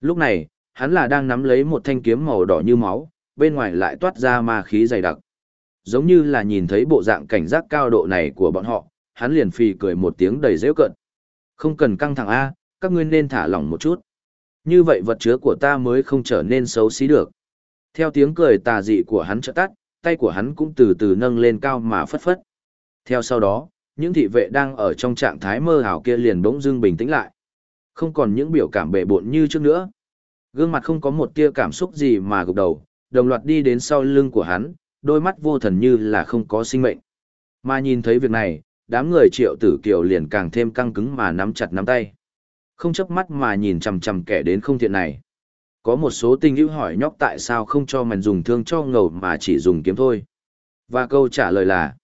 Lúc này, hắn là đang nắm lấy một thanh kiếm màu đỏ như máu, bên ngoài lại toát ra ma khí dày đặc. Giống như là nhìn thấy bộ dạng cảnh giác cao độ này của bọn họ, hắn liền phì cười một tiếng đầy dễ cận. Không cần căng thẳng A, các ngươi nên thả lỏng một chút. Như vậy vật chứa của ta mới không trở nên xấu xí được. Theo tiếng cười tà dị của hắn trợ tắt, tay của hắn cũng từ từ nâng lên cao mà phất phất. Theo sau đó, những thị vệ đang ở trong trạng thái mơ ảo kia liền bỗng dưng bình tĩnh lại. Không còn những biểu cảm bệ bộn như trước nữa. Gương mặt không có một tia cảm xúc gì mà gục đầu, đồng loạt đi đến sau lưng của hắn, đôi mắt vô thần như là không có sinh mệnh. Mà nhìn thấy việc này, đám người triệu tử kiều liền càng thêm căng cứng mà nắm chặt nắm tay. Không chấp mắt mà nhìn chằm chằm kẻ đến không thiện này. Có một số tình hữu hỏi nhóc tại sao không cho mình dùng thương cho ngầu mà chỉ dùng kiếm thôi. Và câu trả lời là,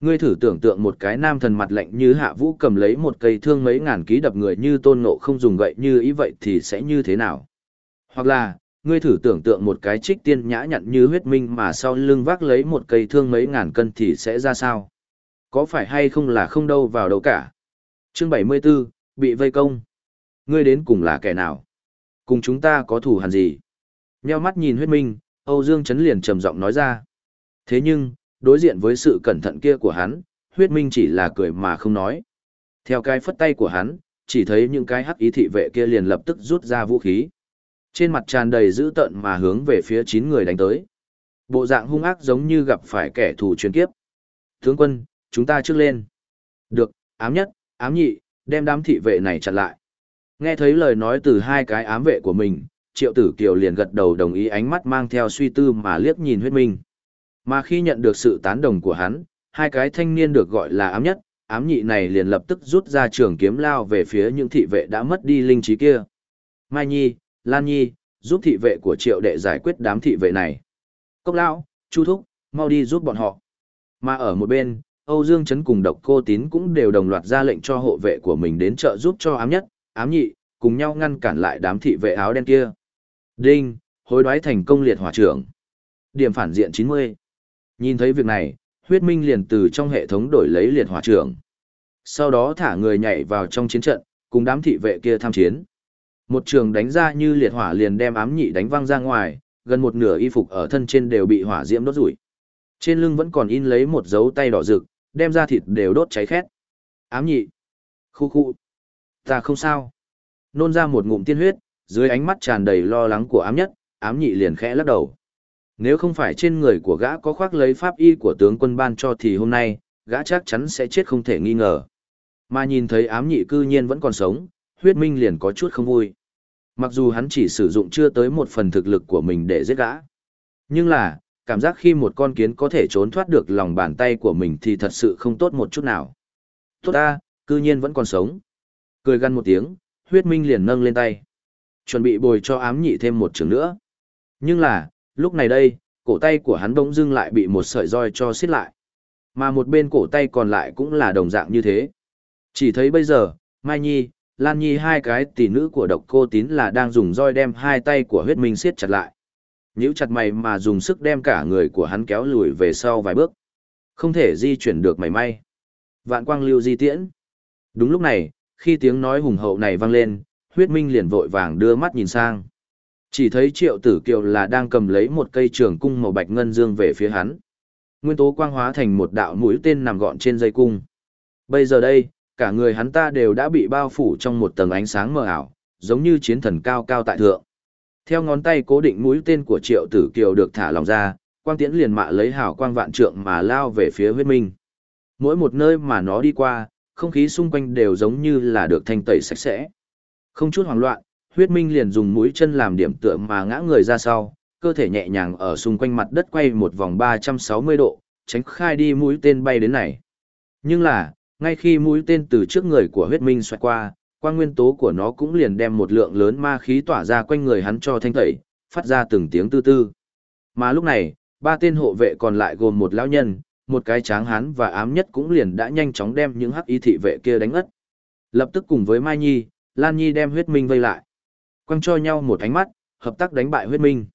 ngươi thử tưởng tượng một cái nam thần mặt lạnh như hạ vũ cầm lấy một cây thương mấy ngàn ký đập người như tôn ngộ không dùng gậy như ý vậy thì sẽ như thế nào? Hoặc là, ngươi thử tưởng tượng một cái trích tiên nhã nhặn như huyết minh mà sau lưng vác lấy một cây thương mấy ngàn cân thì sẽ ra sao? Có phải hay không là không đâu vào đâu cả? Chương 74, bị vây công. Ngươi đến cùng là kẻ nào? Cùng chúng ta có thủ hàn gì? Nheo mắt nhìn huyết minh, Âu Dương Chấn liền trầm giọng nói ra. Thế nhưng, đối diện với sự cẩn thận kia của hắn, huyết minh chỉ là cười mà không nói. Theo cái phất tay của hắn, chỉ thấy những cái hắc ý thị vệ kia liền lập tức rút ra vũ khí. Trên mặt tràn đầy dữ tợn mà hướng về phía chín người đánh tới. Bộ dạng hung ác giống như gặp phải kẻ thù chuyên kiếp. Tướng quân, chúng ta trước lên. Được, ám nhất, ám nhị, đem đám thị vệ này chặn lại. Nghe thấy lời nói từ hai cái ám vệ của mình, triệu tử kiều liền gật đầu đồng ý ánh mắt mang theo suy tư mà liếc nhìn huyết minh. Mà khi nhận được sự tán đồng của hắn, hai cái thanh niên được gọi là ám nhất, ám nhị này liền lập tức rút ra trường kiếm lao về phía những thị vệ đã mất đi linh trí kia. Mai Nhi, Lan Nhi, giúp thị vệ của triệu đệ giải quyết đám thị vệ này. Cốc lão, Chu Thúc, mau đi giúp bọn họ. Mà ở một bên, Âu Dương Trấn cùng độc cô tín cũng đều đồng loạt ra lệnh cho hộ vệ của mình đến trợ giúp cho ám nhất, ám nhị, cùng nhau ngăn cản lại đám thị vệ áo đen kia. Đinh, hối đoái thành công liệt hỏa trưởng. Điểm phản diện 90. Nhìn thấy việc này, huyết minh liền từ trong hệ thống đổi lấy liệt hỏa trưởng. Sau đó thả người nhảy vào trong chiến trận, cùng đám thị vệ kia tham chiến. Một trường đánh ra như liệt hỏa liền đem ám nhị đánh văng ra ngoài, gần một nửa y phục ở thân trên đều bị hỏa diễm đốt rủi. Trên lưng vẫn còn in lấy một dấu tay đỏ rực, đem ra thịt đều đốt cháy khét. Ám nhị. Khu khu. Ta không sao. Nôn ra một ngụm tiên huyết, dưới ánh mắt tràn đầy lo lắng của ám nhất, ám nhị liền khẽ lắc đầu. Nếu không phải trên người của gã có khoác lấy pháp y của tướng quân ban cho thì hôm nay, gã chắc chắn sẽ chết không thể nghi ngờ. Mà nhìn thấy ám nhị cư nhiên vẫn còn sống, huyết minh liền có chút không vui. Mặc dù hắn chỉ sử dụng chưa tới một phần thực lực của mình để giết gã. Nhưng là, cảm giác khi một con kiến có thể trốn thoát được lòng bàn tay của mình thì thật sự không tốt một chút nào. Tốt ta, cư nhiên vẫn còn sống. Cười gằn một tiếng, huyết minh liền nâng lên tay. Chuẩn bị bồi cho ám nhị thêm một trường nữa. Nhưng là, lúc này đây, cổ tay của hắn bỗng dưng lại bị một sợi roi cho xiết lại. Mà một bên cổ tay còn lại cũng là đồng dạng như thế. Chỉ thấy bây giờ, Mai Nhi, Lan Nhi hai cái tỷ nữ của độc cô tín là đang dùng roi đem hai tay của huyết minh siết chặt lại. Nhíu chặt mày mà dùng sức đem cả người của hắn kéo lùi về sau vài bước. Không thể di chuyển được mảy may. Vạn quang lưu di tiễn. Đúng lúc này, khi tiếng nói hùng hậu này vang lên, huyết minh liền vội vàng đưa mắt nhìn sang. Chỉ thấy triệu tử kiều là đang cầm lấy một cây trường cung màu bạch ngân dương về phía hắn. Nguyên tố quang hóa thành một đạo mũi tên nằm gọn trên dây cung. Bây giờ đây, cả người hắn ta đều đã bị bao phủ trong một tầng ánh sáng mờ ảo, giống như chiến thần cao cao tại thượng. Theo ngón tay cố định mũi tên của triệu tử kiều được thả lòng ra, quang tiễn liền mạ lấy hào quang vạn trượng mà lao về phía huyết minh. Mỗi một nơi mà nó đi qua, không khí xung quanh đều giống như là được thanh tẩy sạch sẽ. Không chút hoảng loạn, huyết minh liền dùng mũi chân làm điểm tựa mà ngã người ra sau, cơ thể nhẹ nhàng ở xung quanh mặt đất quay một vòng 360 độ, tránh khai đi mũi tên bay đến này. Nhưng là, ngay khi mũi tên từ trước người của huyết minh xoay qua, quang nguyên tố của nó cũng liền đem một lượng lớn ma khí tỏa ra quanh người hắn cho thanh tẩy, phát ra từng tiếng tư tư. Mà lúc này, ba tên hộ vệ còn lại gồm một lão nhân, một cái tráng hán và ám nhất cũng liền đã nhanh chóng đem những hắc y thị vệ kia đánh ngất. Lập tức cùng với Mai Nhi, Lan Nhi đem huyết minh vây lại. Quăng cho nhau một ánh mắt, hợp tác đánh bại huyết minh.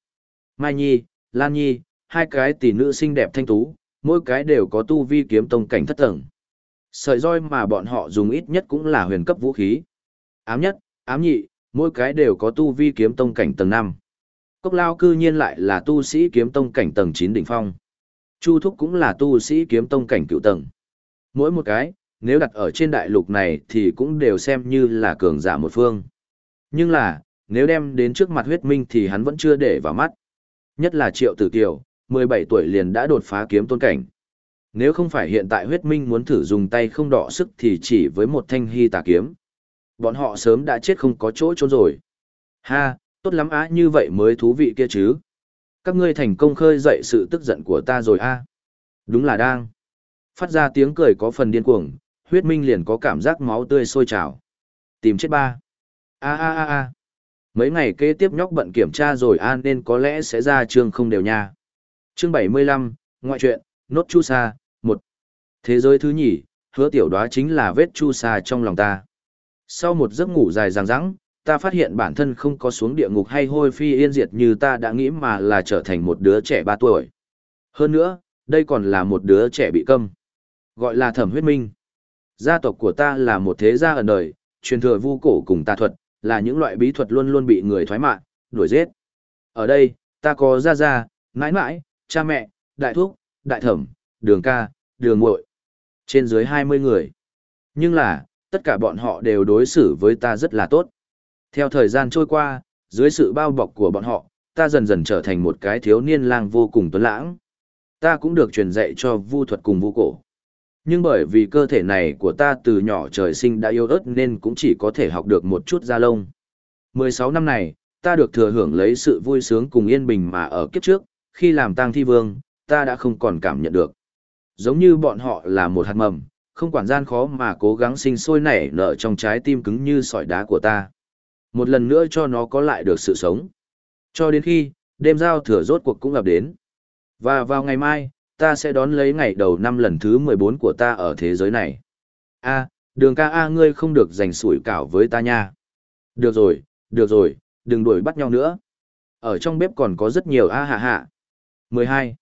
Mai Nhi, Lan Nhi, hai cái tỷ nữ xinh đẹp thanh tú, mỗi cái đều có tu vi kiếm tông cảnh thất tầng. Sợi roi mà bọn họ dùng ít nhất cũng là huyền cấp vũ khí. Ám nhất, ám nhị, Mỗi cái đều có tu vi kiếm tông cảnh tầng 5. Cốc lao cư nhiên lại là tu sĩ kiếm tông cảnh tầng 9 đỉnh phong. Chu Thúc cũng là tu sĩ kiếm tông cảnh cựu tầng. Mỗi một cái, nếu đặt ở trên đại lục này thì cũng đều xem như là cường giả một phương. Nhưng là, nếu đem đến trước mặt huyết minh thì hắn vẫn chưa để vào mắt. Nhất là triệu tử kiều, 17 tuổi liền đã đột phá kiếm tôn cảnh. Nếu không phải hiện tại huyết minh muốn thử dùng tay không đọ sức thì chỉ với một thanh hy tà kiếm. Bọn họ sớm đã chết không có chỗ trốn rồi. Ha, tốt lắm á như vậy mới thú vị kia chứ. Các ngươi thành công khơi dậy sự tức giận của ta rồi a. Đúng là đang. Phát ra tiếng cười có phần điên cuồng, huyết minh liền có cảm giác máu tươi sôi trào. Tìm chết ba. A a a a. Mấy ngày kế tiếp nhóc bận kiểm tra rồi an nên có lẽ sẽ ra chương không đều nha. Chương 75, ngoại truyện, nốt chu sa, một Thế giới thứ nhì, hứa tiểu đoá chính là vết chu sa trong lòng ta. Sau một giấc ngủ dài dằng dẵng, ta phát hiện bản thân không có xuống địa ngục hay hôi phi yên diệt như ta đã nghĩ mà là trở thành một đứa trẻ 3 tuổi. Hơn nữa, đây còn là một đứa trẻ bị câm. Gọi là thẩm huyết minh. Gia tộc của ta là một thế gia ẩn đời, truyền thừa vu cổ cùng tà thuật, là những loại bí thuật luôn luôn bị người thoái mạn, đuổi giết. Ở đây, ta có gia gia, mãi mãi, cha mẹ, đại thúc, đại thẩm, đường ca, đường muội Trên dưới 20 người. Nhưng là, tất cả bọn họ đều đối xử với ta rất là tốt. Theo thời gian trôi qua, dưới sự bao bọc của bọn họ, ta dần dần trở thành một cái thiếu niên lang vô cùng tuấn lãng. Ta cũng được truyền dạy cho vu thuật cùng vu cổ. Nhưng bởi vì cơ thể này của ta từ nhỏ trời sinh đã yếu ớt nên cũng chỉ có thể học được một chút da lông. 16 năm này, ta được thừa hưởng lấy sự vui sướng cùng yên bình mà ở kiếp trước, khi làm tang thi vương, ta đã không còn cảm nhận được. Giống như bọn họ là một hạt mầm, không quản gian khó mà cố gắng sinh sôi nảy nở trong trái tim cứng như sỏi đá của ta. Một lần nữa cho nó có lại được sự sống. Cho đến khi, đêm giao thừa rốt cuộc cũng gặp đến. Và vào ngày mai, ta sẽ đón lấy ngày đầu năm lần thứ 14 của ta ở thế giới này. A, đường ca A ngươi không được giành sủi cảo với ta nha. Được rồi, được rồi, đừng đuổi bắt nhau nữa. Ở trong bếp còn có rất nhiều A hạ hạ. 12.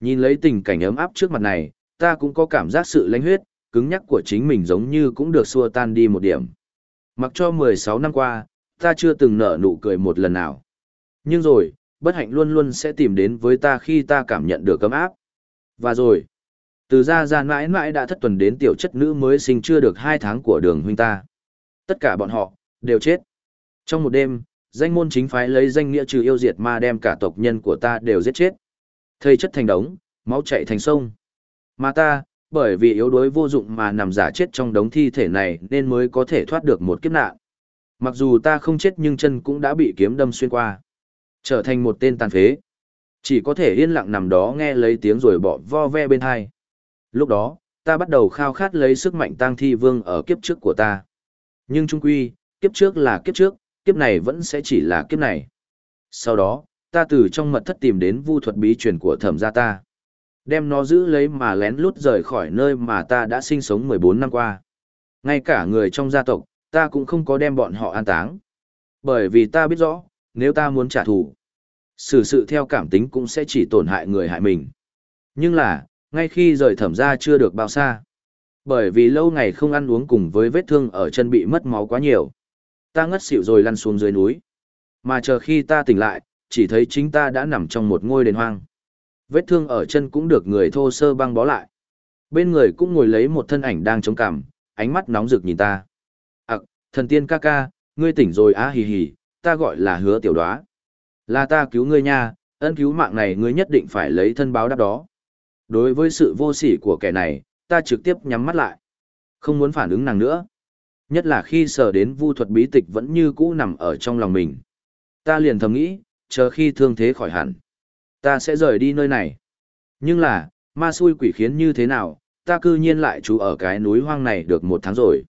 Nhìn lấy tình cảnh ấm áp trước mặt này, ta cũng có cảm giác sự lãnh huyết, cứng nhắc của chính mình giống như cũng được xua tan đi một điểm. Mặc cho 16 năm qua, ta chưa từng nở nụ cười một lần nào. Nhưng rồi, bất hạnh luôn luôn sẽ tìm đến với ta khi ta cảm nhận được cấm áp. Và rồi, từ ra ra mãi mãi đã thất tuần đến tiểu chất nữ mới sinh chưa được hai tháng của đường huynh ta. Tất cả bọn họ, đều chết. Trong một đêm, danh môn chính phái lấy danh nghĩa trừ yêu diệt ma đem cả tộc nhân của ta đều giết chết. Thây chất thành đống, máu chảy thành sông. Mà ta, bởi vì yếu đuối vô dụng mà nằm giả chết trong đống thi thể này nên mới có thể thoát được một kiếp nạn. Mặc dù ta không chết nhưng chân cũng đã bị kiếm đâm xuyên qua. Trở thành một tên tàn phế. Chỉ có thể yên lặng nằm đó nghe lấy tiếng rồi bỏ vo ve bên hai. Lúc đó, ta bắt đầu khao khát lấy sức mạnh tang thi vương ở kiếp trước của ta. Nhưng trung quy, kiếp trước là kiếp trước, kiếp này vẫn sẽ chỉ là kiếp này. Sau đó, ta từ trong mật thất tìm đến vu thuật bí truyền của thẩm gia ta. Đem nó giữ lấy mà lén lút rời khỏi nơi mà ta đã sinh sống 14 năm qua. Ngay cả người trong gia tộc, ta cũng không có đem bọn họ an táng. Bởi vì ta biết rõ, nếu ta muốn trả thù, xử sự theo cảm tính cũng sẽ chỉ tổn hại người hại mình. Nhưng là, ngay khi rời thẩm ra chưa được bao xa, bởi vì lâu ngày không ăn uống cùng với vết thương ở chân bị mất máu quá nhiều, ta ngất xỉu rồi lăn xuống dưới núi. Mà chờ khi ta tỉnh lại, chỉ thấy chính ta đã nằm trong một ngôi đền hoang. Vết thương ở chân cũng được người thô sơ băng bó lại. Bên người cũng ngồi lấy một thân ảnh đang chống cằm, ánh mắt nóng rực nhìn ta. Ặc, thần tiên ca ca, ngươi tỉnh rồi á hì hì, ta gọi là hứa tiểu đoá. Là ta cứu ngươi nha, ân cứu mạng này ngươi nhất định phải lấy thân báo đáp đó. Đối với sự vô sỉ của kẻ này, ta trực tiếp nhắm mắt lại. Không muốn phản ứng nàng nữa. Nhất là khi sở đến vu thuật bí tịch vẫn như cũ nằm ở trong lòng mình. Ta liền thầm nghĩ, chờ khi thương thế khỏi hẳn. Ta sẽ rời đi nơi này. Nhưng là, ma xui quỷ khiến như thế nào, ta cư nhiên lại trú ở cái núi hoang này được một tháng rồi.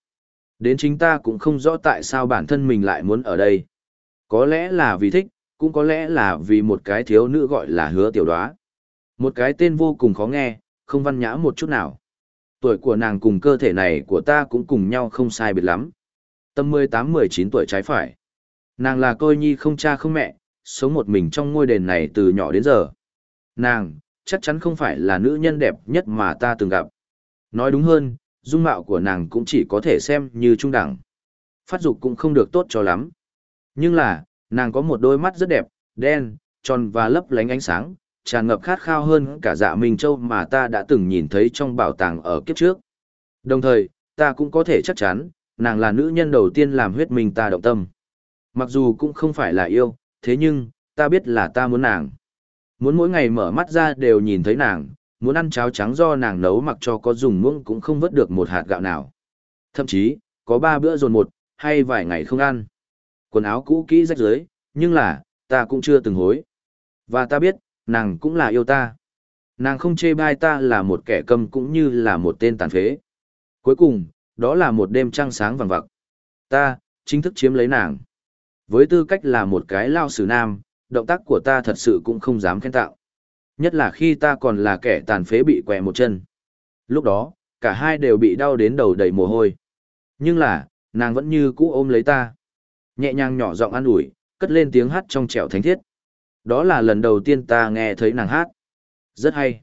Đến chính ta cũng không rõ tại sao bản thân mình lại muốn ở đây. Có lẽ là vì thích, cũng có lẽ là vì một cái thiếu nữ gọi là hứa tiểu đoá. Một cái tên vô cùng khó nghe, không văn nhã một chút nào. Tuổi của nàng cùng cơ thể này của ta cũng cùng nhau không sai biệt lắm. Tâm 18-19 tuổi trái phải. Nàng là côi nhi không cha không mẹ, sống một mình trong ngôi đền này từ nhỏ đến giờ. Nàng, chắc chắn không phải là nữ nhân đẹp nhất mà ta từng gặp. Nói đúng hơn, dung mạo của nàng cũng chỉ có thể xem như trung đẳng. Phát dục cũng không được tốt cho lắm. Nhưng là, nàng có một đôi mắt rất đẹp, đen, tròn và lấp lánh ánh sáng, tràn ngập khát khao hơn cả dạ Minh Châu mà ta đã từng nhìn thấy trong bảo tàng ở kiếp trước. Đồng thời, ta cũng có thể chắc chắn, nàng là nữ nhân đầu tiên làm huyết mình ta động tâm. Mặc dù cũng không phải là yêu, thế nhưng, ta biết là ta muốn nàng. Muốn mỗi ngày mở mắt ra đều nhìn thấy nàng, muốn ăn cháo trắng do nàng nấu mặc cho có dùng muỗng cũng không vớt được một hạt gạo nào. Thậm chí, có ba bữa dồn một, hay vài ngày không ăn. Quần áo cũ kỹ rách rưới, nhưng là, ta cũng chưa từng hối. Và ta biết, nàng cũng là yêu ta. Nàng không chê bai ta là một kẻ câm cũng như là một tên tàn phế. Cuối cùng, đó là một đêm trăng sáng vàng vặc. Ta, chính thức chiếm lấy nàng. Với tư cách là một cái lao sử nam, động tác của ta thật sự cũng không dám khen tạo. Nhất là khi ta còn là kẻ tàn phế bị quẹ một chân. Lúc đó, cả hai đều bị đau đến đầu đầy mồ hôi. Nhưng là, nàng vẫn như cũ ôm lấy ta. Nhẹ nhàng nhỏ giọng an ủi, cất lên tiếng hát trong trẻo thánh thiết. Đó là lần đầu tiên ta nghe thấy nàng hát. Rất hay.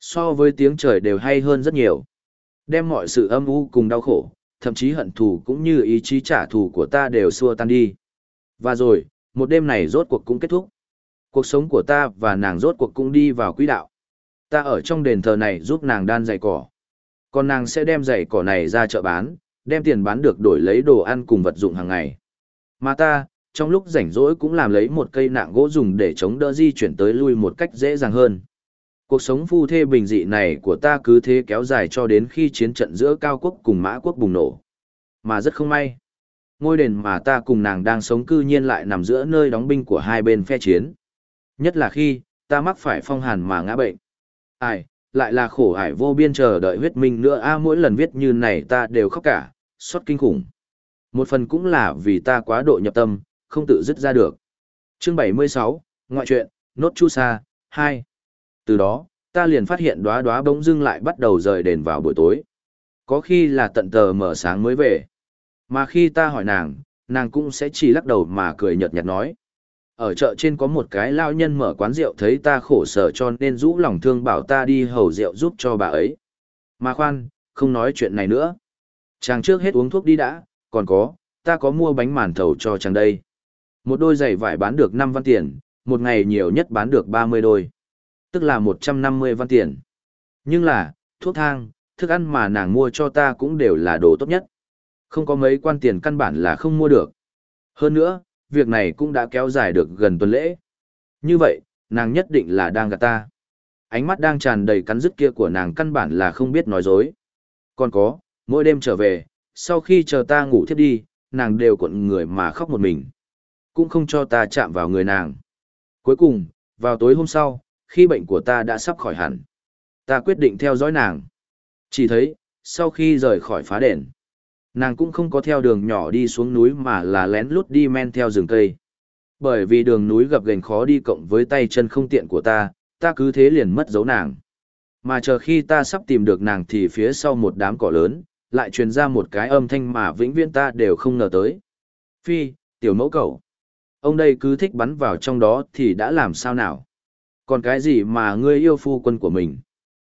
So với tiếng trời đều hay hơn rất nhiều. Đem mọi sự âm u cùng đau khổ, thậm chí hận thù cũng như ý chí trả thù của ta đều xua tan đi. Và rồi, một đêm này rốt cuộc cũng kết thúc. Cuộc sống của ta và nàng rốt cuộc cũng đi vào quỹ đạo. Ta ở trong đền thờ này giúp nàng đan giày cỏ. Còn nàng sẽ đem giày cỏ này ra chợ bán, đem tiền bán được đổi lấy đồ ăn cùng vật dụng hàng ngày. Mà ta, trong lúc rảnh rỗi cũng làm lấy một cây nạng gỗ dùng để chống đỡ di chuyển tới lui một cách dễ dàng hơn. Cuộc sống phu thê bình dị này của ta cứ thế kéo dài cho đến khi chiến trận giữa Cao Quốc cùng Mã Quốc bùng nổ. Mà rất không may. Ngôi đền mà ta cùng nàng đang sống cư nhiên lại nằm giữa nơi đóng binh của hai bên phe chiến. Nhất là khi, ta mắc phải phong hàn mà ngã bệnh. Ai, lại là khổ ải vô biên chờ đợi huyết minh nữa a mỗi lần viết như này ta đều khóc cả, xót kinh khủng. Một phần cũng là vì ta quá độ nhập tâm, không tự dứt ra được. Chương 76, Ngoại truyện, Nốt Chu Sa, 2. Từ đó, ta liền phát hiện đóa đóa bỗng dưng lại bắt đầu rời đền vào buổi tối. Có khi là tận tờ mở sáng mới về. Mà khi ta hỏi nàng, nàng cũng sẽ chỉ lắc đầu mà cười nhợt nhạt nói. Ở chợ trên có một cái lao nhân mở quán rượu thấy ta khổ sở cho nên rũ lòng thương bảo ta đi hầu rượu giúp cho bà ấy. Mà khoan, không nói chuyện này nữa. Chàng trước hết uống thuốc đi đã, còn có, ta có mua bánh màn thầu cho chàng đây. Một đôi giày vải bán được 5 văn tiền, một ngày nhiều nhất bán được 30 đôi. Tức là 150 văn tiền. Nhưng là, thuốc thang, thức ăn mà nàng mua cho ta cũng đều là đồ tốt nhất. Không có mấy quan tiền căn bản là không mua được. Hơn nữa, việc này cũng đã kéo dài được gần tuần lễ. Như vậy, nàng nhất định là đang gạt ta. Ánh mắt đang tràn đầy cắn rứt kia của nàng căn bản là không biết nói dối. Còn có, mỗi đêm trở về, sau khi chờ ta ngủ thiếp đi, nàng đều cuộn người mà khóc một mình. Cũng không cho ta chạm vào người nàng. Cuối cùng, vào tối hôm sau, khi bệnh của ta đã sắp khỏi hẳn, ta quyết định theo dõi nàng. Chỉ thấy, sau khi rời khỏi phá đền, nàng cũng không có theo đường nhỏ đi xuống núi mà là lén lút đi men theo rừng cây. Bởi vì đường núi gập ghềnh khó đi cộng với tay chân không tiện của ta, ta cứ thế liền mất dấu nàng. Mà chờ khi ta sắp tìm được nàng thì phía sau một đám cỏ lớn, lại truyền ra một cái âm thanh mà vĩnh viễn ta đều không ngờ tới. Phi, tiểu mẫu cầu. Ông đây cứ thích bắn vào trong đó thì đã làm sao nào? Còn cái gì mà ngươi yêu phu quân của mình?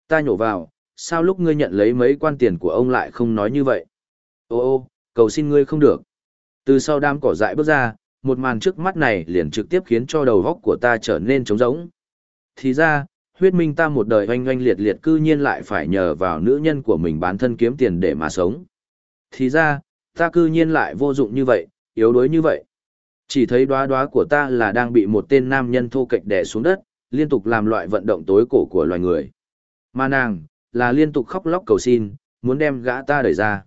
Ta nhổ vào, sao lúc ngươi nhận lấy mấy quan tiền của ông lại không nói như vậy? Ô ô, cầu xin ngươi không được. Từ sau đám cỏ dại bước ra, một màn trước mắt này liền trực tiếp khiến cho đầu góc của ta trở nên trống rỗng. Thì ra, huyết minh ta một đời oanh oanh liệt liệt cư nhiên lại phải nhờ vào nữ nhân của mình bán thân kiếm tiền để mà sống. Thì ra, ta cư nhiên lại vô dụng như vậy, yếu đuối như vậy. Chỉ thấy đóa đóa của ta là đang bị một tên nam nhân thô kệch đè xuống đất, liên tục làm loại vận động tối cổ của loài người. Mà nàng, là liên tục khóc lóc cầu xin, muốn đem gã ta đẩy ra.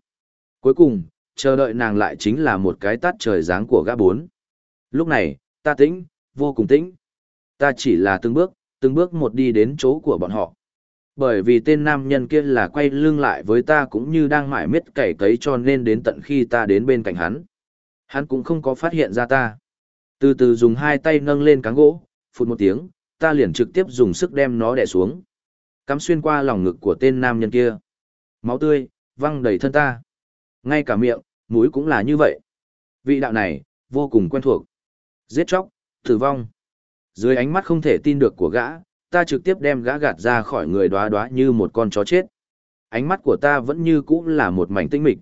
Cuối cùng, chờ đợi nàng lại chính là một cái tát trời dáng của gã bốn. Lúc này, ta tĩnh, vô cùng tĩnh. Ta chỉ là từng bước, từng bước một đi đến chỗ của bọn họ. Bởi vì tên nam nhân kia là quay lưng lại với ta cũng như đang mải miết cày cấy cho nên đến tận khi ta đến bên cạnh hắn. Hắn cũng không có phát hiện ra ta. Từ từ dùng hai tay nâng lên cán gỗ, phụt một tiếng, ta liền trực tiếp dùng sức đem nó đè xuống. Cắm xuyên qua lòng ngực của tên nam nhân kia. Máu tươi, văng đầy thân ta. Ngay cả miệng, mũi cũng là như vậy. Vị đạo này, vô cùng quen thuộc. Giết chóc, tử vong. Dưới ánh mắt không thể tin được của gã, ta trực tiếp đem gã gạt ra khỏi người đoá đoá như một con chó chết. Ánh mắt của ta vẫn như cũ là một mảnh tinh mịch.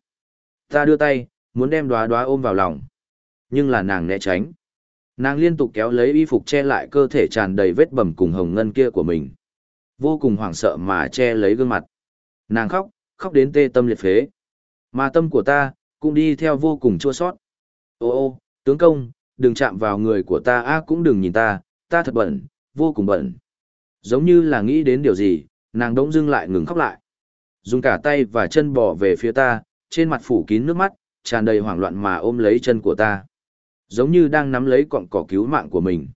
Ta đưa tay, muốn đem đoá đoá ôm vào lòng. Nhưng là nàng né tránh. Nàng liên tục kéo lấy y phục che lại cơ thể tràn đầy vết bầm cùng hồng ngân kia của mình. Vô cùng hoảng sợ mà che lấy gương mặt. Nàng khóc, khóc đến tê tâm liệt phế. Mà tâm của ta, cũng đi theo vô cùng chua sót. Ô ô, tướng công, đừng chạm vào người của ta a cũng đừng nhìn ta, ta thật bẩn, vô cùng bẩn. Giống như là nghĩ đến điều gì, nàng đống dưng lại ngừng khóc lại. Dùng cả tay và chân bỏ về phía ta, trên mặt phủ kín nước mắt, tràn đầy hoảng loạn mà ôm lấy chân của ta. Giống như đang nắm lấy cọng cỏ cứu mạng của mình.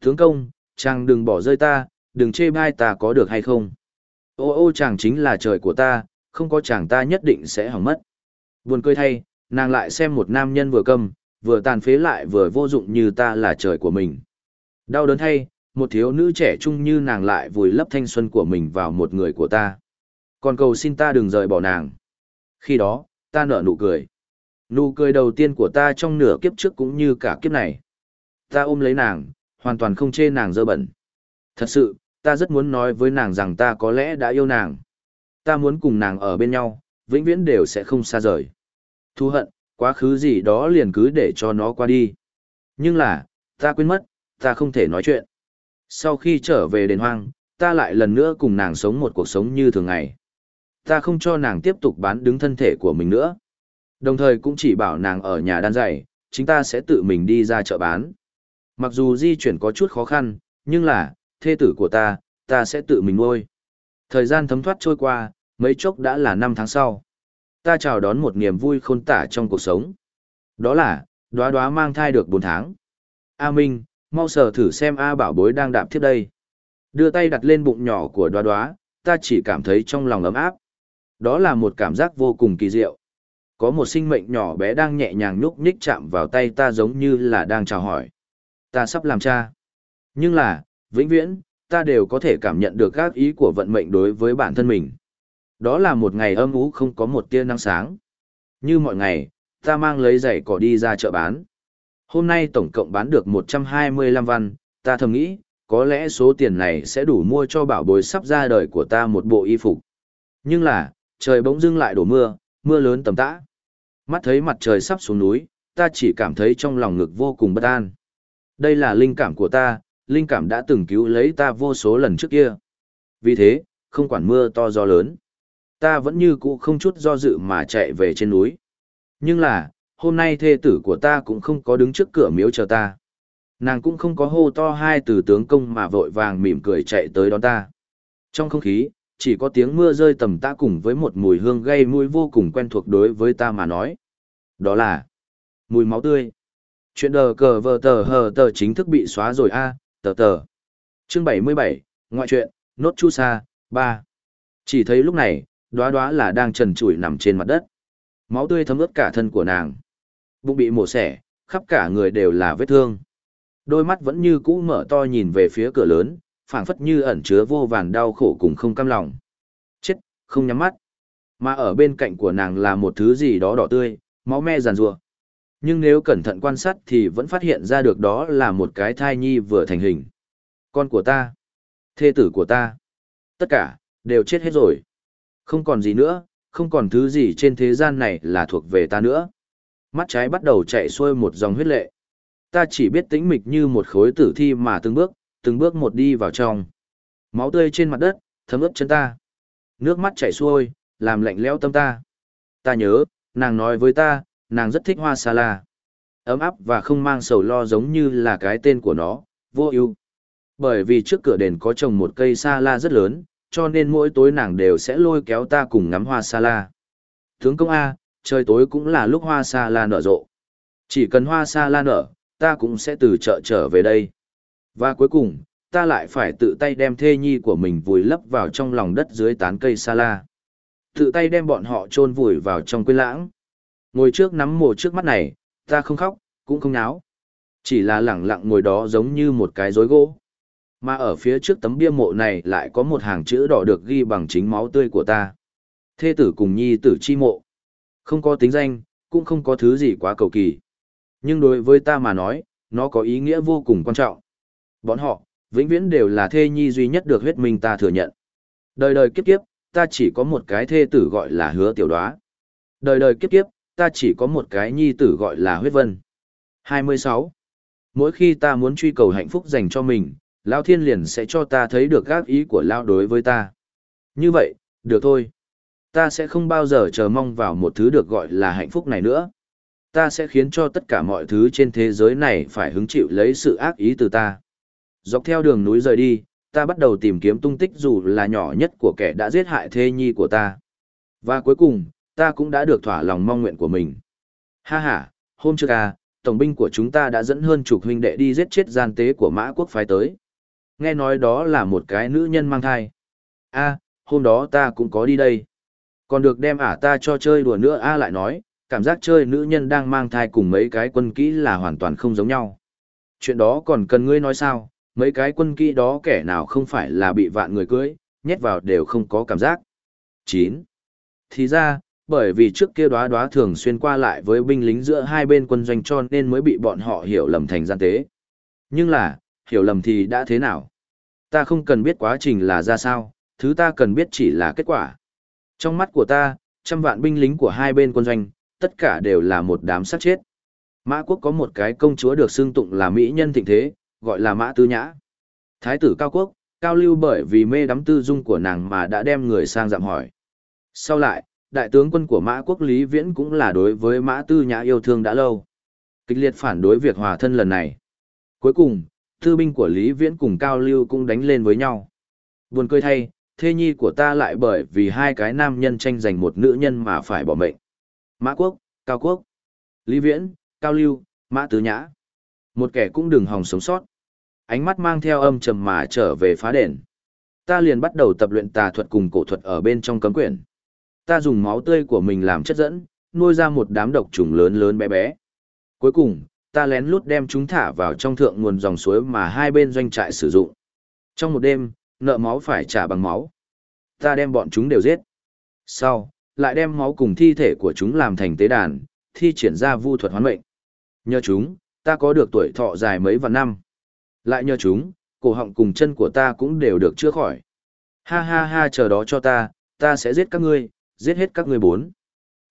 Tướng công, chàng đừng bỏ rơi ta, đừng chê bai ta có được hay không. Ô ô chàng chính là trời của ta, không có chàng ta nhất định sẽ hỏng mất. Buồn cười thay, nàng lại xem một nam nhân vừa câm, vừa tàn phế lại vừa vô dụng như ta là trời của mình. Đau đớn thay, một thiếu nữ trẻ trung như nàng lại vùi lấp thanh xuân của mình vào một người của ta. Còn cầu xin ta đừng rời bỏ nàng. Khi đó, ta nở nụ cười. Nụ cười đầu tiên của ta trong nửa kiếp trước cũng như cả kiếp này. Ta ôm lấy nàng, hoàn toàn không chê nàng dơ bẩn. Thật sự, ta rất muốn nói với nàng rằng ta có lẽ đã yêu nàng. Ta muốn cùng nàng ở bên nhau, vĩnh viễn đều sẽ không xa rời. Thu hận, quá khứ gì đó liền cứ để cho nó qua đi. Nhưng là, ta quên mất, ta không thể nói chuyện. Sau khi trở về đền hoang, ta lại lần nữa cùng nàng sống một cuộc sống như thường ngày. Ta không cho nàng tiếp tục bán đứng thân thể của mình nữa. Đồng thời cũng chỉ bảo nàng ở nhà đan dạy, chính ta sẽ tự mình đi ra chợ bán. Mặc dù di chuyển có chút khó khăn, nhưng là, thê tử của ta, ta sẽ tự mình nuôi. Thời gian thấm thoát trôi qua, mấy chốc đã là năm tháng sau. Ta chào đón một niềm vui khôn tả trong cuộc sống. Đó là, đóa đóa mang thai được 4 tháng. A Minh, mau sờ thử xem A bảo bối đang đạp tiếp đây. Đưa tay đặt lên bụng nhỏ của đóa đóa, ta chỉ cảm thấy trong lòng ấm áp. Đó là một cảm giác vô cùng kỳ diệu. Có một sinh mệnh nhỏ bé đang nhẹ nhàng nhúc nhích chạm vào tay ta giống như là đang chào hỏi. Ta sắp làm cha. Nhưng là, vĩnh viễn, ta đều có thể cảm nhận được các ý của vận mệnh đối với bản thân mình. Đó là một ngày âm ú không có một tia nắng sáng. Như mọi ngày, ta mang lấy giày cỏ đi ra chợ bán. Hôm nay tổng cộng bán được 125 văn, ta thầm nghĩ, có lẽ số tiền này sẽ đủ mua cho bảo bối sắp ra đời của ta một bộ y phục. Nhưng là, trời bỗng dưng lại đổ mưa, mưa lớn tầm tã. Mắt thấy mặt trời sắp xuống núi, ta chỉ cảm thấy trong lòng ngực vô cùng bất an. Đây là linh cảm của ta, linh cảm đã từng cứu lấy ta vô số lần trước kia. Vì thế, không quản mưa to gió lớn, ta vẫn như cũ không chút do dự mà chạy về trên núi. Nhưng là, hôm nay thê tử của ta cũng không có đứng trước cửa miếu chờ ta. Nàng cũng không có hô to hai từ tướng công mà vội vàng mỉm cười chạy tới đón ta. Trong không khí, chỉ có tiếng mưa rơi tầm ta cùng với một mùi hương gây mũi vô cùng quen thuộc đối với ta mà nói. Đó là mùi máu tươi. Chuyện đờ cờ vờ tờ hờ tờ chính thức bị xóa rồi a tờ tờ. Chương 77, ngoại truyện, nốt chu sa, 3. Chỉ thấy lúc này, đóa đóa là đang trần trụi nằm trên mặt đất. Máu tươi thấm ướt cả thân của nàng. Bụng bị mổ xẻ, khắp cả người đều là vết thương. Đôi mắt vẫn như cũ mở to nhìn về phía cửa lớn, phảng phất như ẩn chứa vô vàn đau khổ cùng không cam lòng. Chết, không nhắm mắt. Mà ở bên cạnh của nàng là một thứ gì đó đỏ tươi, máu me giàn rùa. Nhưng nếu cẩn thận quan sát thì vẫn phát hiện ra được đó là một cái thai nhi vừa thành hình. Con của ta, thê tử của ta, tất cả, đều chết hết rồi. Không còn gì nữa, không còn thứ gì trên thế gian này là thuộc về ta nữa. Mắt trái bắt đầu chạy xuôi một dòng huyết lệ. Ta chỉ biết tĩnh mịch như một khối tử thi mà từng bước, từng bước một đi vào trong. Máu tươi trên mặt đất, thấm ướt chân ta. Nước mắt chảy xuôi, làm lạnh lẽo tâm ta. Ta nhớ, nàng nói với ta, nàng rất thích hoa sa la. Ấm áp và không mang sầu lo giống như là cái tên của nó, vô ưu. Bởi vì trước cửa đền có trồng một cây sa la rất lớn, cho nên mỗi tối nàng đều sẽ lôi kéo ta cùng ngắm hoa sa la. Tướng công A, trời tối cũng là lúc hoa sa la nở rộ. Chỉ cần hoa sa la nở, ta cũng sẽ từ chợ trở về đây. Và cuối cùng, ta lại phải tự tay đem thê nhi của mình vùi lấp vào trong lòng đất dưới tán cây sa la. Tự tay đem bọn họ chôn vùi vào trong quên lãng. Ngồi trước nắm mồ trước mắt này, ta không khóc, cũng không náo. Chỉ là lẳng lặng ngồi đó giống như một cái rối gỗ. Mà ở phía trước tấm bia mộ này lại có một hàng chữ đỏ được ghi bằng chính máu tươi của ta. Thê tử cùng nhi tử chi mộ. Không có tính danh, cũng không có thứ gì quá cầu kỳ. Nhưng đối với ta mà nói, nó có ý nghĩa vô cùng quan trọng. Bọn họ, vĩnh viễn đều là thê nhi duy nhất được huyết minh ta thừa nhận. Đời đời kiếp kiếp, ta chỉ có một cái thê tử gọi là hứa tiểu đoá. Đời đời kiếp kiếp, ta chỉ có một cái nhi tử gọi là huyết vân. 26. Mỗi khi ta muốn truy cầu hạnh phúc dành cho mình, Lao Thiên liền sẽ cho ta thấy được gác ý của Lao đối với ta. Như vậy, được thôi. Ta sẽ không bao giờ chờ mong vào một thứ được gọi là hạnh phúc này nữa. Ta sẽ khiến cho tất cả mọi thứ trên thế giới này phải hứng chịu lấy sự ác ý từ ta. Dọc theo đường núi rời đi, ta bắt đầu tìm kiếm tung tích dù là nhỏ nhất của kẻ đã giết hại thê nhi của ta. Và cuối cùng, ta cũng đã được thỏa lòng mong nguyện của mình. Ha ha, hôm trước à, tổng binh của chúng ta đã dẫn hơn chục huynh đệ đi giết chết gian tế của mã quốc phái tới. Nghe nói đó là một cái nữ nhân mang thai. a hôm đó ta cũng có đi đây. Còn được đem ả ta cho chơi đùa nữa a lại nói, cảm giác chơi nữ nhân đang mang thai cùng mấy cái quân kỹ là hoàn toàn không giống nhau. Chuyện đó còn cần ngươi nói sao, mấy cái quân kỹ đó kẻ nào không phải là bị vạn người cưới, nhét vào đều không có cảm giác. 9. Thì ra, bởi vì trước kia đóa đóa thường xuyên qua lại với binh lính giữa hai bên quân doanh cho nên mới bị bọn họ hiểu lầm thành gian tế. Nhưng là, hiểu lầm thì đã thế nào? Ta không cần biết quá trình là ra sao, thứ ta cần biết chỉ là kết quả. Trong mắt của ta, trăm vạn binh lính của hai bên quân doanh, tất cả đều là một đám sát chết. Mã quốc có một cái công chúa được xưng tụng là mỹ nhân thịnh thế, gọi là Mã Tư Nhã. Thái tử Cao Quốc, Cao Lưu bởi vì mê đắm tư dung của nàng mà đã đem người sang dặm hỏi. Sau lại, đại tướng quân của Mã Quốc Lý Viễn cũng là đối với Mã Tư Nhã yêu thương đã lâu. Kịch liệt phản đối việc hòa thân lần này. Cuối cùng, tư binh của Lý Viễn cùng Cao Lưu cũng đánh lên với nhau. Buồn cười thay, thê nhi của ta lại bởi vì hai cái nam nhân tranh giành một nữ nhân mà phải bỏ mệnh. Mã Quốc, Cao Quốc, Lý Viễn, Cao Lưu, Mã Tứ Nhã. Một kẻ cũng đừng hòng sống sót. Ánh mắt mang theo âm trầm mà trở về phá đền. Ta liền bắt đầu tập luyện tà thuật cùng cổ thuật ở bên trong cấm quyển. Ta dùng máu tươi của mình làm chất dẫn, nuôi ra một đám độc trùng lớn lớn bé bé. Cuối cùng, ta lén lút đem chúng thả vào trong thượng nguồn dòng suối mà hai bên doanh trại sử dụng. Trong một đêm, nợ máu phải trả bằng máu. Ta đem bọn chúng đều giết. Sau, lại đem máu cùng thi thể của chúng làm thành tế đàn, thi triển ra vu thuật hoán mệnh. Nhờ chúng, ta có được tuổi thọ dài mấy vạn năm. Lại nhờ chúng, cổ họng cùng chân của ta cũng đều được chữa khỏi. Ha ha ha chờ đó cho ta, ta sẽ giết các ngươi, giết hết các ngươi bốn.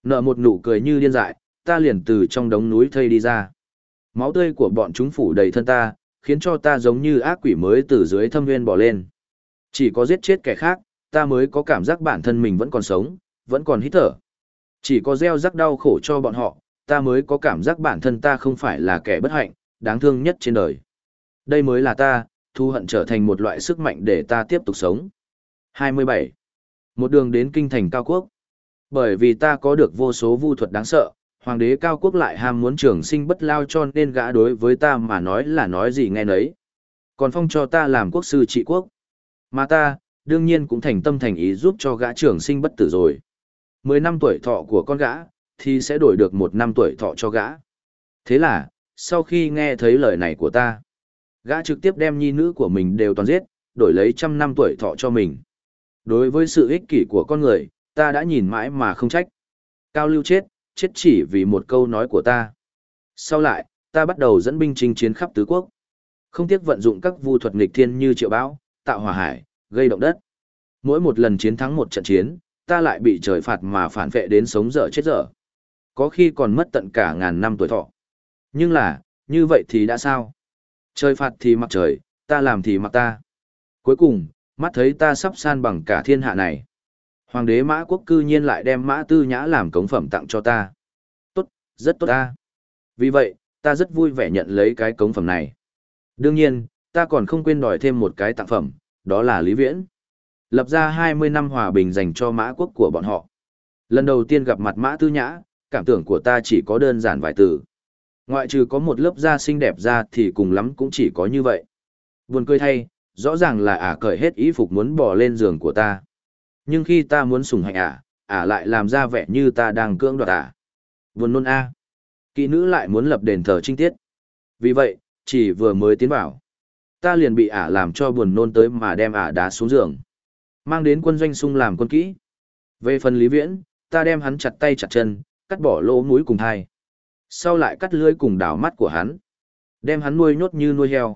Nợ một nụ cười như điên dại, ta liền từ trong đống núi thây đi ra. Máu tươi của bọn chúng phủ đầy thân ta, khiến cho ta giống như ác quỷ mới từ dưới thâm nguyên bỏ lên. Chỉ có giết chết kẻ khác, ta mới có cảm giác bản thân mình vẫn còn sống, vẫn còn hít thở. Chỉ có gieo rắc đau khổ cho bọn họ, ta mới có cảm giác bản thân ta không phải là kẻ bất hạnh, đáng thương nhất trên đời. Đây mới là ta, thu hận trở thành một loại sức mạnh để ta tiếp tục sống. 27. Một đường đến kinh thành cao quốc. Bởi vì ta có được vô số vu thuật đáng sợ, hoàng đế cao quốc lại ham muốn trường sinh bất lao cho nên gã đối với ta mà nói là nói gì nghe nấy. Còn phong cho ta làm quốc sư trị quốc. Mà ta, đương nhiên cũng thành tâm thành ý giúp cho gã trường sinh bất tử rồi. Mười năm tuổi thọ của con gã, thì sẽ đổi được một năm tuổi thọ cho gã. Thế là, sau khi nghe thấy lời này của ta, gã trực tiếp đem nhi nữ của mình đều toàn giết, đổi lấy trăm năm tuổi thọ cho mình. Đối với sự ích kỷ của con người, ta đã nhìn mãi mà không trách. Cao lưu chết, chết chỉ vì một câu nói của ta. Sau lại, ta bắt đầu dẫn binh chinh chiến khắp tứ quốc. Không tiếc vận dụng các vu thuật nghịch thiên như triệu bão, tạo hỏa hải, gây động đất. Mỗi một lần chiến thắng một trận chiến, ta lại bị trời phạt mà phản vệ đến sống dở chết dở. Có khi còn mất tận cả ngàn năm tuổi thọ. Nhưng là, như vậy thì đã sao? Trời phạt thì mặc trời, ta làm thì mặc ta. Cuối cùng, mắt thấy ta sắp san bằng cả thiên hạ này. Hoàng đế mã quốc cư nhiên lại đem mã tư nhã làm cống phẩm tặng cho ta. Tốt, rất tốt ta. Vì vậy, ta rất vui vẻ nhận lấy cái cống phẩm này. Đương nhiên, ta còn không quên đòi thêm một cái tặng phẩm, đó là Lý Viễn. Lập ra 20 năm hòa bình dành cho mã quốc của bọn họ. Lần đầu tiên gặp mặt mã tư nhã, cảm tưởng của ta chỉ có đơn giản vài từ. Ngoại trừ có một lớp da xinh đẹp ra thì cùng lắm cũng chỉ có như vậy. Buồn cười thay, rõ ràng là ả cởi hết ý phục muốn bỏ lên giường của ta. Nhưng khi ta muốn sùng hạnh ả, ả lại làm ra vẻ như ta đang cưỡng đoạt ả. Buồn nôn a. Kỵ nữ lại muốn lập đền thờ trinh tiết. Vì vậy, chỉ vừa mới tiến vào. Ta liền bị ả làm cho buồn nôn tới mà đem ả đá xuống giường. Mang đến quân doanh sung làm quân kỹ. Về phần lý viễn, ta đem hắn chặt tay chặt chân, cắt bỏ lỗ mũi cùng thai. Sau lại cắt lưỡi cùng đảo mắt của hắn. Đem hắn nuôi nhốt như nuôi heo.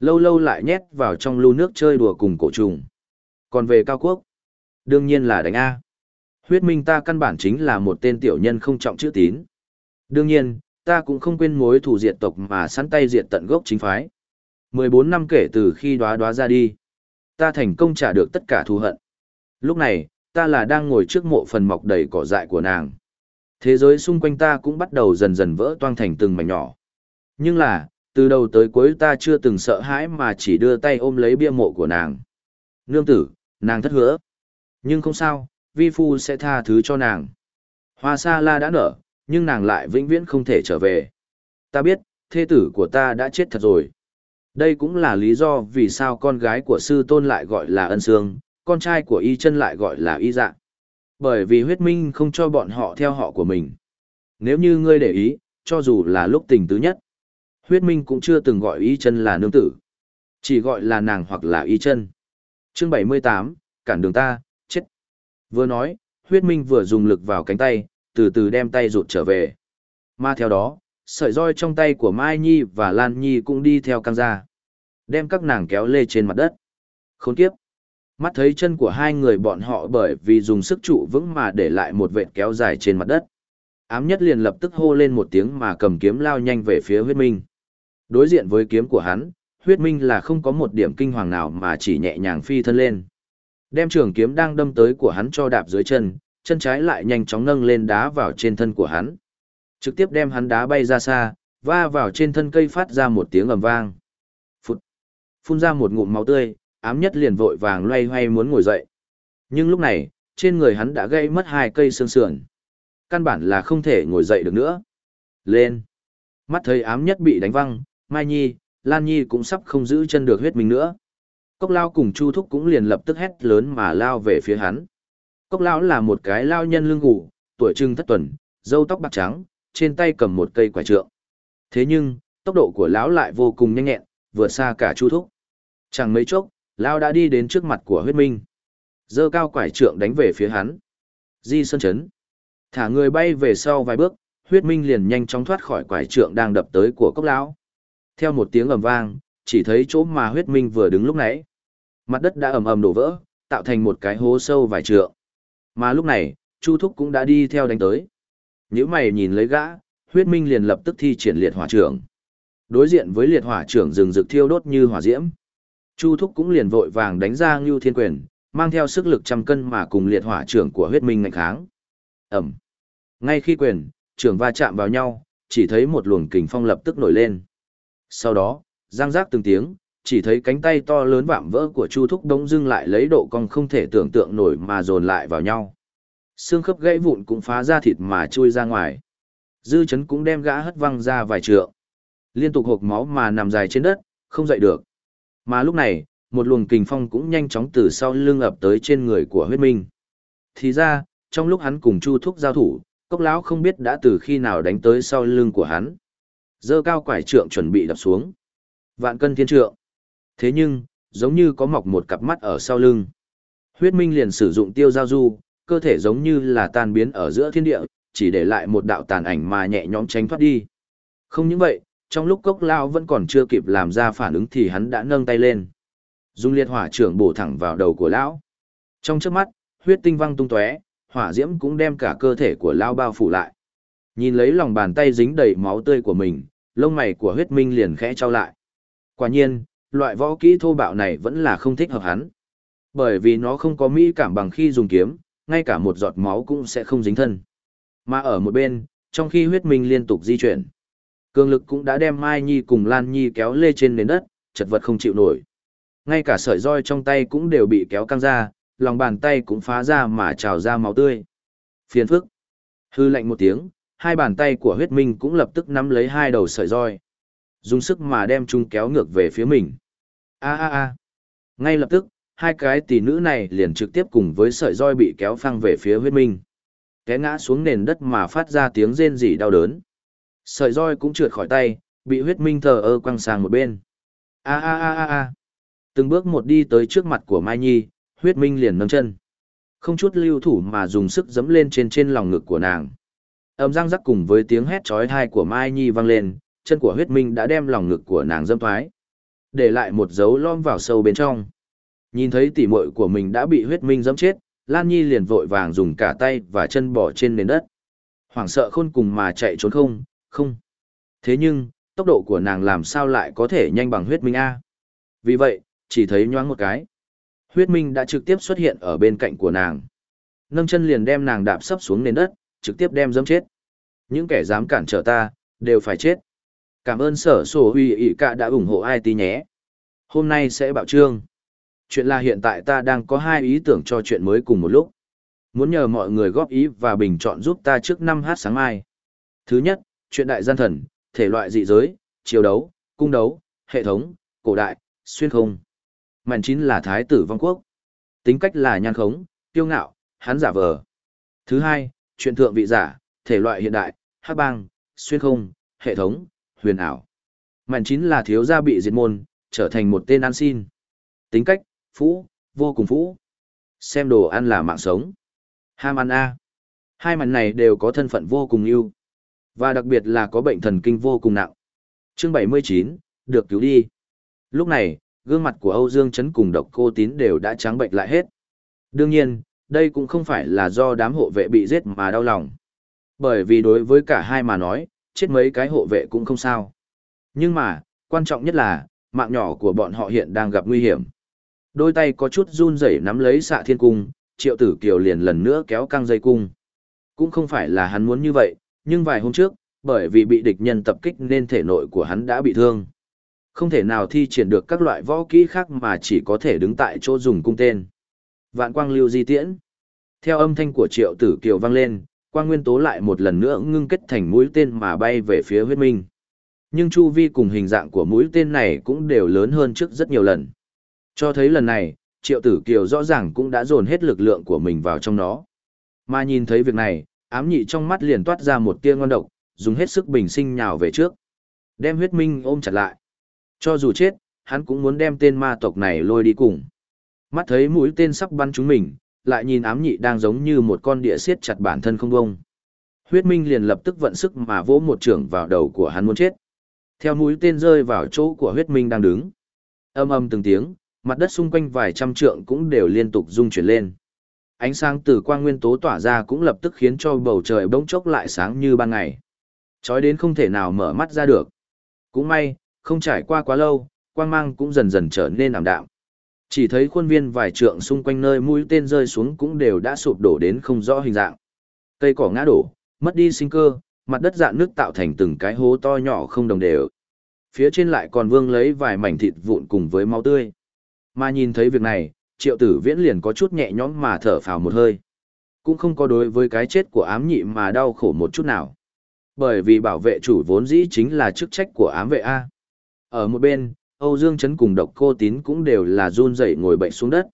Lâu lâu lại nhét vào trong lưu nước chơi đùa cùng cổ trùng. Còn về cao quốc, đương nhiên là đánh A. Huyết minh ta căn bản chính là một tên tiểu nhân không trọng chữ tín. Đương nhiên, Ta cũng không quên mối thù diệt tộc mà sẵn tay diệt tận gốc chính phái. 14 năm kể từ khi đóa đóa ra đi, ta thành công trả được tất cả thù hận. Lúc này, ta là đang ngồi trước mộ phần mọc đầy cỏ dại của nàng. Thế giới xung quanh ta cũng bắt đầu dần dần vỡ toang thành từng mảnh nhỏ. Nhưng là, từ đầu tới cuối ta chưa từng sợ hãi mà chỉ đưa tay ôm lấy bia mộ của nàng. Nương tử, nàng thất hứa. Nhưng không sao, vi phu sẽ tha thứ cho nàng. Hoa sa la đã nở, nhưng nàng lại vĩnh viễn không thể trở về. Ta biết, thê tử của ta đã chết thật rồi. Đây cũng là lý do vì sao con gái của sư tôn lại gọi là ân sương, con trai của y chân lại gọi là y dạ. Bởi vì huyết minh không cho bọn họ theo họ của mình. Nếu như ngươi để ý, cho dù là lúc tình tứ nhất, huyết minh cũng chưa từng gọi y chân là nương tử. Chỉ gọi là nàng hoặc là y chân. Chương 78, cản đường ta, chết. Vừa nói, huyết minh vừa dùng lực vào cánh tay, từ từ đem tay rụt trở về. Mà theo đó, sợi roi trong tay của Mai Nhi và Lan Nhi cũng đi theo căng ra. Đem các nàng kéo lê trên mặt đất. Khốn kiếp. Mắt thấy chân của hai người bọn họ bởi vì dùng sức trụ vững mà để lại một vệt kéo dài trên mặt đất. Ám nhất liền lập tức hô lên một tiếng mà cầm kiếm lao nhanh về phía huyết minh. Đối diện với kiếm của hắn, huyết minh là không có một điểm kinh hoàng nào mà chỉ nhẹ nhàng phi thân lên. Đem trường kiếm đang đâm tới của hắn cho đạp dưới chân, chân trái lại nhanh chóng nâng lên đá vào trên thân của hắn. Trực tiếp đem hắn đá bay ra xa, va vào trên thân cây phát ra một tiếng ầm vang. Phụt. Phun ra một ngụm máu tươi, ám nhất liền vội vàng loay hoay muốn ngồi dậy. Nhưng lúc này, trên người hắn đã gây mất hai cây xương sườn. Căn bản là không thể ngồi dậy được nữa. Lên. Mắt thấy ám nhất bị đánh văng, Mai Nhi, Lan Nhi cũng sắp không giữ chân được huyết mình nữa. Cốc lao cùng Chu Thúc cũng liền lập tức hét lớn mà lao về phía hắn. Cốc lão là một cái lao nhân lưng gù, tuổi trưng thất tuần, râu tóc bạc trắng, trên tay cầm một cây quả trượng. Thế nhưng, tốc độ của lão lại vô cùng nhanh nhẹn, vượt xa cả Chu Thúc. Chẳng mấy chốc, lão đã đi đến trước mặt của huyết minh. Dơ cao quải trượng đánh về phía hắn. Di Sơn Chấn. Thả người bay về sau vài bước, huyết minh liền nhanh chóng thoát khỏi quải trượng đang đập tới của cốc lão. Theo một tiếng ầm vang, chỉ thấy chỗ mà huyết minh vừa đứng lúc nãy. Mặt đất đã ầm ầm đổ vỡ, tạo thành một cái hố sâu vài trượng. Mà lúc này, Chu Thúc cũng đã đi theo đánh tới. Nếu mày nhìn lấy gã, huyết minh liền lập tức thi triển liệt hỏa trưởng. Đối diện với liệt hỏa trưởng rừng rực thiêu đốt như hỏa diễm. Chu Thúc cũng liền vội vàng đánh ra Ngưu Thiên Quyền, mang theo sức lực trăm cân mà cùng liệt hỏa trưởng của huyết minh ngạnh kháng. Ẩm. Ngay khi quyền, trưởng va chạm vào nhau, chỉ thấy một luồng kình phong lập tức nổi lên. Sau đó, giang rác từng tiếng, chỉ thấy cánh tay to lớn vạm vỡ của Chu Thúc đống dưng lại lấy độ cong không thể tưởng tượng nổi mà dồn lại vào nhau. Xương khớp gãy vụn cũng phá ra thịt mà chui ra ngoài. Dư chấn cũng đem gã hất văng ra vài trượng. Liên tục hộp máu mà nằm dài trên đất, không dậy được. Mà lúc này, một luồng kình phong cũng nhanh chóng từ sau lưng ập tới trên người của huyết minh. Thì ra, trong lúc hắn cùng Chu Thúc giao thủ, cốc lão không biết đã từ khi nào đánh tới sau lưng của hắn. Dơ cao quải trượng chuẩn bị đập xuống. Vạn cân thiên trượng. Thế nhưng, giống như có mọc một cặp mắt ở sau lưng. Huyết Minh liền sử dụng tiêu giao du, cơ thể giống như là tan biến ở giữa thiên địa, chỉ để lại một đạo tàn ảnh mà nhẹ nhõm tránh thoát đi. Không những vậy, trong lúc cốc lao vẫn còn chưa kịp làm ra phản ứng thì hắn đã nâng tay lên. Dung liệt hỏa trưởng bổ thẳng vào đầu của lão. Trong trước mắt, huyết tinh văng tung tóe, hỏa diễm cũng đem cả cơ thể của lão bao phủ lại. Nhìn lấy lòng bàn tay dính đầy máu tươi của mình, lông mày của huyết minh liền khẽ trao lại. Quả nhiên, loại võ kỹ thô bạo này vẫn là không thích hợp hắn. Bởi vì nó không có mỹ cảm bằng khi dùng kiếm, ngay cả một giọt máu cũng sẽ không dính thân. Mà ở một bên, trong khi huyết minh liên tục di chuyển, cường lực cũng đã đem Mai Nhi cùng Lan Nhi kéo lê trên nền đất, chật vật không chịu nổi. Ngay cả sợi roi trong tay cũng đều bị kéo căng ra, lòng bàn tay cũng phá ra mà trào ra máu tươi. Phiền phức. Hư lạnh một tiếng, hai bàn tay của huyết minh cũng lập tức nắm lấy hai đầu sợi roi. Dùng sức mà đem chúng kéo ngược về phía mình a a a ngay lập tức hai cái tỷ nữ này liền trực tiếp cùng với sợi roi bị kéo phăng về phía huyết minh. Té ngã xuống nền đất mà phát ra tiếng rên rỉ đau đớn. Sợi roi cũng trượt khỏi tay, bị huyết minh thờ ơ quăng sang một bên. A a a a a. Từng bước một đi tới trước mặt của mai nhi, huyết minh liền nâng chân. Không chút lưu thủ mà dùng sức dẫm lên trên trên lòng ngực của nàng. Âm răng rắc cùng với tiếng hét trói thai của mai nhi vang lên, chân của huyết minh đã đem lòng ngực của nàng dâm thoái. Để lại một dấu lom vào sâu bên trong. Nhìn thấy tỉ muội của mình đã bị huyết minh giẫm chết, Lan Nhi liền vội vàng dùng cả tay và chân bỏ trên nền đất. Hoảng sợ khôn cùng mà chạy trốn không, không. Thế nhưng, tốc độ của nàng làm sao lại có thể nhanh bằng huyết minh A. Vì vậy, chỉ thấy nhoáng một cái. Huyết minh đã trực tiếp xuất hiện ở bên cạnh của nàng. Nâng chân liền đem nàng đạp sấp xuống nền đất, trực tiếp đem dẫm chết. Những kẻ dám cản trở ta, đều phải chết. Cảm ơn sở sổ huy ị cả đã ủng hộ IT nhé. Hôm nay sẽ bạo trương. Chuyện là hiện tại ta đang có hai ý tưởng cho chuyện mới cùng một lúc. Muốn nhờ mọi người góp ý và bình chọn giúp ta trước năm h sáng mai. Thứ nhất, chuyện đại gian thần, thể loại dị giới, chiều đấu, cung đấu, hệ thống, cổ đại, xuyên không. Màn chín là thái tử vong quốc. Tính cách là nhan khống, tiêu ngạo, hắn giả vờ. Thứ hai, chuyện thượng vị giả, thể loại hiện đại, hát bang, xuyên không, hệ thống, huyền ảo. Màn chín là thiếu gia bị diệt môn, trở thành một tên ăn xin. Tính cách, phũ, vô cùng phũ. Xem đồ ăn là mạng sống. Ham ăn A. Hai màn này đều có thân phận vô cùng ưu. Và đặc biệt là có bệnh thần kinh vô cùng nặng. Chương 79, được cứu đi. Lúc này, gương mặt của Âu Dương Chấn cùng độc cô tín đều đã trắng bệnh lại hết. Đương nhiên, đây cũng không phải là do đám hộ vệ bị giết mà đau lòng. Bởi vì đối với cả hai mà nói, chết mấy cái hộ vệ cũng không sao. Nhưng mà, quan trọng nhất là, mạng nhỏ của bọn họ hiện đang gặp nguy hiểm. Đôi tay có chút run rẩy nắm lấy xạ thiên cung, triệu tử kiều liền lần nữa kéo căng dây cung. Cũng không phải là hắn muốn như vậy, nhưng vài hôm trước, bởi vì bị địch nhân tập kích nên thể nội của hắn đã bị thương. Không thể nào thi triển được các loại võ kỹ khác mà chỉ có thể đứng tại chỗ dùng cung tên. Vạn quang lưu di tiễn. Theo âm thanh của triệu tử kiều vang lên, quang nguyên tố lại một lần nữa ngưng kết thành mũi tên mà bay về phía huyết minh. Nhưng chu vi cùng hình dạng của mũi tên này cũng đều lớn hơn trước rất nhiều lần. Cho thấy lần này, triệu tử kiều rõ ràng cũng đã dồn hết lực lượng của mình vào trong nó. Mà nhìn thấy việc này, ám nhị trong mắt liền toát ra một tia ngon độc, dùng hết sức bình sinh nhào về trước. Đem huyết minh ôm chặt lại. Cho dù chết, hắn cũng muốn đem tên ma tộc này lôi đi cùng. Mắt thấy mũi tên sắp bắn chúng mình, lại nhìn ám nhị đang giống như một con địa siết chặt bản thân không bông. Huyết minh liền lập tức vận sức mà vỗ một trưởng vào đầu của hắn muốn chết. Theo mũi tên rơi vào chỗ của huyết minh đang đứng. Âm âm từng tiếng, mặt đất xung quanh vài trăm trượng cũng đều liên tục rung chuyển lên. Ánh sáng từ quang nguyên tố tỏa ra cũng lập tức khiến cho bầu trời bỗng chốc lại sáng như ban ngày. Chói đến không thể nào mở mắt ra được. Cũng may, không trải qua quá lâu, quang mang cũng dần dần trở nên ảm đạm. Chỉ thấy khuôn viên vài trượng xung quanh nơi mũi tên rơi xuống cũng đều đã sụp đổ đến không rõ hình dạng. Cây cỏ ngã đổ, mất đi sinh cơ, mặt đất dạn nước tạo thành từng cái hố to nhỏ không đồng đều. Phía trên lại còn vương lấy vài mảnh thịt vụn cùng với máu tươi. Mà nhìn thấy việc này, triệu tử viễn liền có chút nhẹ nhõm mà thở phào một hơi. Cũng không có đối với cái chết của ám nhị mà đau khổ một chút nào. Bởi vì bảo vệ chủ vốn dĩ chính là chức trách của ám vệ A. Ở một bên, Âu Dương Trấn cùng độc cô tín cũng đều là run rẩy ngồi bệnh xuống đất.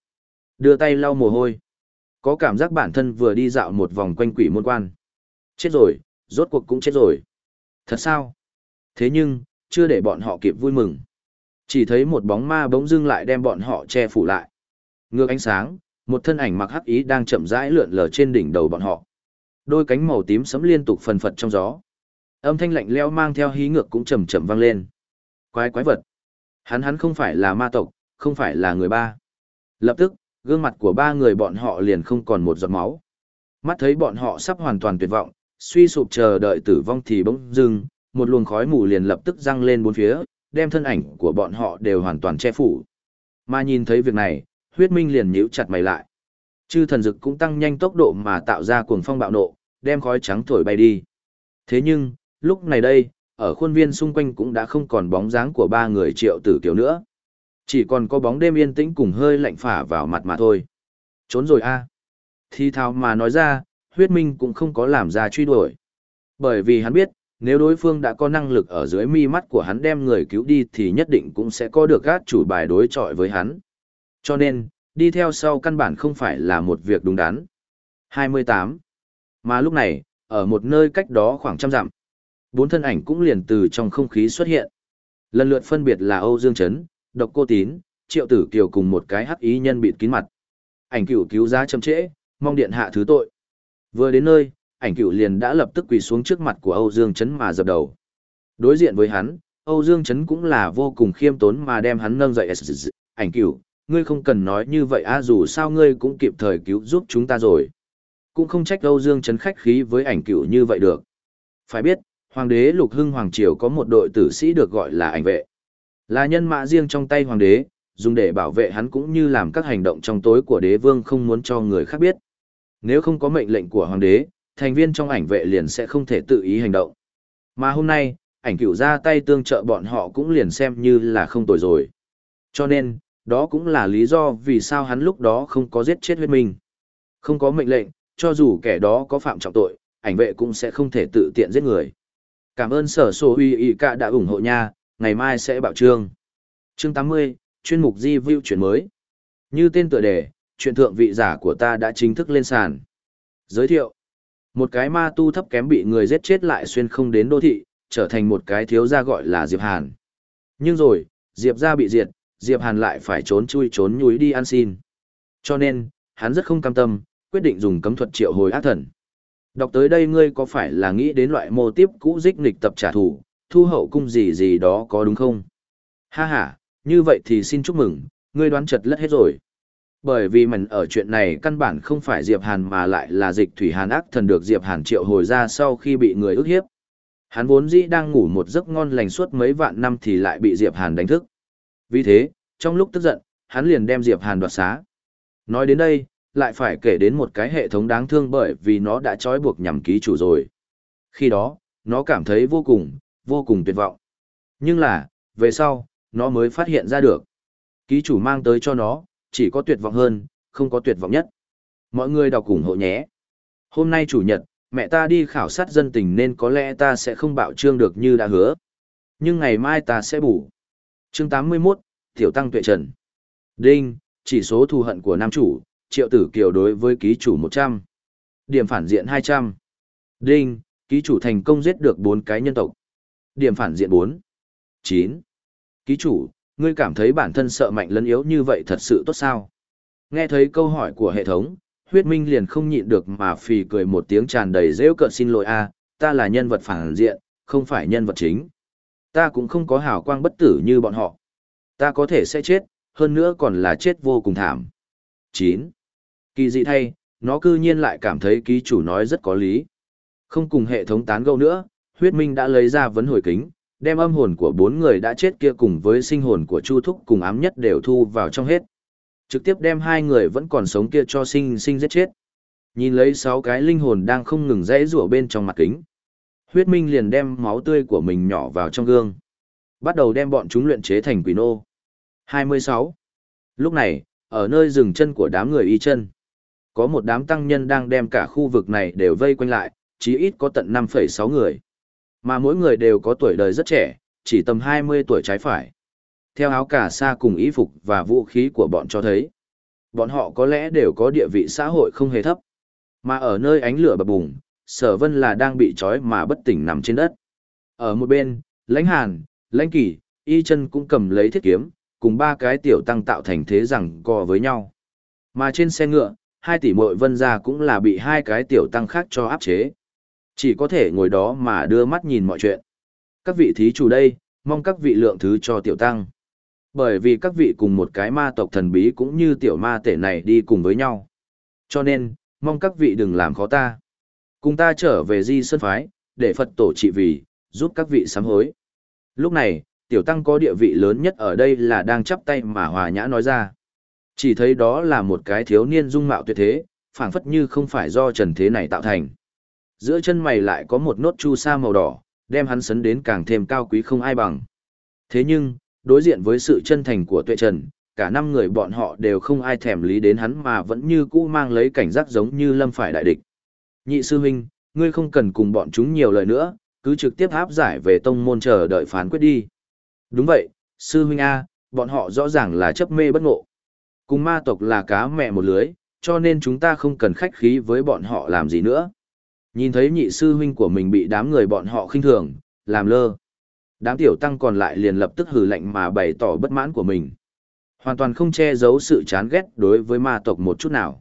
Đưa tay lau mồ hôi. Có cảm giác bản thân vừa đi dạo một vòng quanh quỷ môn quan. Chết rồi, rốt cuộc cũng chết rồi. Thật sao? Thế nhưng, chưa để bọn họ kịp vui mừng. Chỉ thấy một bóng ma bỗng dưng lại đem bọn họ che phủ lại. Ngược ánh sáng, một thân ảnh mặc hắc ý đang chậm rãi lượn lờ trên đỉnh đầu bọn họ. Đôi cánh màu tím sấm liên tục phần phật trong gió. Âm thanh lạnh lẽo mang theo hí ngược cũng chậm chậm vang lên. Quái quái vật. Hắn hắn không phải là ma tộc, không phải là người ba. Lập tức, gương mặt của ba người bọn họ liền không còn một giọt máu. Mắt thấy bọn họ sắp hoàn toàn tuyệt vọng, suy sụp chờ đợi tử vong thì bỗng dưng, một luồng khói mù liền lập tức răng lên bốn phía, đem thân ảnh của bọn họ đều hoàn toàn che phủ. Mà nhìn thấy việc này, huyết minh liền nhíu chặt mày lại. Chư thần dực cũng tăng nhanh tốc độ mà tạo ra cuồng phong bạo nộ, đem khói trắng thổi bay đi. Thế nhưng, lúc này đây, ở khuôn viên xung quanh cũng đã không còn bóng dáng của ba người triệu tử kiều nữa. Chỉ còn có bóng đêm yên tĩnh cùng hơi lạnh phả vào mặt mà thôi. Trốn rồi a à. Thì thào mà nói ra, huyết minh cũng không có làm ra truy đuổi. Bởi vì hắn biết, nếu đối phương đã có năng lực ở dưới mi mắt của hắn đem người cứu đi thì nhất định cũng sẽ có được gác chủ bài đối chọi với hắn. Cho nên, đi theo sau căn bản không phải là một việc đúng đắn. 28. Mà lúc này, ở một nơi cách đó khoảng trăm dặm, bốn thân ảnh cũng liền từ trong không khí xuất hiện. Lần lượt phân biệt là Âu Dương Trấn, Độc Cô Tín, Triệu Tử Kiều cùng một cái hắc ý nhân bịt kín mặt. Ảnh cửu cứu giá chậm trễ, mong điện hạ thứ tội. Vừa đến nơi, ảnh cửu liền đã lập tức quỳ xuống trước mặt của Âu Dương Trấn mà dập đầu. Đối diện với hắn, Âu Dương Trấn cũng là vô cùng khiêm tốn mà đem hắn nâng dậy. Ảnh cửu, ngươi không cần nói như vậy a dù sao ngươi cũng kịp thời cứu giúp chúng ta rồi. Cũng không trách Âu Dương Trấn khách khí với ảnh cửu như vậy được. Phải biết, Hoàng đế Lục Hưng Hoàng Triều có một đội tử sĩ được gọi là ảnh vệ. Là nhân mã riêng trong tay hoàng đế, dùng để bảo vệ hắn cũng như làm các hành động trong tối của đế vương không muốn cho người khác biết. Nếu không có mệnh lệnh của hoàng đế, thành viên trong ảnh vệ liền sẽ không thể tự ý hành động. Mà hôm nay, ảnh cửu ra tay tương trợ bọn họ cũng liền xem như là không tồi rồi. Cho nên, đó cũng là lý do vì sao hắn lúc đó không có giết chết huyết minh. Không có mệnh lệnh, cho dù kẻ đó có phạm trọng tội, ảnh vệ cũng sẽ không thể tự tiện giết người. Cảm ơn sở sổ huy y cả đã ủng hộ nha, ngày mai sẽ bảo trương. Chương 80, chuyên mục di view chuyển mới. Như tên tựa đề, chuyện thượng vị giả của ta đã chính thức lên sàn. Giới thiệu. Một cái ma tu thấp kém bị người giết chết lại xuyên không đến đô thị, trở thành một cái thiếu gia gọi là Diệp Hàn. Nhưng rồi, Diệp gia bị diệt, Diệp Hàn lại phải trốn chui trốn nhúi đi ăn xin. Cho nên, hắn rất không cam tâm, quyết định dùng cấm thuật triệu hồi ác thần. Đọc tới đây ngươi có phải là nghĩ đến loại mô tiếp cũ dích nghịch tập trả thù, thu hậu cung gì gì đó có đúng không? Ha ha, như vậy thì xin chúc mừng, ngươi đoán chật lất hết rồi. Bởi vì mình ở chuyện này căn bản không phải Diệp Hàn mà lại là dịch thủy hàn ác thần được Diệp Hàn triệu hồi ra sau khi bị người ức hiếp. Hắn vốn dĩ đang ngủ một giấc ngon lành suốt mấy vạn năm thì lại bị Diệp Hàn đánh thức. Vì thế, trong lúc tức giận, hắn liền đem Diệp Hàn đoạt xá. Nói đến đây, lại phải kể đến một cái hệ thống đáng thương bởi vì nó đã trói buộc nhằm ký chủ rồi. Khi đó, nó cảm thấy vô cùng, vô cùng tuyệt vọng. Nhưng là, về sau, nó mới phát hiện ra được. Ký chủ mang tới cho nó, chỉ có tuyệt vọng hơn, không có tuyệt vọng nhất. Mọi người đọc ủng hộ nhé. Hôm nay chủ nhật, mẹ ta đi khảo sát dân tình nên có lẽ ta sẽ không bạo trương được như đã hứa. Nhưng ngày mai ta sẽ bù. Chương 81, Tiểu Tăng Tuệ Trần. Đinh, chỉ số thù hận của nam chủ, triệu tử kiều đối với ký chủ 100. Điểm phản diện 200. Đinh, ký chủ thành công giết được 4 cái nhân tộc. Điểm phản diện 4. 9. Ký chủ, ngươi cảm thấy bản thân sợ mạnh lấn yếu như vậy thật sự tốt sao? Nghe thấy câu hỏi của hệ thống, huyết minh liền không nhịn được mà phì cười một tiếng tràn đầy rêu cợt xin lỗi a ta là nhân vật phản diện, không phải nhân vật chính. Ta cũng không có hào quang bất tử như bọn họ. Ta có thể sẽ chết, hơn nữa còn là chết vô cùng thảm. 9. Kỳ dị thay, nó cư nhiên lại cảm thấy ký chủ nói rất có lý. Không cùng hệ thống tán gẫu nữa, huyết minh đã lấy ra vấn hồi kính, đem âm hồn của bốn người đã chết kia cùng với sinh hồn của Chu Thúc cùng ám nhất đều thu vào trong hết. Trực tiếp đem hai người vẫn còn sống kia cho sinh sinh giết chết. Nhìn lấy sáu cái linh hồn đang không ngừng rẽ rủa bên trong mặt kính. Huyết minh liền đem máu tươi của mình nhỏ vào trong gương. Bắt đầu đem bọn chúng luyện chế thành quỷ nô. 26. Lúc này, ở nơi dừng chân của đám người y chân. Có một đám tăng nhân đang đem cả khu vực này đều vây quanh lại, chí ít có tận 5,6 người. Mà mỗi người đều có tuổi đời rất trẻ, chỉ tầm 20 tuổi trái phải. Theo áo cà sa cùng y phục và vũ khí của bọn cho thấy, bọn họ có lẽ đều có địa vị xã hội không hề thấp. Mà ở nơi ánh lửa bập bùng, sở vân là đang bị trói mà bất tỉnh nằm trên đất. Ở một bên, lãnh hàn, lãnh kỳ, y chân cũng cầm lấy thiết kiếm, cùng ba cái tiểu tăng tạo thành thế rằng co với nhau. Mà trên xe ngựa, hai tỷ muội vân gia cũng là bị hai cái tiểu tăng khác cho áp chế. Chỉ có thể ngồi đó mà đưa mắt nhìn mọi chuyện. Các vị thí chủ đây, mong các vị lượng thứ cho tiểu tăng. Bởi vì các vị cùng một cái ma tộc thần bí cũng như tiểu ma tể này đi cùng với nhau. Cho nên, mong các vị đừng làm khó ta. Cùng ta trở về di sơn phái, để Phật tổ trị vì, giúp các vị sám hối. Lúc này, tiểu tăng có địa vị lớn nhất ở đây là đang chắp tay mà hòa nhã nói ra. Chỉ thấy đó là một cái thiếu niên dung mạo tuyệt thế, phảng phất như không phải do trần thế này tạo thành. Giữa chân mày lại có một nốt chu sa màu đỏ, đem hắn sấn đến càng thêm cao quý không ai bằng. Thế nhưng, đối diện với sự chân thành của tuệ trần, cả năm người bọn họ đều không ai thèm lý đến hắn mà vẫn như cũ mang lấy cảnh giác giống như lâm phải đại địch. Nhị sư huynh, ngươi không cần cùng bọn chúng nhiều lời nữa, cứ trực tiếp áp giải về tông môn chờ đợi phán quyết đi. Đúng vậy, sư huynh A, bọn họ rõ ràng là chấp mê bất ngộ. Cùng ma tộc là cá mẹ một lưới, cho nên chúng ta không cần khách khí với bọn họ làm gì nữa. Nhìn thấy nhị sư huynh của mình bị đám người bọn họ khinh thường, làm lơ. Đám tiểu tăng còn lại liền lập tức hừ lạnh mà bày tỏ bất mãn của mình. Hoàn toàn không che giấu sự chán ghét đối với ma tộc một chút nào.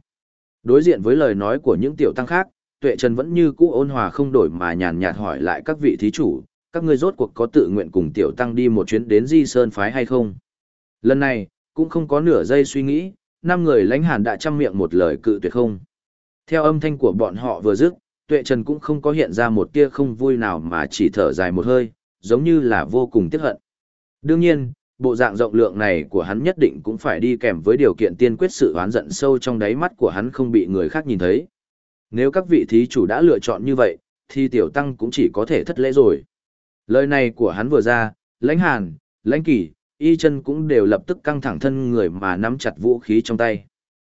Đối diện với lời nói của những tiểu tăng khác, Tuệ Trần vẫn như cũ ôn hòa không đổi mà nhàn nhạt hỏi lại các vị thí chủ, các ngươi rốt cuộc có tự nguyện cùng tiểu tăng đi một chuyến đến Di Sơn phái hay không? Lần này, cũng không có nửa giây suy nghĩ, năm người lãnh hàn đã chăm miệng một lời cự tuyệt không. Theo âm thanh của bọn họ vừa dứt, Tuệ Trần cũng không có hiện ra một tia không vui nào mà chỉ thở dài một hơi, giống như là vô cùng tiếc hận. Đương nhiên, bộ dạng rộng lượng này của hắn nhất định cũng phải đi kèm với điều kiện tiên quyết sự oán giận sâu trong đáy mắt của hắn không bị người khác nhìn thấy. Nếu các vị thí chủ đã lựa chọn như vậy, thì tiểu tăng cũng chỉ có thể thất lễ rồi. Lời này của hắn vừa ra, lãnh hàn, lãnh kỳ, y chân cũng đều lập tức căng thẳng thân người mà nắm chặt vũ khí trong tay.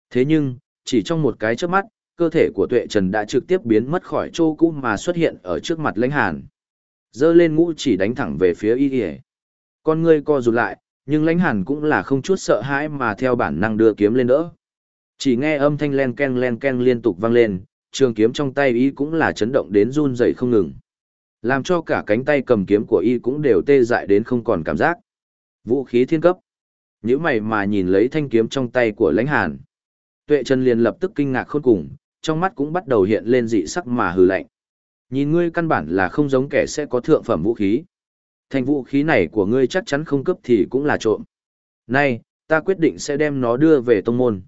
Thế nhưng, chỉ trong một cái chớp mắt, cơ thể của tuệ trần đã trực tiếp biến mất khỏi chỗ cũ mà xuất hiện ở trước mặt lãnh hàn. Giơ lên ngũ chỉ đánh thẳng về phía y ỉa Con ngươi co rụt lại, nhưng lãnh hàn cũng là không chút sợ hãi mà theo bản năng đưa kiếm lên đỡ. Chỉ nghe âm thanh len ken len ken liên tục vang lên, trường kiếm trong tay y cũng là chấn động đến run rẩy không ngừng. Làm cho cả cánh tay cầm kiếm của y cũng đều tê dại đến không còn cảm giác. Vũ khí thiên cấp. Nếu mày mà nhìn lấy thanh kiếm trong tay của lãnh hàn. Tuệ Trần liền lập tức kinh ngạc khôn cùng, trong mắt cũng bắt đầu hiện lên dị sắc mà hừ lạnh. Nhìn ngươi căn bản là không giống kẻ sẽ có thượng phẩm vũ khí. Thành vũ khí này của ngươi chắc chắn không cấp thì cũng là trộm. Nay, ta quyết định sẽ đem nó đưa về tông môn.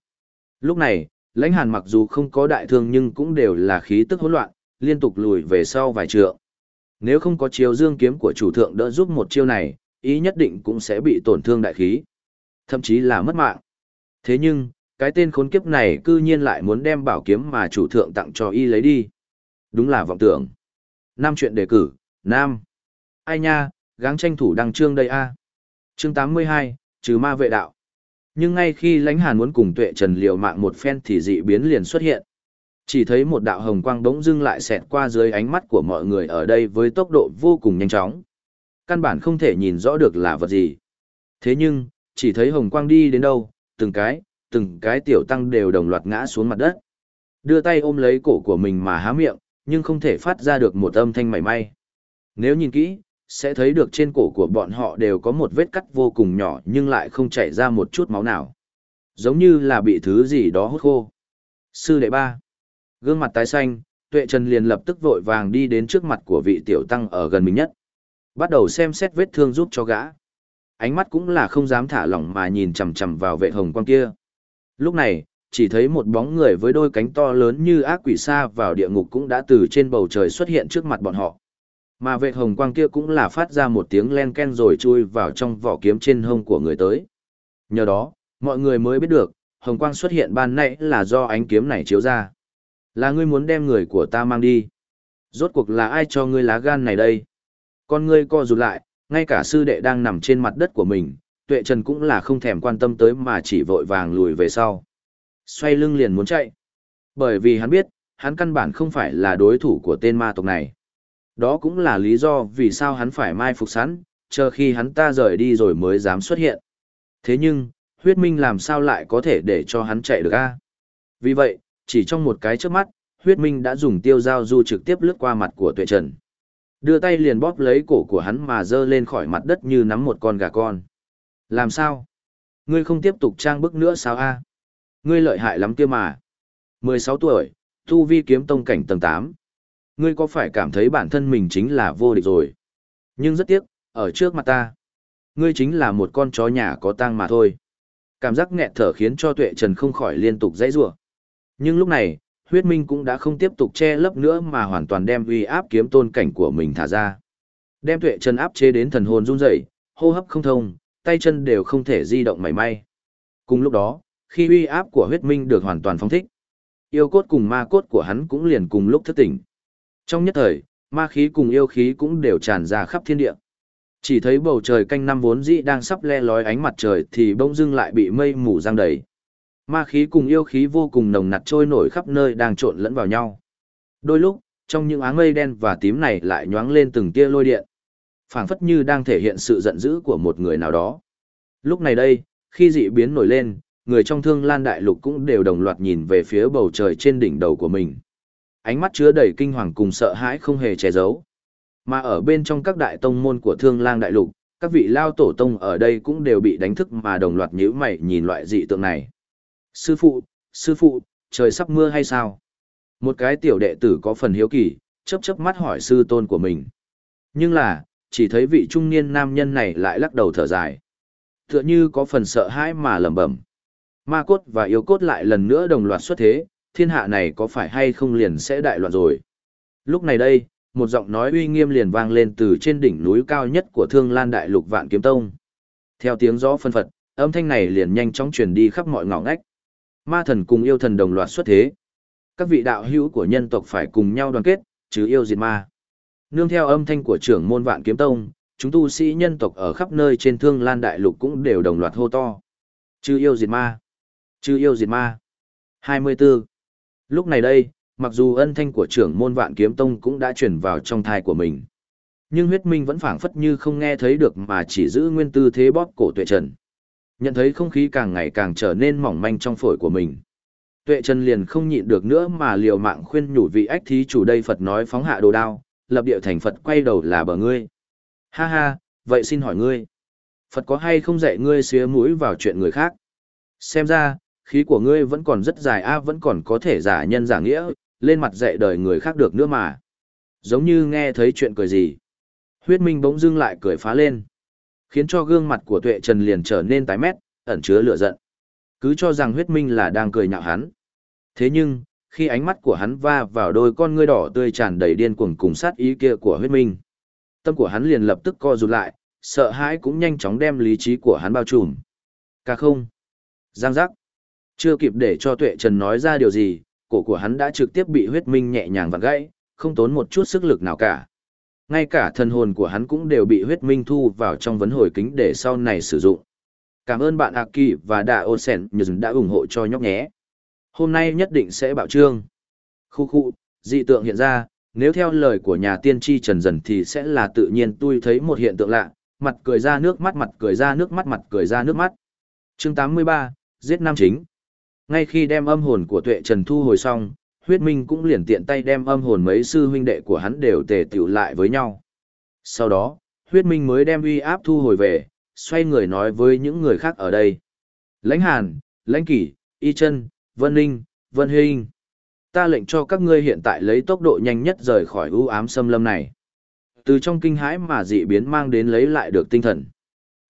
Lúc này, lãnh hàn mặc dù không có đại thương nhưng cũng đều là khí tức hỗn loạn, liên tục lùi về sau vài trượng. Nếu không có chiêu dương kiếm của chủ thượng đỡ giúp một chiêu này, ý nhất định cũng sẽ bị tổn thương đại khí. Thậm chí là mất mạng. Thế nhưng, cái tên khốn kiếp này cư nhiên lại muốn đem bảo kiếm mà chủ thượng tặng cho y lấy đi. Đúng là vọng tưởng. Nam chuyện đề cử, Nam. Ai nha, gắng tranh thủ đăng trương đây a. Chương 82, trừ ma vệ đạo. Nhưng ngay khi lãnh hàn muốn cùng tuệ trần liều mạng một phen thì dị biến liền xuất hiện. Chỉ thấy một đạo hồng quang bỗng dưng lại xẹt qua dưới ánh mắt của mọi người ở đây với tốc độ vô cùng nhanh chóng. Căn bản không thể nhìn rõ được là vật gì. Thế nhưng, chỉ thấy hồng quang đi đến đâu, từng cái, từng cái tiểu tăng đều đồng loạt ngã xuống mặt đất. Đưa tay ôm lấy cổ của mình mà há miệng, nhưng không thể phát ra được một âm thanh mảy may. Nếu nhìn kỹ, sẽ thấy được trên cổ của bọn họ đều có một vết cắt vô cùng nhỏ nhưng lại không chảy ra một chút máu nào. Giống như là bị thứ gì đó hút khô. Sư đệ ba. Gương mặt tái xanh, Tuệ Trần liền lập tức vội vàng đi đến trước mặt của vị tiểu tăng ở gần mình nhất. Bắt đầu xem xét vết thương giúp cho gã. Ánh mắt cũng là không dám thả lỏng mà nhìn chằm chằm vào vệ hồng quang kia. Lúc này, chỉ thấy một bóng người với đôi cánh to lớn như ác quỷ xa vào địa ngục cũng đã từ trên bầu trời xuất hiện trước mặt bọn họ. Mà vệ hồng quang kia cũng là phát ra một tiếng len ken rồi chui vào trong vỏ kiếm trên hông của người tới. Nhờ đó, mọi người mới biết được, hồng quang xuất hiện ban nãy là do ánh kiếm này chiếu ra. Là ngươi muốn đem người của ta mang đi. Rốt cuộc là ai cho ngươi lá gan này đây? Con ngươi co rụt lại, ngay cả sư đệ đang nằm trên mặt đất của mình, tuệ trần cũng là không thèm quan tâm tới mà chỉ vội vàng lùi về sau. Xoay lưng liền muốn chạy. Bởi vì hắn biết, hắn căn bản không phải là đối thủ của tên ma tộc này. Đó cũng là lý do vì sao hắn phải mai phục sẵn, chờ khi hắn ta rời đi rồi mới dám xuất hiện. Thế nhưng, huyết minh làm sao lại có thể để cho hắn chạy được a? Vì vậy, chỉ trong một cái trước mắt, huyết minh đã dùng tiêu dao du trực tiếp lướt qua mặt của tuệ trần. Đưa tay liền bóp lấy cổ của hắn mà giơ lên khỏi mặt đất như nắm một con gà con. Làm sao? Ngươi không tiếp tục trang bức nữa sao a? Ngươi lợi hại lắm kia mà. 16 tuổi, tu vi kiếm tông cảnh tầng 8. Ngươi có phải cảm thấy bản thân mình chính là vô địch rồi? Nhưng rất tiếc, ở trước mặt ta, ngươi chính là một con chó nhà có tang mà thôi. Cảm giác nghẹt thở khiến cho tuệ trần không khỏi liên tục dãy rủa. Nhưng lúc này, huyết minh cũng đã không tiếp tục che lấp nữa mà hoàn toàn đem uy áp kiếm tôn cảnh của mình thả ra. Đem tuệ trần áp chế đến thần hồn run rẩy, hô hấp không thông, tay chân đều không thể di động mảy may. Cùng lúc đó, khi uy áp của huyết minh được hoàn toàn phóng thích, yêu cốt cùng ma cốt của hắn cũng liền cùng lúc thức tỉnh. Trong nhất thời, ma khí cùng yêu khí cũng đều tràn ra khắp thiên địa. Chỉ thấy bầu trời canh năm vốn dĩ đang sắp le lói ánh mặt trời thì bỗng dưng lại bị mây mù giăng đầy. Ma khí cùng yêu khí vô cùng nồng nặc trôi nổi khắp nơi đang trộn lẫn vào nhau. Đôi lúc, trong những áng mây đen và tím này lại nhoáng lên từng tia lôi điện phảng phất như đang thể hiện sự giận dữ của một người nào đó. Lúc này đây, khi dị biến nổi lên, người trong thương lan đại lục cũng đều đồng loạt nhìn về phía bầu trời trên đỉnh đầu của mình. Ánh mắt chứa đầy kinh hoàng cùng sợ hãi không hề che giấu. Mà ở bên trong các đại tông môn của thương lang đại lục, các vị lao tổ tông ở đây cũng đều bị đánh thức mà đồng loạt nhíu mày nhìn loại dị tượng này. Sư phụ, sư phụ, trời sắp mưa hay sao? Một cái tiểu đệ tử có phần hiếu kỳ, chớp chớp mắt hỏi sư tôn của mình. Nhưng là, chỉ thấy vị trung niên nam nhân này lại lắc đầu thở dài. Tựa như có phần sợ hãi mà lẩm bẩm. Ma cốt và yêu cốt lại lần nữa đồng loạt xuất thế, thiên hạ này có phải hay không liền sẽ đại loạn rồi. Lúc này đây, một giọng nói uy nghiêm liền vang lên từ trên đỉnh núi cao nhất của Thương Lan Đại Lục Vạn Kiếm Tông. Theo tiếng gió phân phật, âm thanh này liền nhanh chóng truyền đi khắp mọi ngõ ngách. Ma thần cùng yêu thần đồng loạt xuất thế. Các vị đạo hữu của nhân tộc phải cùng nhau đoàn kết, chứ yêu diệt ma. Nương theo âm thanh của trưởng môn Vạn Kiếm Tông, chúng tu sĩ nhân tộc ở khắp nơi trên Thương Lan Đại Lục cũng đều đồng loạt hô to. chư yêu diệt ma. chư yêu diệt ma. 24. Lúc này đây, mặc dù ân thanh của trưởng môn vạn kiếm tông cũng đã chuyển vào trong thai của mình. Nhưng huyết minh vẫn phảng phất như không nghe thấy được mà chỉ giữ nguyên tư thế bóp cổ tuệ trần. Nhận thấy không khí càng ngày càng trở nên mỏng manh trong phổi của mình. Tuệ trần liền không nhịn được nữa mà liều mạng khuyên nhủ vị ách thí chủ đây Phật nói phóng hạ đồ đao, lập địa thành Phật quay đầu là bờ ngươi. Ha ha, vậy xin hỏi ngươi. Phật có hay không dạy ngươi xía mũi vào chuyện người khác? Xem ra, khí của ngươi vẫn còn rất dài a vẫn còn có thể giả nhân giả nghĩa, lên mặt dạy đời người khác được nữa mà. Giống như nghe thấy chuyện cười gì. Huyết Minh bỗng dưng lại cười phá lên. Khiến cho gương mặt của Tuệ Trần liền trở nên tái mét, ẩn chứa lửa giận. Cứ cho rằng Huyết Minh là đang cười nhạo hắn. Thế nhưng, khi ánh mắt của hắn va vào đôi con ngươi đỏ tươi tràn đầy điên cuồng cùng sát ý kia của Huyết Minh. Tâm của hắn liền lập tức co rụt lại, sợ hãi cũng nhanh chóng đem lý trí của hắn bao trùm. Cả không. Giang giác. Chưa kịp để cho Tuệ Trần nói ra điều gì, cổ của hắn đã trực tiếp bị huyết minh nhẹ nhàng vặn gãy, không tốn một chút sức lực nào cả. Ngay cả thần hồn của hắn cũng đều bị huyết minh thu vào trong vấn hồi kính để sau này sử dụng. Cảm ơn bạn Aki và Đạ Ô Sen đã ủng hộ cho nhóc nhé. Hôm nay nhất định sẽ bạo trương. Khu khu, dị tượng hiện ra, nếu theo lời của nhà tiên tri Trần Dần thì sẽ là tự nhiên tôi thấy một hiện tượng lạ, mặt cười ra nước mắt mặt cười ra nước mắt mặt cười ra nước mắt. Chương 83, Giết Nam Chính ngay khi đem âm hồn của tuệ trần thu hồi xong, huyết minh cũng liền tiện tay đem âm hồn mấy sư huynh đệ của hắn đều tề tiểu lại với nhau. Sau đó, huyết minh mới đem uy áp thu hồi về, xoay người nói với những người khác ở đây. Lãnh Hàn, Lãnh Kỷ, Y chân Vân Ninh, Vân Hinh. Ta lệnh cho các ngươi hiện tại lấy tốc độ nhanh nhất rời khỏi u ám xâm lâm này. Từ trong kinh hãi mà dị biến mang đến lấy lại được tinh thần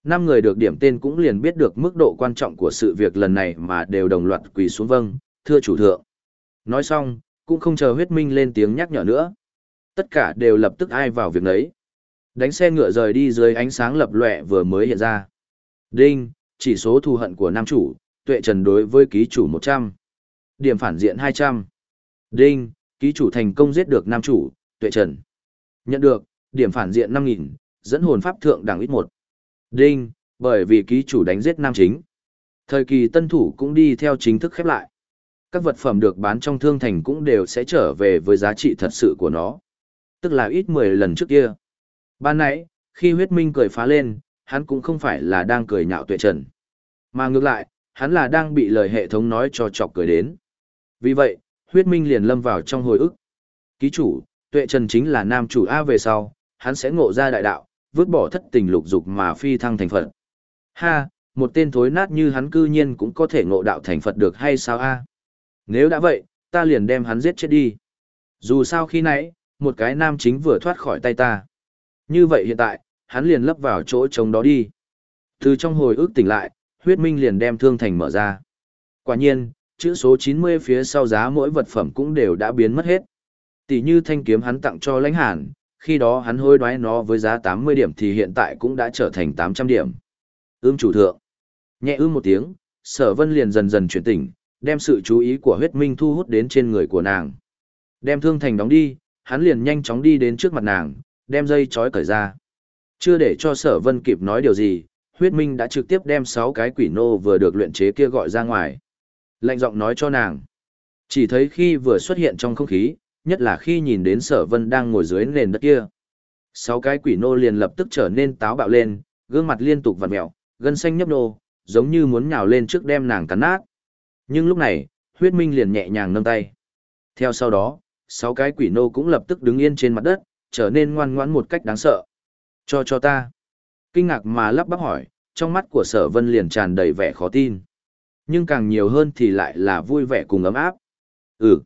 năm người được điểm tên cũng liền biết được mức độ quan trọng của sự việc lần này mà đều đồng loạt quỳ xuống vâng, thưa chủ thượng. Nói xong, cũng không chờ huyết minh lên tiếng nhắc nhở nữa. Tất cả đều lập tức ai vào việc nấy. Đánh xe ngựa rời đi dưới ánh sáng lập lòe vừa mới hiện ra. Đinh, chỉ số thù hận của nam chủ, tuệ trần đối với ký chủ 100. Điểm phản diện 200. Đinh, ký chủ thành công giết được nam chủ, tuệ trần. Nhận được, điểm phản diện 5.000, dẫn hồn pháp thượng đẳng ít một. Đinh, bởi vì ký chủ đánh giết nam chính. Thời kỳ tân thủ cũng đi theo chính thức khép lại. Các vật phẩm được bán trong thương thành cũng đều sẽ trở về với giá trị thật sự của nó. Tức là ít 10 lần trước kia. Ban nãy, khi huyết minh cười phá lên, hắn cũng không phải là đang cười nhạo tuệ trần. Mà ngược lại, hắn là đang bị lời hệ thống nói cho chọc cười đến. Vì vậy, huyết minh liền lâm vào trong hồi ức. Ký chủ, tuệ trần chính là nam chủ A về sau, hắn sẽ ngộ ra đại đạo, vứt bỏ thất tình lục dục mà phi thăng thành Phật. Ha, một tên thối nát như hắn cư nhiên cũng có thể ngộ đạo thành Phật được hay sao a? Nếu đã vậy, ta liền đem hắn giết chết đi. Dù sao khi nãy, một cái nam chính vừa thoát khỏi tay ta. Như vậy hiện tại, hắn liền lấp vào chỗ trống đó đi. Từ trong hồi ức tỉnh lại, huyết minh liền đem thương thành mở ra. Quả nhiên, chữ số 90 phía sau giá mỗi vật phẩm cũng đều đã biến mất hết. Tỷ như thanh kiếm hắn tặng cho lãnh hàn, khi đó hắn hối đoái nó với giá 80 điểm thì hiện tại cũng đã trở thành 800 điểm. Ưm chủ thượng. Nhẹ ưm một tiếng, sở vân liền dần dần chuyển tỉnh, đem sự chú ý của huyết minh thu hút đến trên người của nàng. Đem thương thành đóng đi, hắn liền nhanh chóng đi đến trước mặt nàng, đem dây chói cởi ra. Chưa để cho sở vân kịp nói điều gì, huyết minh đã trực tiếp đem sáu cái quỷ nô vừa được luyện chế kia gọi ra ngoài. Lạnh giọng nói cho nàng. Chỉ thấy khi vừa xuất hiện trong không khí, nhất là khi nhìn đến sở vân đang ngồi dưới nền đất kia. Sáu cái quỷ nô liền lập tức trở nên táo bạo lên, gương mặt liên tục vặn mẹo, gân xanh nhấp nô, giống như muốn nhào lên trước đem nàng cắn nát. Nhưng lúc này, huyết minh liền nhẹ nhàng nâng tay. Theo sau đó, sáu cái quỷ nô cũng lập tức đứng yên trên mặt đất, trở nên ngoan ngoãn một cách đáng sợ. Cho cho ta. Kinh ngạc mà lắp bắp hỏi, trong mắt của sở vân liền tràn đầy vẻ khó tin. Nhưng càng nhiều hơn thì lại là vui vẻ cùng ấm áp. Ừ.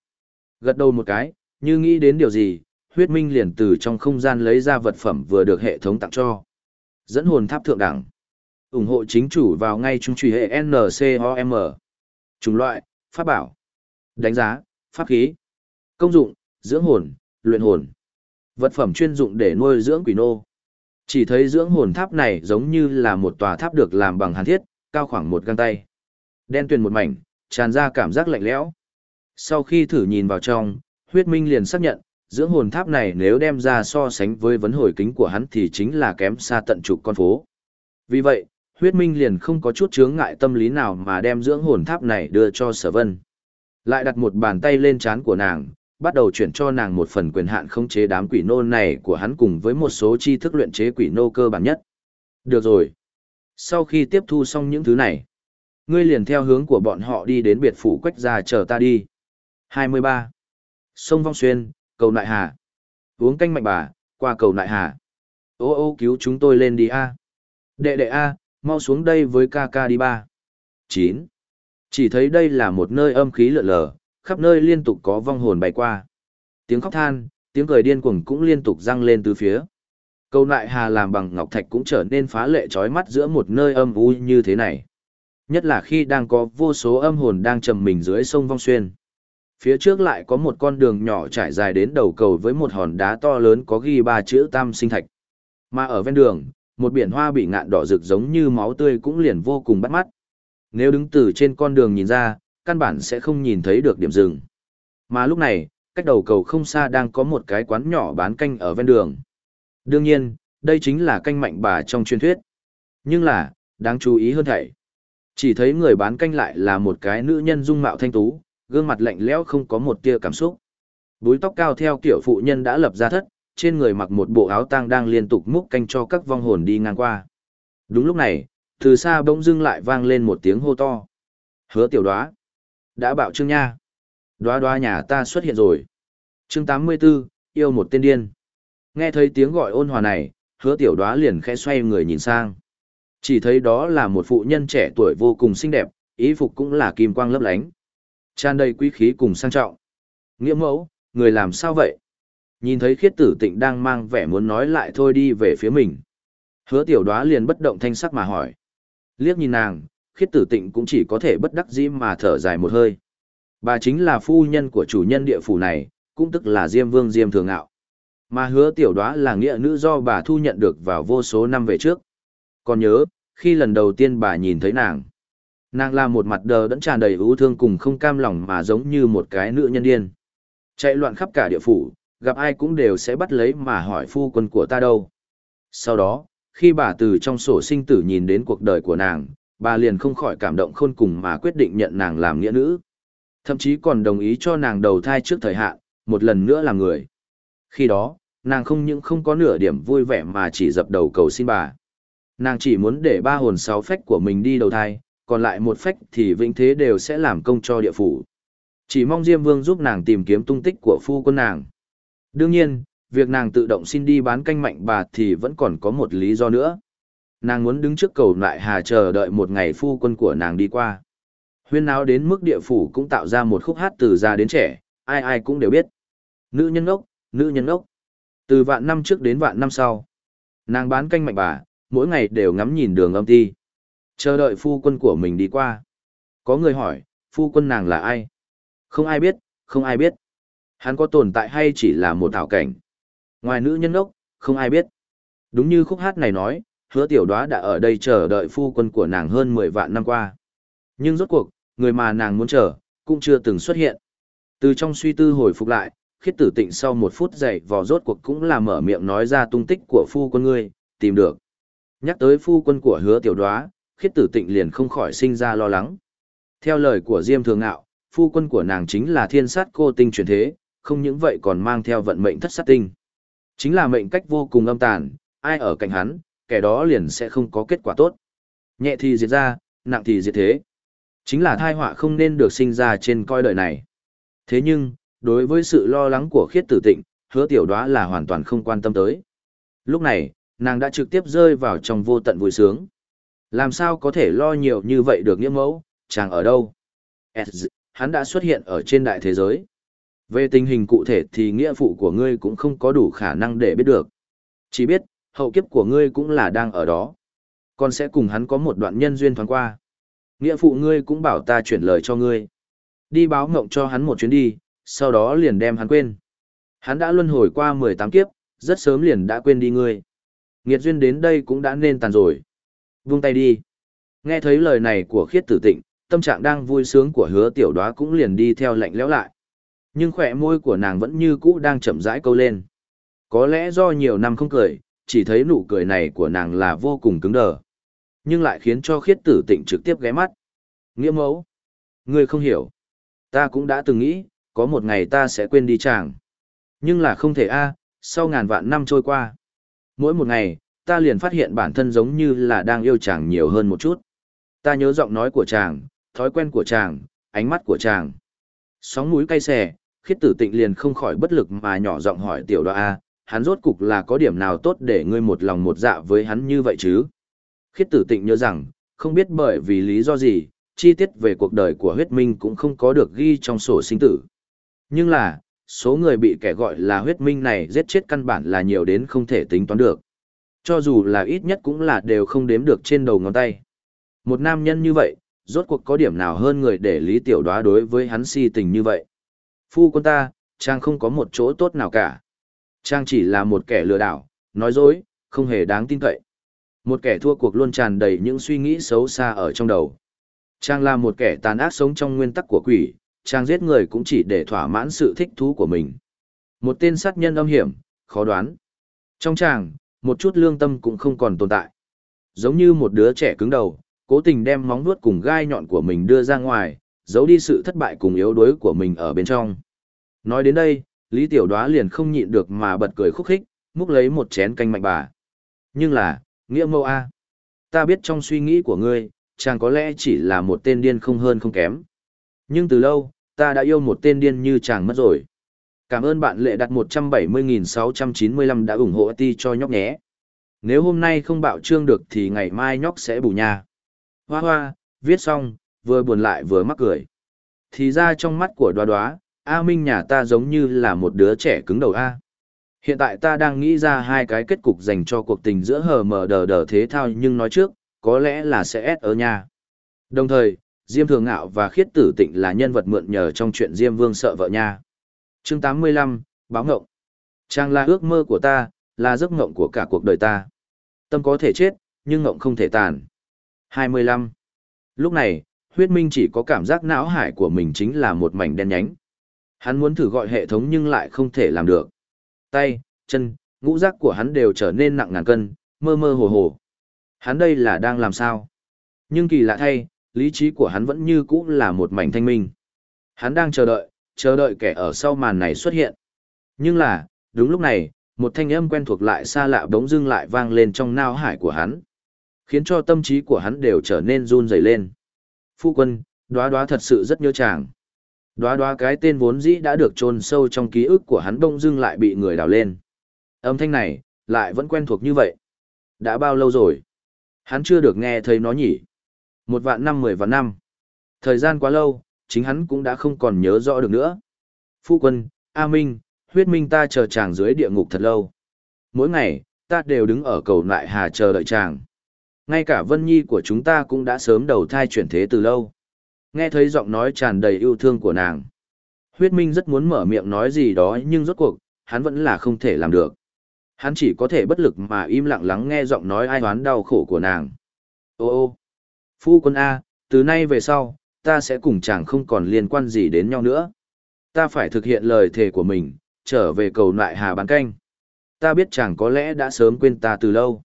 Gật đầu một cái, như nghĩ đến điều gì, huyết minh liền từ trong không gian lấy ra vật phẩm vừa được hệ thống tặng cho. Dẫn hồn tháp thượng đẳng. ủng hộ chính chủ vào ngay trung trùy hệ NCOM. Chủng loại, pháp bảo. Đánh giá, pháp khí. Công dụng, dưỡng hồn, luyện hồn. Vật phẩm chuyên dụng để nuôi dưỡng quỷ nô. Chỉ thấy dưỡng hồn tháp này giống như là một tòa tháp được làm bằng hàn thiết, cao khoảng một găng tay. Đen tuyền một mảnh, tràn ra cảm giác lạnh lẽo. Sau khi thử nhìn vào trong, huyết minh liền xác nhận, dưỡng hồn tháp này nếu đem ra so sánh với vấn hồi kính của hắn thì chính là kém xa tận chục con phố. Vì vậy, huyết minh liền không có chút chướng ngại tâm lý nào mà đem dưỡng hồn tháp này đưa cho sở vân. Lại đặt một bàn tay lên trán của nàng, bắt đầu chuyển cho nàng một phần quyền hạn khống chế đám quỷ nô này của hắn cùng với một số tri thức luyện chế quỷ nô cơ bản nhất. Được rồi. Sau khi tiếp thu xong những thứ này, ngươi liền theo hướng của bọn họ đi đến biệt phủ quách gia chờ ta đi. 23. Sông Vong Xuyên, cầu nại hà. Uống canh mạnh bà, qua cầu nại hà. Ô ô cứu chúng tôi lên đi a. Đệ đệ a, mau xuống đây với ca ca đi ba. 9. Chỉ thấy đây là một nơi âm khí lượn lờ, khắp nơi liên tục có vong hồn bay qua. Tiếng khóc than, tiếng cười điên cuồng cũng liên tục răng lên từ phía. Cầu nại hà làm bằng ngọc thạch cũng trở nên phá lệ trói mắt giữa một nơi âm u như thế này. Nhất là khi đang có vô số âm hồn đang trầm mình dưới sông Vong Xuyên. Phía trước lại có một con đường nhỏ trải dài đến đầu cầu với một hòn đá to lớn có ghi ba chữ tam sinh thạch. Mà ở ven đường, một biển hoa bị ngạn đỏ rực giống như máu tươi cũng liền vô cùng bắt mắt. Nếu đứng từ trên con đường nhìn ra, căn bản sẽ không nhìn thấy được điểm dừng. Mà lúc này, cách đầu cầu không xa đang có một cái quán nhỏ bán canh ở ven đường. Đương nhiên, đây chính là canh mạnh bà trong truyền thuyết. Nhưng là, đáng chú ý hơn thảy. Chỉ thấy người bán canh lại là một cái nữ nhân dung mạo thanh tú, gương mặt lạnh lẽo không có một tia cảm xúc. Búi tóc cao theo kiểu phụ nhân đã lập ra thất, trên người mặc một bộ áo tang đang liên tục múc canh cho các vong hồn đi ngang qua. Đúng lúc này, từ xa bỗng dưng lại vang lên một tiếng hô to. Hứa tiểu đoá. Đã bảo trương nha. Đoá đoá nhà ta xuất hiện rồi. Chương 84, yêu một tên điên. Nghe thấy tiếng gọi ôn hòa này, hứa tiểu đoá liền khẽ xoay người nhìn sang. Chỉ thấy đó là một phụ nhân trẻ tuổi vô cùng xinh đẹp, ý phục cũng là kim quang lấp lánh. Tràn đầy quý khí cùng sang trọng. Nghĩa mẫu, người làm sao vậy? Nhìn thấy khiết tử tịnh đang mang vẻ muốn nói lại thôi đi về phía mình. Hứa tiểu đoá liền bất động thanh sắc mà hỏi. Liếc nhìn nàng, khiết tử tịnh cũng chỉ có thể bất đắc dĩ mà thở dài một hơi. Bà chính là phu nhân của chủ nhân địa phủ này, cũng tức là Diêm Vương Diêm Thường Ngạo. Mà hứa tiểu đoá là nghĩa nữ do bà thu nhận được vào vô số năm về trước. Còn nhớ, khi lần đầu tiên bà nhìn thấy nàng, nàng là một mặt đờ đẫn tràn đầy ưu thương cùng không cam lòng mà giống như một cái nữ nhân điên. Chạy loạn khắp cả địa phủ, gặp ai cũng đều sẽ bắt lấy mà hỏi phu quân của ta đâu. Sau đó, khi bà từ trong sổ sinh tử nhìn đến cuộc đời của nàng, bà liền không khỏi cảm động khôn cùng mà quyết định nhận nàng làm nghĩa nữ. Thậm chí còn đồng ý cho nàng đầu thai trước thời hạn, một lần nữa làm người. Khi đó, nàng không những không có nửa điểm vui vẻ mà chỉ dập đầu cầu xin bà. Nàng chỉ muốn để ba hồn sáu phách của mình đi đầu thai, còn lại một phách thì vĩnh thế đều sẽ làm công cho địa phủ. Chỉ mong Diêm Vương giúp nàng tìm kiếm tung tích của phu quân nàng. Đương nhiên, việc nàng tự động xin đi bán canh mạnh bà thì vẫn còn có một lý do nữa. Nàng muốn đứng trước cầu lại hà chờ đợi một ngày phu quân của nàng đi qua. Huyên náo đến mức địa phủ cũng tạo ra một khúc hát từ già đến trẻ, ai ai cũng đều biết. Nữ nhân ốc, nữ nhân ốc. Từ vạn năm trước đến vạn năm sau. Nàng bán canh mạnh bà, mỗi ngày đều ngắm nhìn đường âm ti. Chờ đợi phu quân của mình đi qua. Có người hỏi, phu quân nàng là ai? Không ai biết, không ai biết. Hắn có tồn tại hay chỉ là một thảo cảnh? Ngoài nữ nhân ốc, không ai biết. Đúng như khúc hát này nói, hứa tiểu đoá đã ở đây chờ đợi phu quân của nàng hơn 10 vạn năm qua. Nhưng rốt cuộc, người mà nàng muốn chờ, cũng chưa từng xuất hiện. Từ trong suy tư hồi phục lại, khiết tử tịnh sau một phút dậy vò rốt cuộc cũng là mở miệng nói ra tung tích của phu quân ngươi, tìm được. Nhắc tới phu quân của hứa tiểu đoá, khiết tử tịnh liền không khỏi sinh ra lo lắng. Theo lời của Diêm Thường Ngạo, phu quân của nàng chính là thiên sát cô tinh truyền thế, không những vậy còn mang theo vận mệnh thất sát tinh. Chính là mệnh cách vô cùng âm tàn, ai ở cạnh hắn, kẻ đó liền sẽ không có kết quả tốt. Nhẹ thì diệt ra, nặng thì diệt thế. Chính là thai họa không nên được sinh ra trên coi đời này. Thế nhưng, đối với sự lo lắng của khiết tử tịnh, hứa tiểu đoá là hoàn toàn không quan tâm tới. Lúc này, nàng đã trực tiếp rơi vào trong vô tận vui sướng. Làm sao có thể lo nhiều như vậy được nghĩa mẫu, chàng ở đâu? Hắn đã xuất hiện ở trên đại thế giới. Về tình hình cụ thể thì nghĩa phụ của ngươi cũng không có đủ khả năng để biết được. Chỉ biết, hậu kiếp của ngươi cũng là đang ở đó. Con sẽ cùng hắn có một đoạn nhân duyên thoáng qua. Nghĩa phụ ngươi cũng bảo ta chuyển lời cho ngươi. Đi báo ngộng cho hắn một chuyến đi, sau đó liền đem hắn quên. Hắn đã luân hồi qua 18 kiếp, rất sớm liền đã quên đi ngươi. Nghiệt duyên đến đây cũng đã nên tàn rồi. Vung tay đi. Nghe thấy lời này của khiết tử tịnh, tâm trạng đang vui sướng của hứa tiểu đoá cũng liền đi theo lạnh lẽo lại. Nhưng khỏe môi của nàng vẫn như cũ đang chậm rãi câu lên. Có lẽ do nhiều năm không cười, chỉ thấy nụ cười này của nàng là vô cùng cứng đờ. Nhưng lại khiến cho khiết tử tịnh trực tiếp ghé mắt. Nghĩa mẫu. Ngươi không hiểu. Ta cũng đã từng nghĩ, có một ngày ta sẽ quên đi chàng. Nhưng là không thể a, sau ngàn vạn năm trôi qua. Mỗi một ngày, ta liền phát hiện bản thân giống như là đang yêu chàng nhiều hơn một chút. Ta nhớ giọng nói của chàng, thói quen của chàng, ánh mắt của chàng. Sóng mũi cay xè, khiết tử tịnh liền không khỏi bất lực mà nhỏ giọng hỏi tiểu đoa A, hắn rốt cục là có điểm nào tốt để ngươi một lòng một dạ với hắn như vậy chứ? Khiết tử tịnh nhớ rằng, không biết bởi vì lý do gì, chi tiết về cuộc đời của huyết minh cũng không có được ghi trong sổ sinh tử. Nhưng là, số người bị kẻ gọi là huyết minh này giết chết căn bản là nhiều đến không thể tính toán được. Cho dù là ít nhất cũng là đều không đếm được trên đầu ngón tay. Một nam nhân như vậy, rốt cuộc có điểm nào hơn người để lý tiểu đoá đối với hắn si tình như vậy. Phu quân ta, trang không có một chỗ tốt nào cả. Trang chỉ là một kẻ lừa đảo, nói dối, không hề đáng tin cậy. Một kẻ thua cuộc luôn tràn đầy những suy nghĩ xấu xa ở trong đầu. Trang là một kẻ tàn ác sống trong nguyên tắc của quỷ, Trang giết người cũng chỉ để thỏa mãn sự thích thú của mình. Một tên sát nhân âm hiểm, khó đoán. Trong Trang, một chút lương tâm cũng không còn tồn tại. Giống như một đứa trẻ cứng đầu, cố tình đem móng vuốt cùng gai nhọn của mình đưa ra ngoài, giấu đi sự thất bại cùng yếu đuối của mình ở bên trong. Nói đến đây, Lý Tiểu Đoá liền không nhịn được mà bật cười khúc khích, múc lấy một chén canh mạnh bà. Nhưng là, nghĩa mâu A. Ta biết trong suy nghĩ của ngươi, chàng có lẽ chỉ là một tên điên không hơn không kém. Nhưng từ lâu, ta đã yêu một tên điên như chàng mất rồi. Cảm ơn bạn lệ đặt 170.695 đã ủng hộ ti cho nhóc nhé. Nếu hôm nay không bạo trương được thì ngày mai nhóc sẽ bù nhà. Hoa hoa, viết xong, vừa buồn lại vừa mắc cười. Thì ra trong mắt của đoá đoá, A Minh nhà ta giống như là một đứa trẻ cứng đầu A. Hiện tại ta đang nghĩ ra hai cái kết cục dành cho cuộc tình giữa hờ mờ đờ đờ thế thao nhưng nói trước, có lẽ là sẽ ép ở nhà. Đồng thời, Diêm Thường Ngạo và Khiết Tử Tịnh là nhân vật mượn nhờ trong chuyện Diêm Vương sợ vợ nha. Chương 85, Báo Ngộng. Trang là ước mơ của ta, là giấc ngộng của cả cuộc đời ta. Tâm có thể chết, nhưng ngộng không thể tàn. 25. Lúc này, huyết minh chỉ có cảm giác não hải của mình chính là một mảnh đen nhánh. Hắn muốn thử gọi hệ thống nhưng lại không thể làm được. Tay, chân, ngũ giác của hắn đều trở nên nặng ngàn cân, mơ mơ hồ hồ. Hắn đây là đang làm sao? Nhưng kỳ lạ thay, lý trí của hắn vẫn như cũ là một mảnh thanh minh. Hắn đang chờ đợi, chờ đợi kẻ ở sau màn này xuất hiện. Nhưng là, đúng lúc này, một thanh âm quen thuộc lại xa lạ bỗng dưng lại vang lên trong nao hải của hắn. Khiến cho tâm trí của hắn đều trở nên run rẩy lên. Phu quân, đoá đoá thật sự rất nhớ chàng. Đoá đoá cái tên vốn dĩ đã được chôn sâu trong ký ức của hắn bỗng dưng lại bị người đào lên. Âm thanh này, lại vẫn quen thuộc như vậy. Đã bao lâu rồi? Hắn chưa được nghe thấy nó nhỉ? Một vạn năm mười vạn năm. Thời gian quá lâu, chính hắn cũng đã không còn nhớ rõ được nữa. Phu quân, A Minh, huyết minh ta chờ chàng dưới địa ngục thật lâu. Mỗi ngày, ta đều đứng ở cầu lại hà chờ đợi chàng. Ngay cả Vân Nhi của chúng ta cũng đã sớm đầu thai chuyển thế từ lâu. Nghe thấy giọng nói tràn đầy yêu thương của nàng. Huyết Minh rất muốn mở miệng nói gì đó nhưng rốt cuộc, hắn vẫn là không thể làm được. Hắn chỉ có thể bất lực mà im lặng lắng nghe giọng nói ai oán đau khổ của nàng. Ô ô, phu quân A, từ nay về sau, ta sẽ cùng chàng không còn liên quan gì đến nhau nữa. Ta phải thực hiện lời thề của mình, trở về cầu nại hà bán canh. Ta biết chàng có lẽ đã sớm quên ta từ lâu.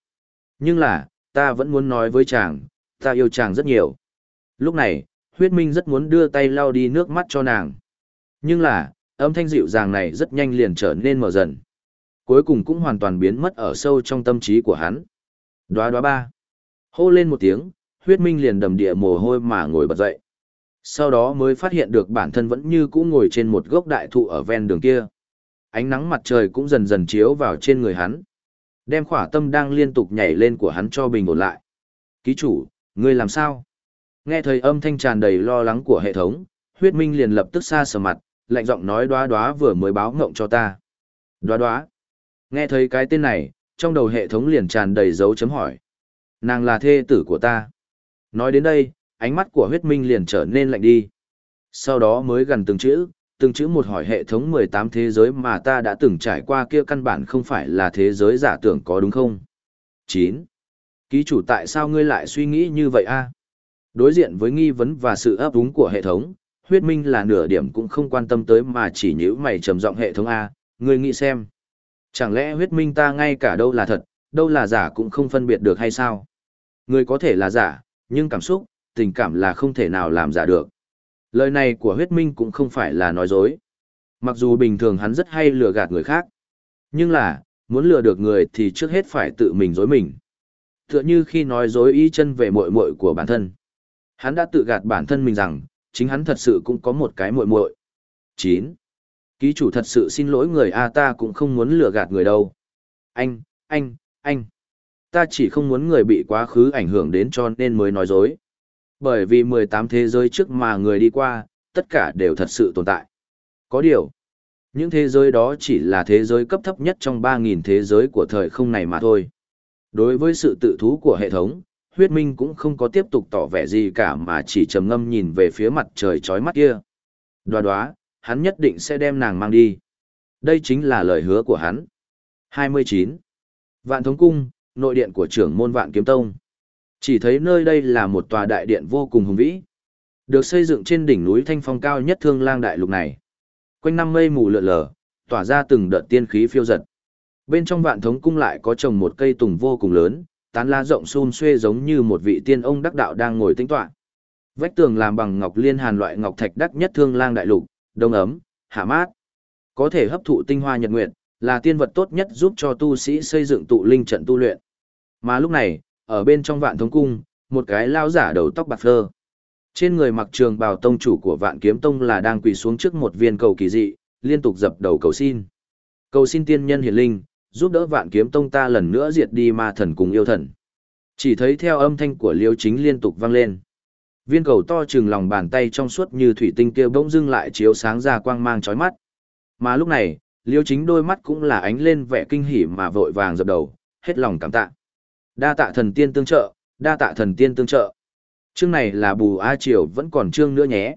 Nhưng là, ta vẫn muốn nói với chàng, ta yêu chàng rất nhiều. Lúc này, huyết minh rất muốn đưa tay lau đi nước mắt cho nàng. Nhưng là, âm thanh dịu dàng này rất nhanh liền trở nên mở dần. Cuối cùng cũng hoàn toàn biến mất ở sâu trong tâm trí của hắn. Đóa đóa ba. Hô lên một tiếng, huyết minh liền đầm địa mồ hôi mà ngồi bật dậy. Sau đó mới phát hiện được bản thân vẫn như cũ ngồi trên một gốc đại thụ ở ven đường kia. Ánh nắng mặt trời cũng dần dần chiếu vào trên người hắn. Đem khỏa tâm đang liên tục nhảy lên của hắn cho bình ổn lại. Ký chủ, ngươi làm sao? Nghe thấy âm thanh tràn đầy lo lắng của hệ thống, huyết minh liền lập tức xa sờ mặt, lạnh giọng nói đoá đoá vừa mới báo ngộng cho ta. Đoá đoá. Nghe thấy cái tên này, trong đầu hệ thống liền tràn đầy dấu chấm hỏi. Nàng là thê tử của ta. Nói đến đây, ánh mắt của huyết minh liền trở nên lạnh đi. Sau đó mới gần từng chữ, từng chữ một hỏi hệ thống 18 thế giới mà ta đã từng trải qua kia căn bản không phải là thế giới giả tưởng có đúng không? 9. Ký chủ tại sao ngươi lại suy nghĩ như vậy a? Đối diện với nghi vấn và sự ấp úng của hệ thống, huyết minh là nửa điểm cũng không quan tâm tới mà chỉ nhữ mày trầm giọng hệ thống A, ngươi nghĩ xem. Chẳng lẽ huyết minh ta ngay cả đâu là thật, đâu là giả cũng không phân biệt được hay sao? Người có thể là giả, nhưng cảm xúc, tình cảm là không thể nào làm giả được. Lời này của huyết minh cũng không phải là nói dối. Mặc dù bình thường hắn rất hay lừa gạt người khác. Nhưng là, muốn lừa được người thì trước hết phải tự mình dối mình. Tựa như khi nói dối ý chân về muội muội của bản thân. Hắn đã tự gạt bản thân mình rằng, chính hắn thật sự cũng có một cái muội muội. 9. Ký chủ thật sự xin lỗi người A ta cũng không muốn lừa gạt người đâu. Anh, anh, anh. Ta chỉ không muốn người bị quá khứ ảnh hưởng đến cho nên mới nói dối. Bởi vì 18 thế giới trước mà người đi qua, tất cả đều thật sự tồn tại. Có điều, những thế giới đó chỉ là thế giới cấp thấp nhất trong 3.000 thế giới của thời không này mà thôi. Đối với sự tự thú của hệ thống, huyết minh cũng không có tiếp tục tỏ vẻ gì cả mà chỉ trầm ngâm nhìn về phía mặt trời chói mắt kia. Đoá đoá, hắn nhất định sẽ đem nàng mang đi. Đây chính là lời hứa của hắn. 29. Vạn Thống Cung, nội điện của trưởng môn Vạn Kiếm Tông. Chỉ thấy nơi đây là một tòa đại điện vô cùng hùng vĩ. Được xây dựng trên đỉnh núi thanh phong cao nhất thương lang đại lục này. Quanh năm mây mù lượn lờ, tỏa ra từng đợt tiên khí phiêu giật. Bên trong vạn thống cung lại có trồng một cây tùng vô cùng lớn, tán lá rộng xun xuê giống như một vị tiên ông đắc đạo đang ngồi tĩnh tọa. Vách tường làm bằng ngọc liên hàn loại ngọc thạch đắt nhất thương lang đại lục, đông ấm, hạ mát. Có thể hấp thụ tinh hoa nhật nguyệt, là tiên vật tốt nhất giúp cho tu sĩ xây dựng tụ linh trận tu luyện. Mà lúc này, ở bên trong vạn thống cung, một cái lao giả đầu tóc bạc phơ. Trên người mặc trường bào tông chủ của vạn kiếm tông là đang quỳ xuống trước một viên cầu kỳ dị, liên tục dập đầu cầu xin. Cầu xin tiên nhân hiển linh, giúp đỡ vạn kiếm tông ta lần nữa diệt đi ma thần cùng yêu thần. Chỉ thấy theo âm thanh của liêu chính liên tục vang lên. Viên cầu to trừng lòng bàn tay trong suốt như thủy tinh kia bỗng dưng lại chiếu sáng ra quang mang chói mắt. Mà lúc này, liêu chính đôi mắt cũng là ánh lên vẻ kinh hỉ mà vội vàng dập đầu, hết lòng cảm tạ. Đa tạ thần tiên tương trợ, đa tạ thần tiên tương trợ. Chương này là bù A Triều vẫn còn chương nữa nhé.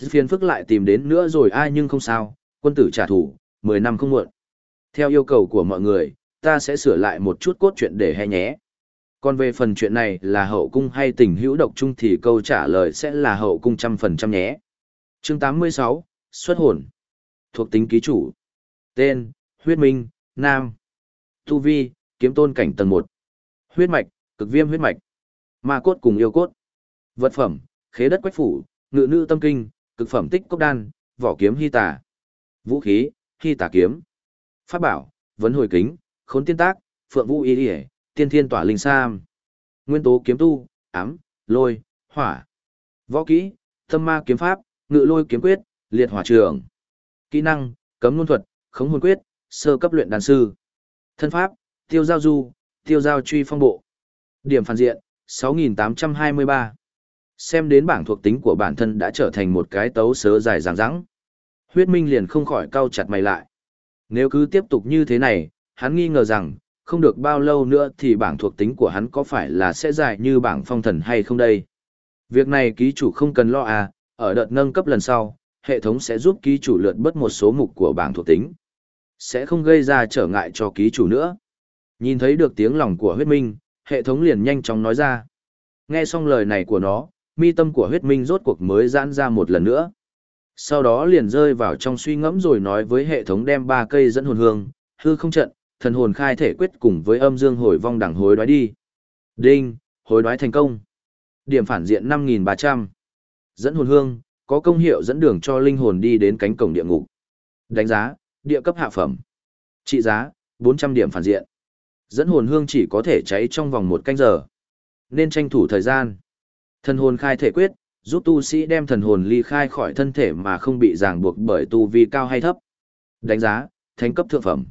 S phiên phức lại tìm đến nữa rồi ai nhưng không sao, quân tử trả thù, 10 năm không muộn. Theo yêu cầu của mọi người, ta sẽ sửa lại một chút cốt truyện để hay nhé. Còn về phần chuyện này là hậu cung hay tình hữu độc chung thì câu trả lời sẽ là hậu cung trăm phần trăm nhé. Chương 86, xuất hồn. Thuộc tính ký chủ. Tên, huyết minh, nam. Tu vi, kiếm tôn cảnh tầng 1. Huyết mạch, cực viêm huyết mạch. Ma cốt cùng yêu cốt. Vật phẩm, khế đất quách phủ, ngự nữ tâm kinh, cực phẩm tích cốc đan, vỏ kiếm hy tà. Vũ khí, hy tà kiếm. Pháp bảo, vấn hồi kính, khốn tiên tác, phượng vũ y điề, tiên thiên tỏa linh sam. Nguyên tố kiếm tu, ám, lôi, hỏa. Võ kỹ, tâm ma kiếm pháp, ngự lôi kiếm quyết, liệt hỏa trường. Kỹ năng, cấm luân thuật, khống hồn quyết, sơ cấp luyện đàn sư. Thân pháp, tiêu giao du, tiêu giao truy phong bộ. Điểm phản diện, 6823. Xem đến bảng thuộc tính của bản thân đã trở thành một cái tấu sớ dài dằng dẵng. Huyết Minh liền không khỏi cau chặt mày lại. Nếu cứ tiếp tục như thế này, hắn nghi ngờ rằng, không được bao lâu nữa thì bảng thuộc tính của hắn có phải là sẽ dài như bảng phong thần hay không đây. Việc này ký chủ không cần lo à, ở đợt nâng cấp lần sau, hệ thống sẽ giúp ký chủ lượt bớt một số mục của bảng thuộc tính. Sẽ không gây ra trở ngại cho ký chủ nữa. Nhìn thấy được tiếng lòng của huyết minh, hệ thống liền nhanh chóng nói ra. Nghe xong lời này của nó, mi tâm của huyết minh rốt cuộc mới giãn ra một lần nữa. Sau đó liền rơi vào trong suy ngẫm rồi nói với hệ thống đem ba cây dẫn hồn hương, hư không trận, thần hồn khai thể quyết cùng với âm dương hồi vong đẳng hối đoái đi. Đinh, hối đoái thành công. Điểm phản diện 5.300. Dẫn hồn hương, có công hiệu dẫn đường cho linh hồn đi đến cánh cổng địa ngục. Đánh giá, địa cấp hạ phẩm. Trị giá, 400 điểm phản diện. Dẫn hồn hương chỉ có thể cháy trong vòng một canh giờ. Nên tranh thủ thời gian. Thần hồn khai thể quyết, giúp tu sĩ đem thần hồn ly khai khỏi thân thể mà không bị ràng buộc bởi tu vi cao hay thấp. Đánh giá, thánh cấp thượng phẩm.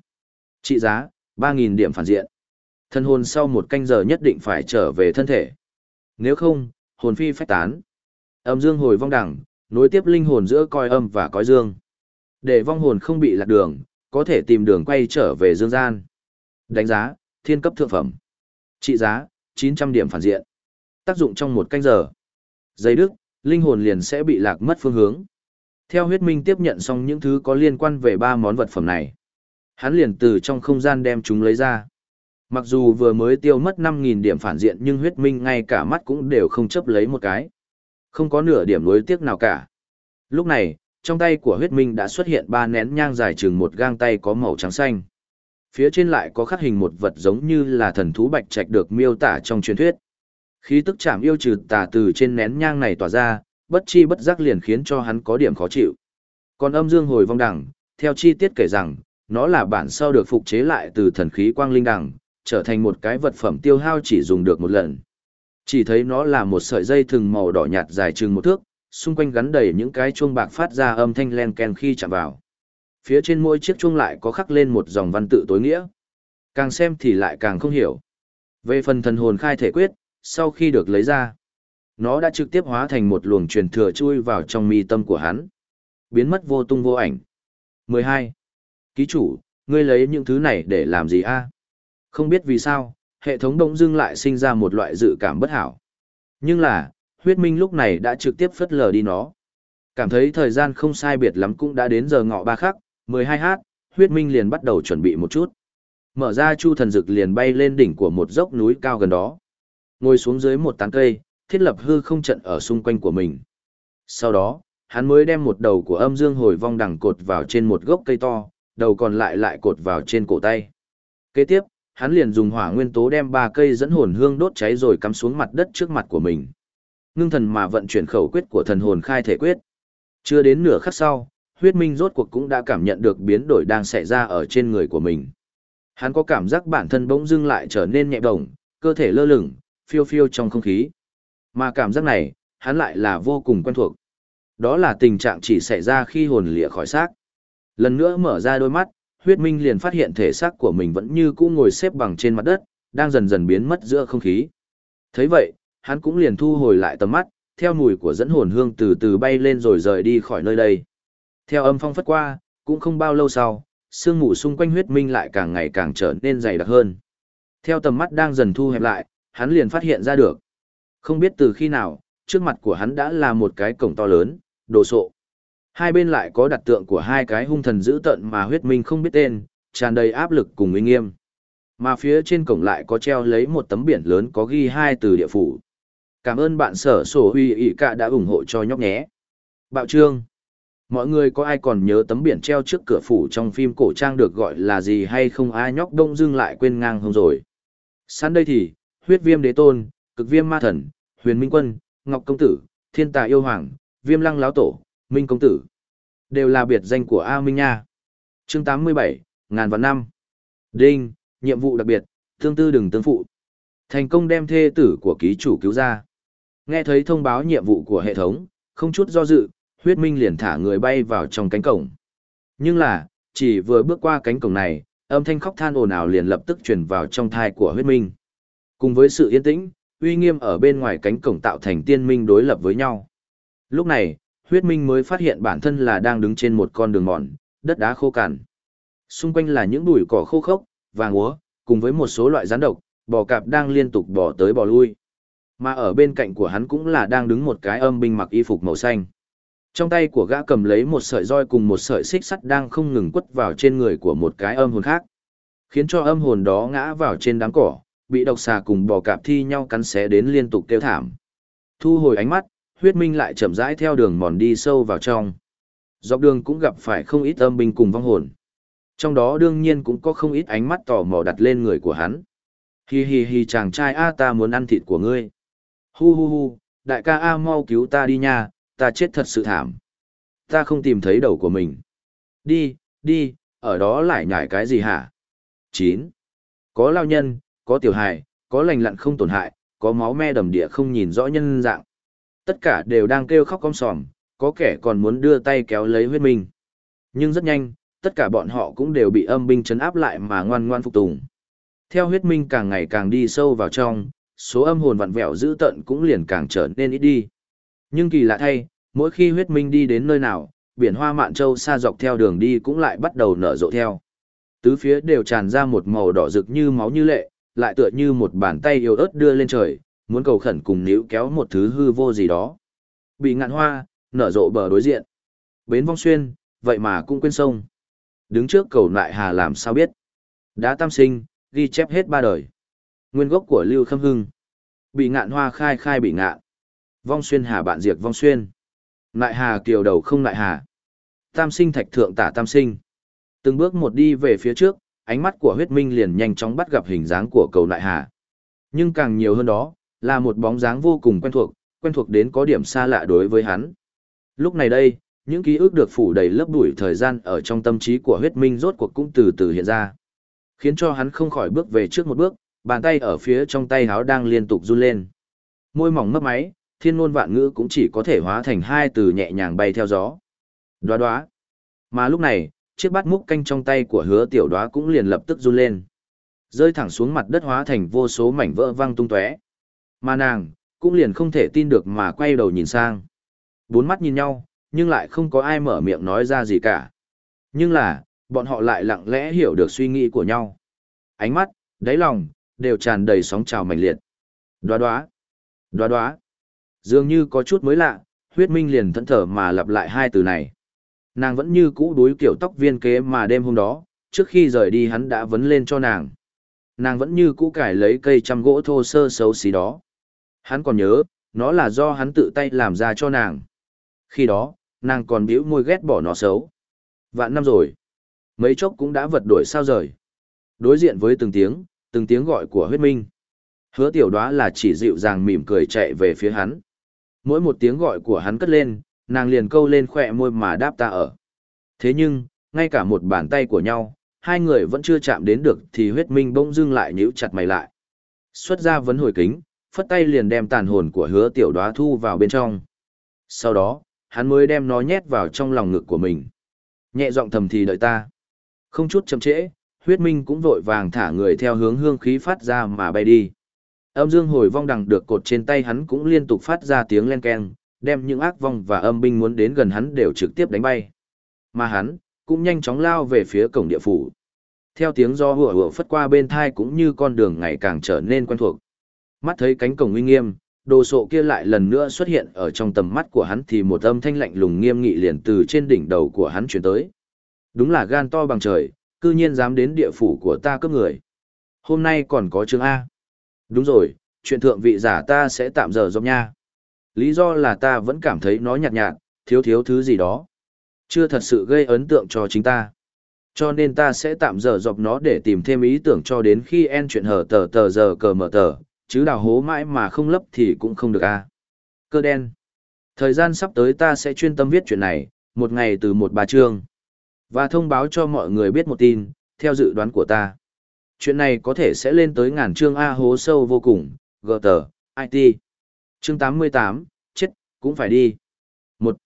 Trị giá, 3.000 điểm phản diện. Thần hồn sau một canh giờ nhất định phải trở về thân thể. Nếu không, hồn phi phách tán. Âm dương hồi vong đẳng, nối tiếp linh hồn giữa coi âm và coi dương. Để vong hồn không bị lạc đường, có thể tìm đường quay trở về dương gian. Đánh giá, thiên cấp thượng phẩm. Trị giá, 900 điểm phản diện. Tác dụng trong một canh giờ. Giấy đức, linh hồn liền sẽ bị lạc mất phương hướng. Theo huyết minh tiếp nhận xong những thứ có liên quan về ba món vật phẩm này. Hắn liền từ trong không gian đem chúng lấy ra. Mặc dù vừa mới tiêu mất 5.000 điểm phản diện nhưng huyết minh ngay cả mắt cũng đều không chấp lấy một cái. Không có nửa điểm nối tiếc nào cả. Lúc này, trong tay của huyết minh đã xuất hiện ba nén nhang dài chừng một gang tay có màu trắng xanh. Phía trên lại có khắc hình một vật giống như là thần thú bạch trạch được miêu tả trong truyền thuyết. Khí tức chạm yêu trừ tà từ trên nén nhang này tỏa ra, bất chi bất giác liền khiến cho hắn có điểm khó chịu. Còn âm dương hồi vong đẳng, theo chi tiết kể rằng, nó là bản sau được phục chế lại từ thần khí quang linh đẳng, trở thành một cái vật phẩm tiêu hao chỉ dùng được một lần. Chỉ thấy nó là một sợi dây thừng màu đỏ nhạt dài chừng một thước, xung quanh gắn đầy những cái chuông bạc phát ra âm thanh len ken khi chạm vào. Phía trên mỗi chiếc chuông lại có khắc lên một dòng văn tự tối nghĩa. Càng xem thì lại càng không hiểu. Về phần thần hồn khai thể quyết, sau khi được lấy ra, nó đã trực tiếp hóa thành một luồng truyền thừa chui vào trong mi tâm của hắn. Biến mất vô tung vô ảnh. 12. Ký chủ, ngươi lấy những thứ này để làm gì a? Không biết vì sao, hệ thống đông dưng lại sinh ra một loại dự cảm bất hảo. Nhưng là, huyết minh lúc này đã trực tiếp phất lờ đi nó. Cảm thấy thời gian không sai biệt lắm cũng đã đến giờ ngọ ba khắc, 12 h, huyết minh liền bắt đầu chuẩn bị một chút. Mở ra chu thần dực liền bay lên đỉnh của một dốc núi cao gần đó. Ngồi xuống dưới một tán cây, thiết lập hư không trận ở xung quanh của mình. Sau đó, hắn mới đem một đầu của âm dương hồi vong đằng cột vào trên một gốc cây to, đầu còn lại lại cột vào trên cổ tay. Kế tiếp, hắn liền dùng hỏa nguyên tố đem ba cây dẫn hồn hương đốt cháy rồi cắm xuống mặt đất trước mặt của mình. Ngưng thần mà vận chuyển khẩu quyết của thần hồn khai thể quyết. Chưa đến nửa khắc sau, huyết minh rốt cuộc cũng đã cảm nhận được biến đổi đang xảy ra ở trên người của mình. Hắn có cảm giác bản thân bỗng dưng lại trở nên nhẹ bổng, cơ thể lơ lửng, phiêu phiêu trong không khí. Mà cảm giác này, hắn lại là vô cùng quen thuộc. Đó là tình trạng chỉ xảy ra khi hồn lìa khỏi xác. Lần nữa mở ra đôi mắt, huyết minh liền phát hiện thể xác của mình vẫn như cũ ngồi xếp bằng trên mặt đất, đang dần dần biến mất giữa không khí. thấy vậy, hắn cũng liền thu hồi lại tầm mắt, theo mùi của dẫn hồn hương từ từ bay lên rồi rời đi khỏi nơi đây. Theo âm phong phất qua, cũng không bao lâu sau, sương mù xung quanh huyết minh lại càng ngày càng trở nên dày đặc hơn. Theo tầm mắt đang dần thu hẹp lại, hắn liền phát hiện ra được. Không biết từ khi nào, trước mặt của hắn đã là một cái cổng to lớn, đồ sộ. Hai bên lại có đặt tượng của hai cái hung thần dữ tợn mà huyết minh không biết tên, tràn đầy áp lực cùng uy nghiêm. Mà phía trên cổng lại có treo lấy một tấm biển lớn có ghi hai từ địa phủ. Cảm ơn bạn sở sổ huy ị cả đã ủng hộ cho nhóc nhé. Bạo trương. Mọi người có ai còn nhớ tấm biển treo trước cửa phủ trong phim cổ trang được gọi là gì hay không ai nhóc đông dưng lại quên ngang không rồi. Sẵn đây thì, huyết viêm đế tôn, cực viêm ma thần, huyền minh quân, ngọc công tử, thiên tài yêu hoàng, viêm lăng láo tổ, minh công tử. Đều là biệt danh của A Minh Nha. chương 87, ngàn vạn năm. Đinh, nhiệm vụ đặc biệt, tương tư đừng tương phụ. Thành công đem thê tử của ký chủ cứu ra. Nghe thấy thông báo nhiệm vụ của hệ thống, không chút do dự, huyết minh liền thả người bay vào trong cánh cổng. Nhưng là, chỉ vừa bước qua cánh cổng này, âm thanh khóc than ồn ào liền lập tức truyền vào trong thai của huyết minh. Cùng với sự yên tĩnh, uy nghiêm ở bên ngoài cánh cổng tạo thành tiên minh đối lập với nhau. Lúc này, huyết minh mới phát hiện bản thân là đang đứng trên một con đường mòn, đất đá khô cằn. Xung quanh là những bụi cỏ khô khốc, vàng úa, cùng với một số loại rắn độc, bò cạp đang liên tục bò tới bò lui. Mà ở bên cạnh của hắn cũng là đang đứng một cái âm binh mặc y phục màu xanh. Trong tay của gã cầm lấy một sợi roi cùng một sợi xích sắt đang không ngừng quất vào trên người của một cái âm hồn khác. Khiến cho âm hồn đó ngã vào trên đám cỏ, bị độc xà cùng bò cạp thi nhau cắn xé đến liên tục kêu thảm. Thu hồi ánh mắt, huyết minh lại chậm rãi theo đường mòn đi sâu vào trong. Dọc đường cũng gặp phải không ít âm binh cùng vong hồn. Trong đó đương nhiên cũng có không ít ánh mắt tò mò đặt lên người của hắn. Hi hi hi chàng trai A ta muốn ăn thịt của ngươi. Hu hu hu, đại ca A mau cứu ta đi nha, ta chết thật sự thảm. Ta không tìm thấy đầu của mình. Đi, đi, ở đó lại nhảy cái gì hả? 9. Có lao nhân, có tiểu hài, có lành lặn không tổn hại, có máu me đầm địa không nhìn rõ nhân dạng. Tất cả đều đang kêu khóc cong sòm, có kẻ còn muốn đưa tay kéo lấy huyết minh. Nhưng rất nhanh, tất cả bọn họ cũng đều bị âm binh chấn áp lại mà ngoan ngoan phục tùng. Theo huyết minh càng ngày càng đi sâu vào trong, số âm hồn vặn vẹo dữ tận cũng liền càng trở nên ít đi. Nhưng kỳ lạ thay, mỗi khi huyết minh đi đến nơi nào, biển hoa mạn châu xa dọc theo đường đi cũng lại bắt đầu nở rộ theo. Tứ phía đều tràn ra một màu đỏ rực như máu như lệ, lại tựa như một bàn tay yếu ớt đưa lên trời, muốn cầu khẩn cùng níu kéo một thứ hư vô gì đó. Bị ngạn hoa, nở rộ bờ đối diện. Bến vong xuyên, vậy mà cũng quên sông. Đứng trước cầu lại hà làm sao biết. Đã tam sinh, ghi chép hết ba đời. Nguyên gốc của Lưu Khâm Hưng. Bị ngạn hoa khai khai bị ngạn. Vong xuyên hà bạn diệt vong xuyên. Nại hà kiều đầu không nại hà. Tam sinh thạch thượng tả tam sinh. Từng bước một đi về phía trước, ánh mắt của huyết minh liền nhanh chóng bắt gặp hình dáng của cầu nại hà. Nhưng càng nhiều hơn đó, là một bóng dáng vô cùng quen thuộc, quen thuộc đến có điểm xa lạ đối với hắn. Lúc này đây, những ký ức được phủ đầy lớp bụi thời gian ở trong tâm trí của huyết minh rốt cuộc cũng từ từ hiện ra. Khiến cho hắn không khỏi bước về trước một bước, bàn tay ở phía trong tay háo đang liên tục run lên. Môi mỏng mấp máy, thiên ngôn vạn ngữ cũng chỉ có thể hóa thành hai từ nhẹ nhàng bay theo gió. Đoá đoá. Mà lúc này, chiếc bát múc canh trong tay của hứa tiểu đoá cũng liền lập tức run lên. Rơi thẳng xuống mặt đất hóa thành vô số mảnh vỡ văng tung tóe. Mà nàng, cũng liền không thể tin được mà quay đầu nhìn sang. Bốn mắt nhìn nhau, nhưng lại không có ai mở miệng nói ra gì cả. Nhưng là, bọn họ lại lặng lẽ hiểu được suy nghĩ của nhau. Ánh mắt, đáy lòng, đều tràn đầy sóng trào mạnh liệt. Đoá đoá, đoá đoá. Dường như có chút mới lạ, huyết minh liền thẫn thở mà lặp lại hai từ này. Nàng vẫn như cũ đối kiểu tóc viên kế mà đêm hôm đó, trước khi rời đi hắn đã vấn lên cho nàng. Nàng vẫn như cũ cải lấy cây trăm gỗ thô sơ xấu xí đó. Hắn còn nhớ, nó là do hắn tự tay làm ra cho nàng. Khi đó, nàng còn bĩu môi ghét bỏ nó xấu. Vạn năm rồi. Mấy chốc cũng đã vật đổi sao rời. Đối diện với từng tiếng, từng tiếng gọi của huyết minh. Hứa tiểu đoá là chỉ dịu dàng mỉm cười chạy về phía hắn. Mỗi một tiếng gọi của hắn cất lên, nàng liền câu lên khỏe môi mà đáp ta ở. Thế nhưng, ngay cả một bàn tay của nhau, hai người vẫn chưa chạm đến được thì huyết minh bỗng dưng lại nhíu chặt mày lại. Xuất ra vấn hồi kính, phất tay liền đem tàn hồn của hứa tiểu đoá thu vào bên trong. Sau đó, hắn mới đem nó nhét vào trong lòng ngực của mình. Nhẹ giọng thầm thì đợi ta. Không chút chậm trễ, huyết minh cũng vội vàng thả người theo hướng hương khí phát ra mà bay đi. Âm dương hồi vong đằng được cột trên tay hắn cũng liên tục phát ra tiếng len keng, đem những ác vong và âm binh muốn đến gần hắn đều trực tiếp đánh bay. Mà hắn, cũng nhanh chóng lao về phía cổng địa phủ. Theo tiếng do hùa hùa phất qua bên thai cũng như con đường ngày càng trở nên quen thuộc. Mắt thấy cánh cổng uy nghiêm, đồ sộ kia lại lần nữa xuất hiện ở trong tầm mắt của hắn thì một âm thanh lạnh lùng nghiêm nghị liền từ trên đỉnh đầu của hắn chuyển tới. Đúng là gan to bằng trời, cư nhiên dám đến địa phủ của ta cướp người. Hôm nay còn có chương A. Đúng rồi, chuyện thượng vị giả ta sẽ tạm giờ dọc nha. Lý do là ta vẫn cảm thấy nó nhạt nhạt, thiếu thiếu thứ gì đó. Chưa thật sự gây ấn tượng cho chính ta. Cho nên ta sẽ tạm giờ dọc nó để tìm thêm ý tưởng cho đến khi en chuyện hở tờ tờ giờ cờ mở tờ, chứ đào hố mãi mà không lấp thì cũng không được a. Cơ đen. Thời gian sắp tới ta sẽ chuyên tâm viết chuyện này, một ngày từ một bà chương. Và thông báo cho mọi người biết một tin, theo dự đoán của ta. Chuyện này có thể sẽ lên tới ngàn chương A hố sâu vô cùng, gờ tờ, IT. Chương 88, chết, cũng phải đi. Một.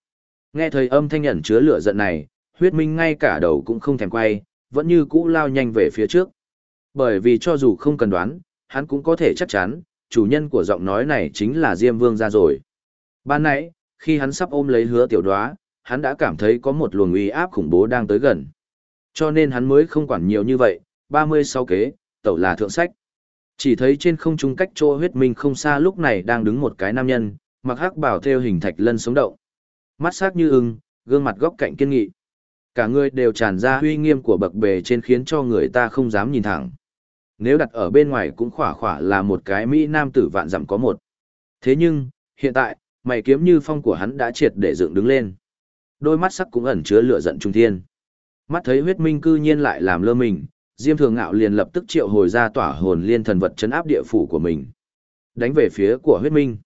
Nghe thời âm thanh nhận chứa lửa giận này, huyết minh ngay cả đầu cũng không thèm quay, vẫn như cũ lao nhanh về phía trước. Bởi vì cho dù không cần đoán, hắn cũng có thể chắc chắn, chủ nhân của giọng nói này chính là Diêm Vương ra rồi. Ban nãy, khi hắn sắp ôm lấy hứa tiểu đoá, hắn đã cảm thấy có một luồng uy áp khủng bố đang tới gần. Cho nên hắn mới không quản nhiều như vậy, 36 kế, tẩu là thượng sách. Chỉ thấy trên không trung cách chỗ huyết minh không xa lúc này đang đứng một cái nam nhân, mặc hắc bảo theo hình thạch lân sống động. Mắt sắc như ưng, gương mặt góc cạnh kiên nghị. Cả người đều tràn ra uy nghiêm của bậc bề trên khiến cho người ta không dám nhìn thẳng. Nếu đặt ở bên ngoài cũng khỏa khỏa là một cái Mỹ nam tử vạn dặm có một. Thế nhưng, hiện tại, mày kiếm như phong của hắn đã triệt để dựng đứng lên. Đôi mắt sắc cũng ẩn chứa lửa giận trung thiên. Mắt thấy huyết minh cư nhiên lại làm lơ mình, Diêm Thường Ngạo liền lập tức triệu hồi ra tỏa hồn liên thần vật chấn áp địa phủ của mình. Đánh về phía của huyết minh.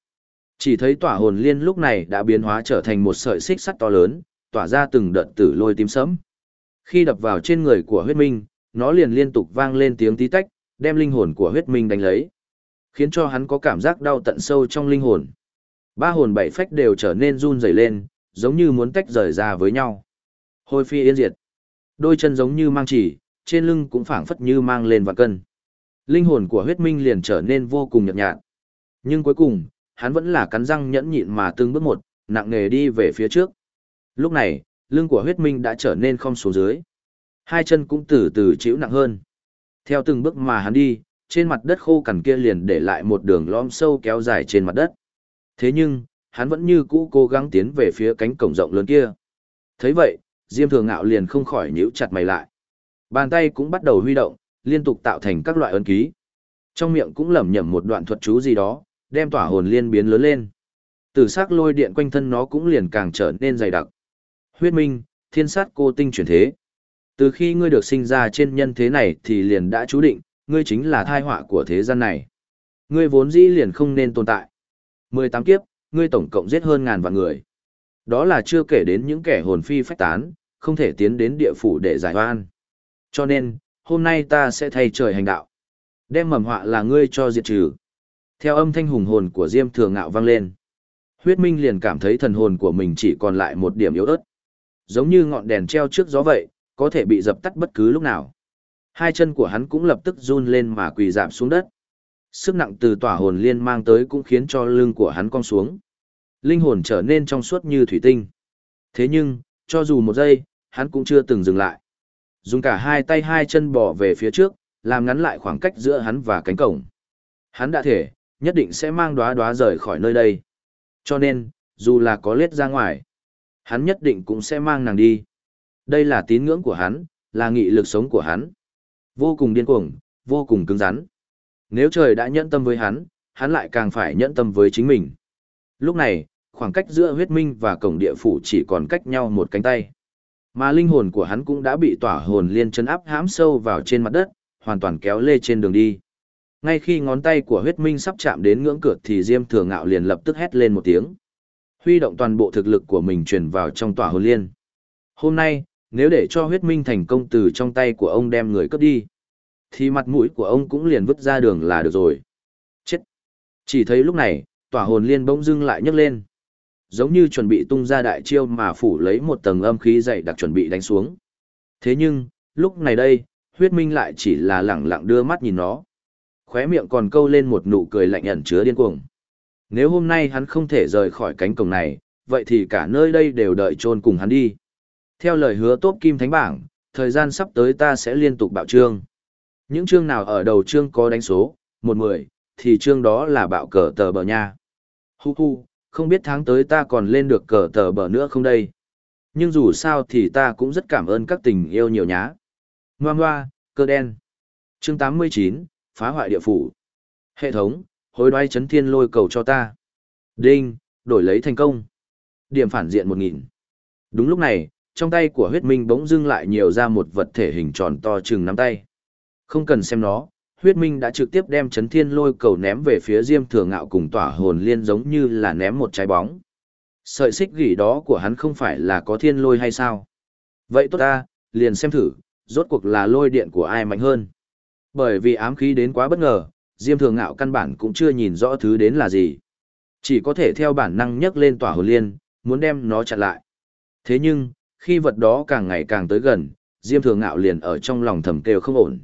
Chỉ thấy tỏa hồn liên lúc này đã biến hóa trở thành một sợi xích sắt to lớn, tỏa ra từng đợt tử lôi tím sẫm. Khi đập vào trên người của huyết minh, nó liền liên tục vang lên tiếng tí tách, đem linh hồn của huyết minh đánh lấy. Khiến cho hắn có cảm giác đau tận sâu trong linh hồn. Ba hồn bảy phách đều trở nên run rẩy lên, giống như muốn tách rời ra với nhau. Hôi phi yên diệt. Đôi chân giống như mang chỉ, trên lưng cũng phảng phất như mang lên vạn cân. Linh hồn của huyết minh liền trở nên vô cùng nhợt nhạt. Nhưng cuối cùng, hắn vẫn là cắn răng nhẫn nhịn mà từng bước một, nặng nề đi về phía trước. Lúc này, lưng của huyết minh đã trở nên không xuống dưới. Hai chân cũng từ từ chịu nặng hơn. Theo từng bước mà hắn đi, trên mặt đất khô cằn kia liền để lại một đường lõm sâu kéo dài trên mặt đất. Thế nhưng, hắn vẫn như cũ cố gắng tiến về phía cánh cổng rộng lớn kia. thấy vậy, Diêm Thừa Ngạo liền không khỏi nhíu chặt mày lại. Bàn tay cũng bắt đầu huy động, liên tục tạo thành các loại ấn ký. Trong miệng cũng lẩm nhẩm một đoạn thuật chú gì đó, đem tỏa hồn liên biến lớn lên. Tử sắc lôi điện quanh thân nó cũng liền càng trở nên dày đặc. Huyết minh, thiên sát cô tinh chuyển thế. Từ khi ngươi được sinh ra trên nhân thế này thì liền đã chú định, ngươi chính là thai họa của thế gian này. Ngươi vốn dĩ liền không nên tồn tại. 18 kiếp, ngươi tổng cộng giết hơn ngàn vạn người. Đó là chưa kể đến những kẻ hồn phi phách tán, không thể tiến đến địa phủ để giải oan. Cho nên, hôm nay ta sẽ thay trời hành đạo. Đem mầm họa là ngươi cho diệt trừ. Theo âm thanh hùng hồn của Diêm Thừa Ngạo vang lên. Huyết Minh liền cảm thấy thần hồn của mình chỉ còn lại một điểm yếu ớt. Giống như ngọn đèn treo trước gió vậy, có thể bị dập tắt bất cứ lúc nào. Hai chân của hắn cũng lập tức run lên mà quỳ dạp xuống đất. Sức nặng từ tỏa hồn liên mang tới cũng khiến cho lưng của hắn cong xuống. Linh hồn trở nên trong suốt như thủy tinh. Thế nhưng, cho dù một giây, hắn cũng chưa từng dừng lại. Dùng cả hai tay hai chân bỏ về phía trước, làm ngắn lại khoảng cách giữa hắn và cánh cổng. Hắn đã thể, nhất định sẽ mang đóa đóa rời khỏi nơi đây. Cho nên, dù là có lết ra ngoài, hắn nhất định cũng sẽ mang nàng đi. Đây là tín ngưỡng của hắn, là nghị lực sống của hắn. Vô cùng điên cuồng, vô cùng cứng rắn. Nếu trời đã nhẫn tâm với hắn, hắn lại càng phải nhẫn tâm với chính mình. Lúc này, khoảng cách giữa huyết minh và cổng địa phủ chỉ còn cách nhau một cánh tay. Mà linh hồn của hắn cũng đã bị tỏa hồn liên chân áp hãm sâu vào trên mặt đất, hoàn toàn kéo lê trên đường đi. Ngay khi ngón tay của huyết minh sắp chạm đến ngưỡng cửa thì Diêm Thừa Ngạo liền lập tức hét lên một tiếng. Huy động toàn bộ thực lực của mình truyền vào trong tỏa hồn liên. Hôm nay, nếu để cho huyết minh thành công từ trong tay của ông đem người cướp đi, thì mặt mũi của ông cũng liền vứt ra đường là được rồi. Chết! Chỉ thấy lúc này, tỏa hồn liên bỗng dưng lại nhấc lên. Giống như chuẩn bị tung ra đại chiêu mà phủ lấy một tầng âm khí dày đặc chuẩn bị đánh xuống. Thế nhưng, lúc này đây, huyết minh lại chỉ là lẳng lặng đưa mắt nhìn nó. Khóe miệng còn câu lên một nụ cười lạnh ẩn chứa điên cuồng. Nếu hôm nay hắn không thể rời khỏi cánh cổng này, vậy thì cả nơi đây đều đợi chôn cùng hắn đi. Theo lời hứa tốt kim thánh bảng, thời gian sắp tới ta sẽ liên tục bạo trương. Những chương nào ở đầu chương có đánh số, một mười, thì chương đó là bạo cờ tờ bờ nha. Hu hu, không biết tháng tới ta còn lên được cờ tờ bờ nữa không đây. Nhưng dù sao thì ta cũng rất cảm ơn các tình yêu nhiều nhá. Ngoa ngoa, cơ đen. Chương 89, phá hoại địa phủ. Hệ thống, hối đoái chấn thiên lôi cầu cho ta. Đinh, đổi lấy thành công. Điểm phản diện 1000. Đúng lúc này, trong tay của huyết minh bỗng dưng lại nhiều ra một vật thể hình tròn to chừng nắm tay. Không cần xem nó, huyết minh đã trực tiếp đem chấn thiên lôi cầu ném về phía diêm thừa ngạo cùng tỏa hồn liên giống như là ném một trái bóng. Sợi xích gỉ đó của hắn không phải là có thiên lôi hay sao? Vậy tốt ta, liền xem thử, rốt cuộc là lôi điện của ai mạnh hơn. Bởi vì ám khí đến quá bất ngờ, diêm thừa ngạo căn bản cũng chưa nhìn rõ thứ đến là gì. Chỉ có thể theo bản năng nhấc lên tỏa hồn liên, muốn đem nó chặn lại. Thế nhưng, khi vật đó càng ngày càng tới gần, diêm thừa ngạo liền ở trong lòng thầm kêu không ổn.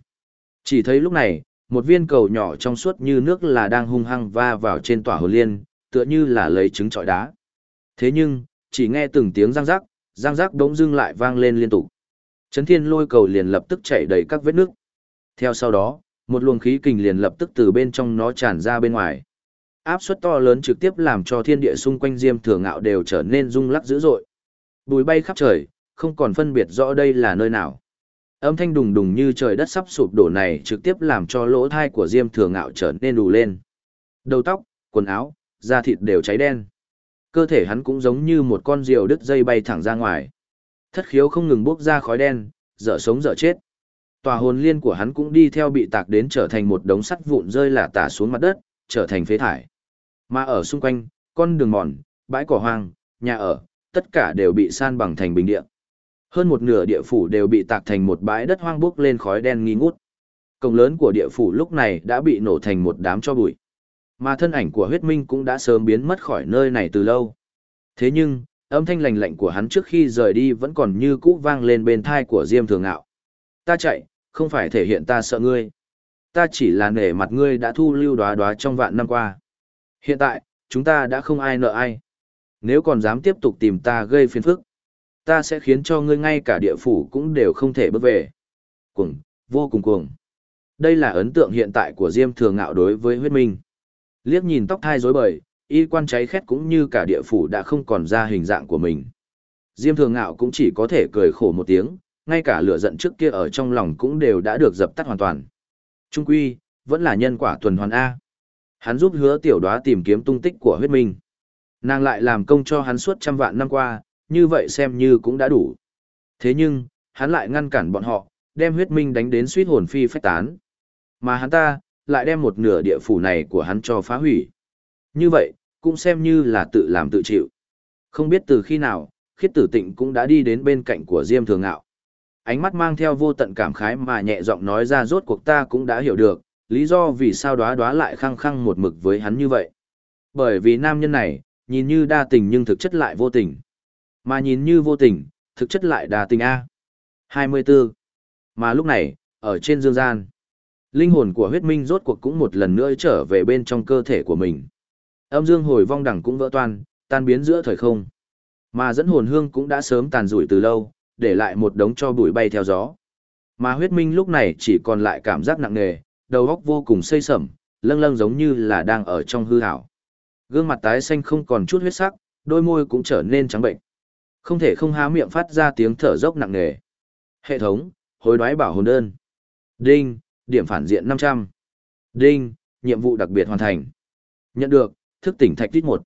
Chỉ thấy lúc này, một viên cầu nhỏ trong suốt như nước là đang hung hăng va vào trên tỏa hồn liên, tựa như là lấy trứng trọi đá. Thế nhưng, chỉ nghe từng tiếng răng rắc, răng rắc đống dưng lại vang lên liên tục. Chấn thiên lôi cầu liền lập tức chảy đầy các vết nước. Theo sau đó, một luồng khí kình liền lập tức từ bên trong nó tràn ra bên ngoài. Áp suất to lớn trực tiếp làm cho thiên địa xung quanh diêm thừa ngạo đều trở nên rung lắc dữ dội. Bùi bay khắp trời, không còn phân biệt rõ đây là nơi nào. Âm thanh đùng đùng như trời đất sắp sụp đổ này trực tiếp làm cho lỗ thai của Diêm Thừa Ngạo trở nên đủ lên. Đầu tóc, quần áo, da thịt đều cháy đen. Cơ thể hắn cũng giống như một con diều đứt dây bay thẳng ra ngoài. Thất khiếu không ngừng bốc ra khói đen, dở sống dở chết. Tòa hồn liên của hắn cũng đi theo bị tạc đến trở thành một đống sắt vụn rơi lả tả xuống mặt đất, trở thành phế thải. Mà ở xung quanh, con đường mòn, bãi cỏ hoang, nhà ở, tất cả đều bị san bằng thành bình địa. Hơn một nửa địa phủ đều bị tạc thành một bãi đất hoang bốc lên khói đen nghi ngút. Cổng lớn của địa phủ lúc này đã bị nổ thành một đám cho bụi. Mà thân ảnh của huyết minh cũng đã sớm biến mất khỏi nơi này từ lâu. Thế nhưng, âm thanh lành lạnh của hắn trước khi rời đi vẫn còn như cũ vang lên bên thai của Diêm Thường Ngạo. Ta chạy, không phải thể hiện ta sợ ngươi. Ta chỉ là nể mặt ngươi đã thu lưu đoá đoá trong vạn năm qua. Hiện tại, chúng ta đã không ai nợ ai. Nếu còn dám tiếp tục tìm ta gây phiền phức, ta sẽ khiến cho ngươi ngay cả địa phủ cũng đều không thể bước về. Cuồng, vô cùng cuồng. Đây là ấn tượng hiện tại của Diêm Thường Ngạo đối với huyết minh. Liếc nhìn tóc thai rối bời, y quan cháy khét cũng như cả địa phủ đã không còn ra hình dạng của mình. Diêm Thường Ngạo cũng chỉ có thể cười khổ một tiếng, ngay cả lửa giận trước kia ở trong lòng cũng đều đã được dập tắt hoàn toàn. Trung quy, vẫn là nhân quả tuần hoàn A. Hắn giúp hứa tiểu đoá tìm kiếm tung tích của huyết minh. Nàng lại làm công cho hắn suốt trăm vạn năm qua, như vậy xem như cũng đã đủ. Thế nhưng, hắn lại ngăn cản bọn họ, đem huyết minh đánh đến suýt hồn phi phách tán. Mà hắn ta, lại đem một nửa địa phủ này của hắn cho phá hủy. Như vậy, cũng xem như là tự làm tự chịu. Không biết từ khi nào, khiết tử tịnh cũng đã đi đến bên cạnh của Diêm Thường Ngạo. Ánh mắt mang theo vô tận cảm khái mà nhẹ giọng nói ra rốt cuộc ta cũng đã hiểu được, lý do vì sao đoá đoá lại khăng khăng một mực với hắn như vậy. Bởi vì nam nhân này, nhìn như đa tình nhưng thực chất lại vô tình. Mà nhìn như vô tình, thực chất lại đà tình A. 24. Mà lúc này, ở trên dương gian, linh hồn của huyết minh rốt cuộc cũng một lần nữa trở về bên trong cơ thể của mình. Âm dương hồi vong đẳng cũng vỡ toan, tan biến giữa thời không. Mà dẫn hồn hương cũng đã sớm tàn rủi từ lâu, để lại một đống cho bụi bay theo gió. Mà huyết minh lúc này chỉ còn lại cảm giác nặng nề, đầu óc vô cùng xây sẩm, lâng lâng giống như là đang ở trong hư hảo. Gương mặt tái xanh không còn chút huyết sắc, đôi môi cũng trở nên trắng bệnh. Không thể không há miệng phát ra tiếng thở dốc nặng nề. Hệ thống, hối đoái bảo hồn đơn. Đinh, điểm phản diện 500. Đinh, nhiệm vụ đặc biệt hoàn thành. Nhận được, thức tỉnh thạch tích một.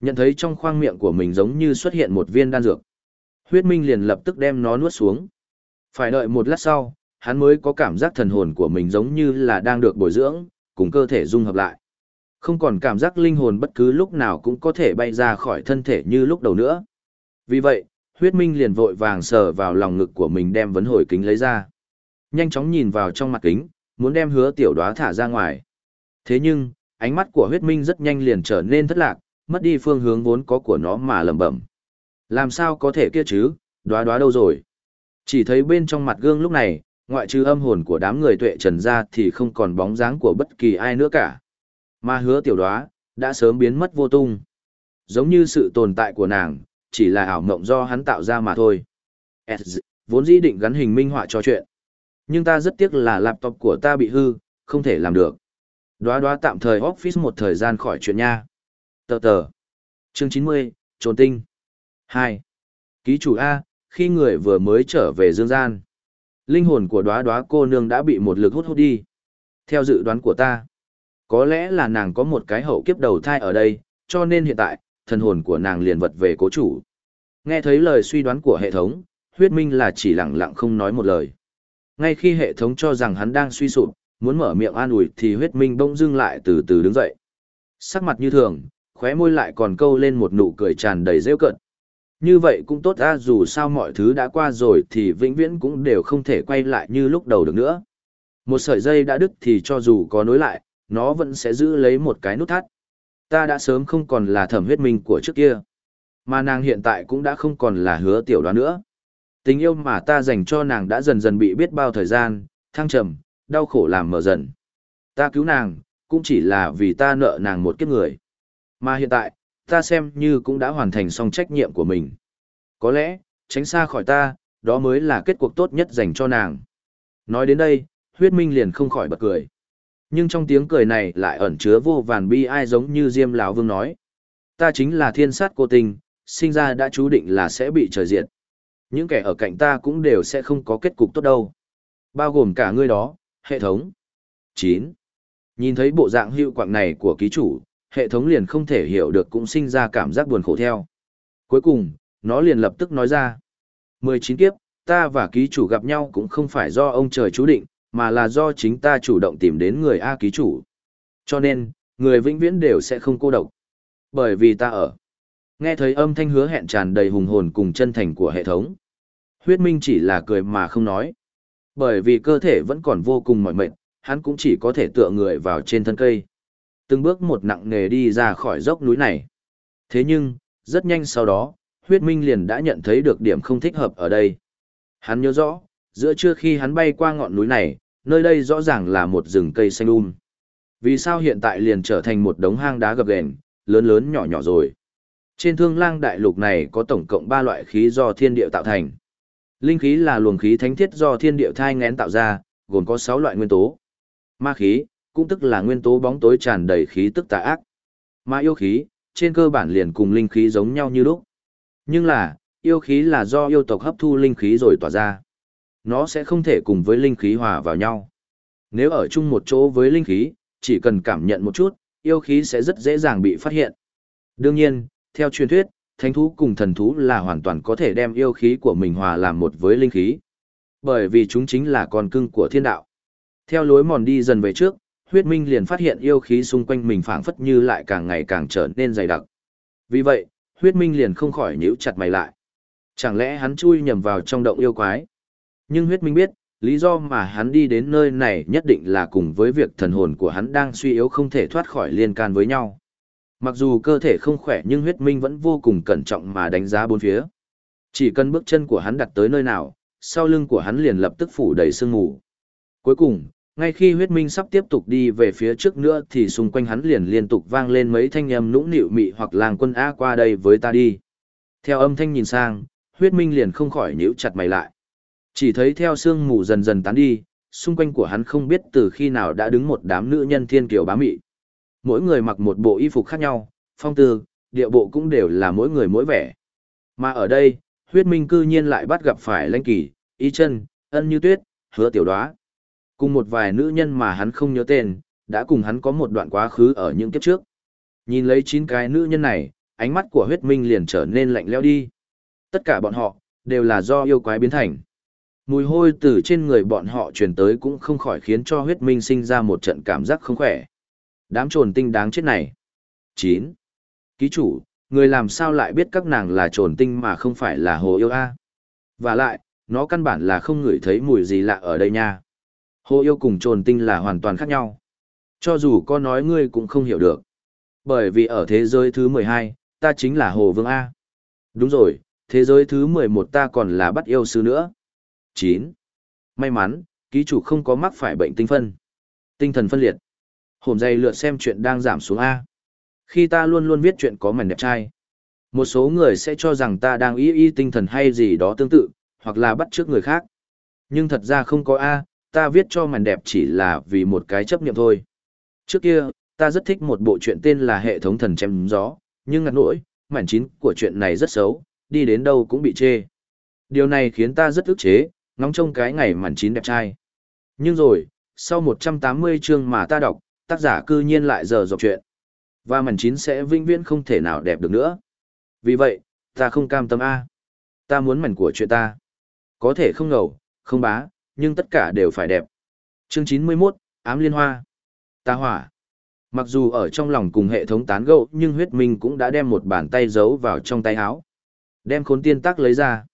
Nhận thấy trong khoang miệng của mình giống như xuất hiện một viên đan dược. Huyết Minh liền lập tức đem nó nuốt xuống. Phải đợi một lát sau, hắn mới có cảm giác thần hồn của mình giống như là đang được bồi dưỡng, cùng cơ thể dung hợp lại. Không còn cảm giác linh hồn bất cứ lúc nào cũng có thể bay ra khỏi thân thể như lúc đầu nữa. Vì vậy, huyết minh liền vội vàng sờ vào lòng ngực của mình đem vấn hồi kính lấy ra. Nhanh chóng nhìn vào trong mặt kính, muốn đem hứa tiểu đoá thả ra ngoài. Thế nhưng, ánh mắt của huyết minh rất nhanh liền trở nên thất lạc, mất đi phương hướng vốn có của nó mà lẩm bẩm. Làm sao có thể kia chứ, đoá đoá đâu rồi? Chỉ thấy bên trong mặt gương lúc này, ngoại trừ âm hồn của đám người tuệ trần ra thì không còn bóng dáng của bất kỳ ai nữa cả. Mà hứa tiểu đoá, đã sớm biến mất vô tung. Giống như sự tồn tại của nàng, chỉ là ảo mộng do hắn tạo ra mà thôi. vốn dĩ định gắn hình minh họa cho chuyện. Nhưng ta rất tiếc là laptop của ta bị hư, không thể làm được. đóa đóa tạm thời office một thời gian khỏi chuyện nha. Tờ tờ. Chương 90, trồn tinh. 2. Ký chủ A, khi người vừa mới trở về dương gian. Linh hồn của đóa đóa cô nương đã bị một lực hút hút đi. Theo dự đoán của ta, có lẽ là nàng có một cái hậu kiếp đầu thai ở đây, cho nên hiện tại, thần hồn của nàng liền vật về cố chủ. Nghe thấy lời suy đoán của hệ thống, huyết minh là chỉ lặng lặng không nói một lời. Ngay khi hệ thống cho rằng hắn đang suy sụp, muốn mở miệng an ủi thì huyết minh bỗng dưng lại từ từ đứng dậy. Sắc mặt như thường, khóe môi lại còn câu lên một nụ cười tràn đầy rêu cận. Như vậy cũng tốt ra dù sao mọi thứ đã qua rồi thì vĩnh viễn cũng đều không thể quay lại như lúc đầu được nữa. Một sợi dây đã đứt thì cho dù có nối lại, nó vẫn sẽ giữ lấy một cái nút thắt. Ta đã sớm không còn là thẩm huyết minh của trước kia. Mà nàng hiện tại cũng đã không còn là hứa tiểu đoán nữa. Tình yêu mà ta dành cho nàng đã dần dần bị biết bao thời gian, thăng trầm, đau khổ làm mở dần. Ta cứu nàng, cũng chỉ là vì ta nợ nàng một kiếp người. Mà hiện tại, ta xem như cũng đã hoàn thành xong trách nhiệm của mình. Có lẽ, tránh xa khỏi ta, đó mới là kết cuộc tốt nhất dành cho nàng. Nói đến đây, huyết minh liền không khỏi bật cười. Nhưng trong tiếng cười này lại ẩn chứa vô vàn bi ai giống như Diêm lão Vương nói. Ta chính là thiên sát cô tình, sinh ra đã chú định là sẽ bị trời diệt. Những kẻ ở cạnh ta cũng đều sẽ không có kết cục tốt đâu. Bao gồm cả ngươi đó, hệ thống. chín Nhìn thấy bộ dạng hữu quạng này của ký chủ, hệ thống liền không thể hiểu được cũng sinh ra cảm giác buồn khổ theo. Cuối cùng, nó liền lập tức nói ra. 19 kiếp, ta và ký chủ gặp nhau cũng không phải do ông trời chú định, mà là do chính ta chủ động tìm đến người A ký chủ. Cho nên, người vĩnh viễn đều sẽ không cô độc. Bởi vì ta ở. Nghe thấy âm thanh hứa hẹn tràn đầy hùng hồn cùng chân thành của hệ thống. Huyết Minh chỉ là cười mà không nói. Bởi vì cơ thể vẫn còn vô cùng mỏi mệt, hắn cũng chỉ có thể tựa người vào trên thân cây. Từng bước một nặng nề đi ra khỏi dốc núi này. Thế nhưng, rất nhanh sau đó, huyết minh liền đã nhận thấy được điểm không thích hợp ở đây. Hắn nhớ rõ, giữa trưa khi hắn bay qua ngọn núi này, nơi đây rõ ràng là một rừng cây xanh um. Vì sao hiện tại liền trở thành một đống hang đá gập ghềnh, lớn lớn nhỏ nhỏ rồi. Trên thương lang đại lục này có tổng cộng 3 loại khí do thiên địa tạo thành. Linh khí là luồng khí thánh thiết do thiên địa thai ngén tạo ra, gồm có 6 loại nguyên tố. Ma khí, cũng tức là nguyên tố bóng tối tràn đầy khí tức tà ác. Ma yêu khí, trên cơ bản liền cùng linh khí giống nhau như lúc. Nhưng là, yêu khí là do yêu tộc hấp thu linh khí rồi tỏa ra. Nó sẽ không thể cùng với linh khí hòa vào nhau. Nếu ở chung một chỗ với linh khí, chỉ cần cảm nhận một chút, yêu khí sẽ rất dễ dàng bị phát hiện. Đương nhiên, theo truyền thuyết, thánh thú cùng thần thú là hoàn toàn có thể đem yêu khí của mình hòa làm một với linh khí. Bởi vì chúng chính là con cưng của thiên đạo. Theo lối mòn đi dần về trước, huyết minh liền phát hiện yêu khí xung quanh mình phảng phất như lại càng ngày càng trở nên dày đặc. Vì vậy, huyết minh liền không khỏi nhíu chặt mày lại. Chẳng lẽ hắn chui nhầm vào trong động yêu quái? Nhưng huyết minh biết, lý do mà hắn đi đến nơi này nhất định là cùng với việc thần hồn của hắn đang suy yếu không thể thoát khỏi liên can với nhau. Mặc dù cơ thể không khỏe nhưng huyết minh vẫn vô cùng cẩn trọng mà đánh giá bốn phía. Chỉ cần bước chân của hắn đặt tới nơi nào, sau lưng của hắn liền lập tức phủ đầy sương mù. Cuối cùng, ngay khi huyết minh sắp tiếp tục đi về phía trước nữa thì xung quanh hắn liền liên tục vang lên mấy thanh âm nũng nịu mị hoặc làng quân A qua đây với ta đi. Theo âm thanh nhìn sang, huyết minh liền không khỏi nhíu chặt mày lại. Chỉ thấy theo sương mù dần dần tán đi, xung quanh của hắn không biết từ khi nào đã đứng một đám nữ nhân thiên kiều bá mị. Mỗi người mặc một bộ y phục khác nhau, phong tư, địa bộ cũng đều là mỗi người mỗi vẻ. Mà ở đây, huyết minh cư nhiên lại bắt gặp phải lãnh kỳ, y chân, ân như tuyết, hứa tiểu đoá. Cùng một vài nữ nhân mà hắn không nhớ tên, đã cùng hắn có một đoạn quá khứ ở những kiếp trước. Nhìn lấy chín cái nữ nhân này, ánh mắt của huyết minh liền trở nên lạnh lẽo đi. Tất cả bọn họ, đều là do yêu quái biến thành. Mùi hôi từ trên người bọn họ truyền tới cũng không khỏi khiến cho huyết minh sinh ra một trận cảm giác không khỏe. Đám trồn tinh đáng chết này. Chín, Ký chủ, người làm sao lại biết các nàng là trồn tinh mà không phải là hồ yêu a? Và lại, nó căn bản là không ngửi thấy mùi gì lạ ở đây nha. Hồ yêu cùng trồn tinh là hoàn toàn khác nhau. Cho dù có nói ngươi cũng không hiểu được. Bởi vì ở thế giới thứ 12, ta chính là Hồ Vương A. Đúng rồi, thế giới thứ 11 ta còn là bắt yêu sư nữa. 9. May mắn, ký chủ không có mắc phải bệnh tinh phân. Tinh thần phân liệt. Hồn dày lượt xem chuyện đang giảm xuống A. Khi ta luôn luôn viết chuyện có mảnh đẹp trai. Một số người sẽ cho rằng ta đang y y tinh thần hay gì đó tương tự, hoặc là bắt chước người khác. Nhưng thật ra không có A, ta viết cho mảnh đẹp chỉ là vì một cái chấp niệm thôi. Trước kia, ta rất thích một bộ truyện tên là Hệ thống thần chém gió, nhưng ngặt nỗi, mảnh chín của chuyện này rất xấu, đi đến đâu cũng bị chê. Điều này khiến ta rất ức chế, ngóng trông cái ngày mảnh chín đẹp trai. Nhưng rồi, sau 180 chương mà ta đọc, tác giả cư nhiên lại giờ dọc chuyện. Và mảnh chín sẽ vinh viễn không thể nào đẹp được nữa. Vì vậy, ta không cam tâm A. Ta muốn mảnh của chuyện ta. Có thể không ngầu, không bá, nhưng tất cả đều phải đẹp. Chương 91, Ám Liên Hoa. Ta hỏa. Mặc dù ở trong lòng cùng hệ thống tán gẫu, nhưng huyết minh cũng đã đem một bàn tay giấu vào trong tay áo. Đem khốn tiên tắc lấy ra.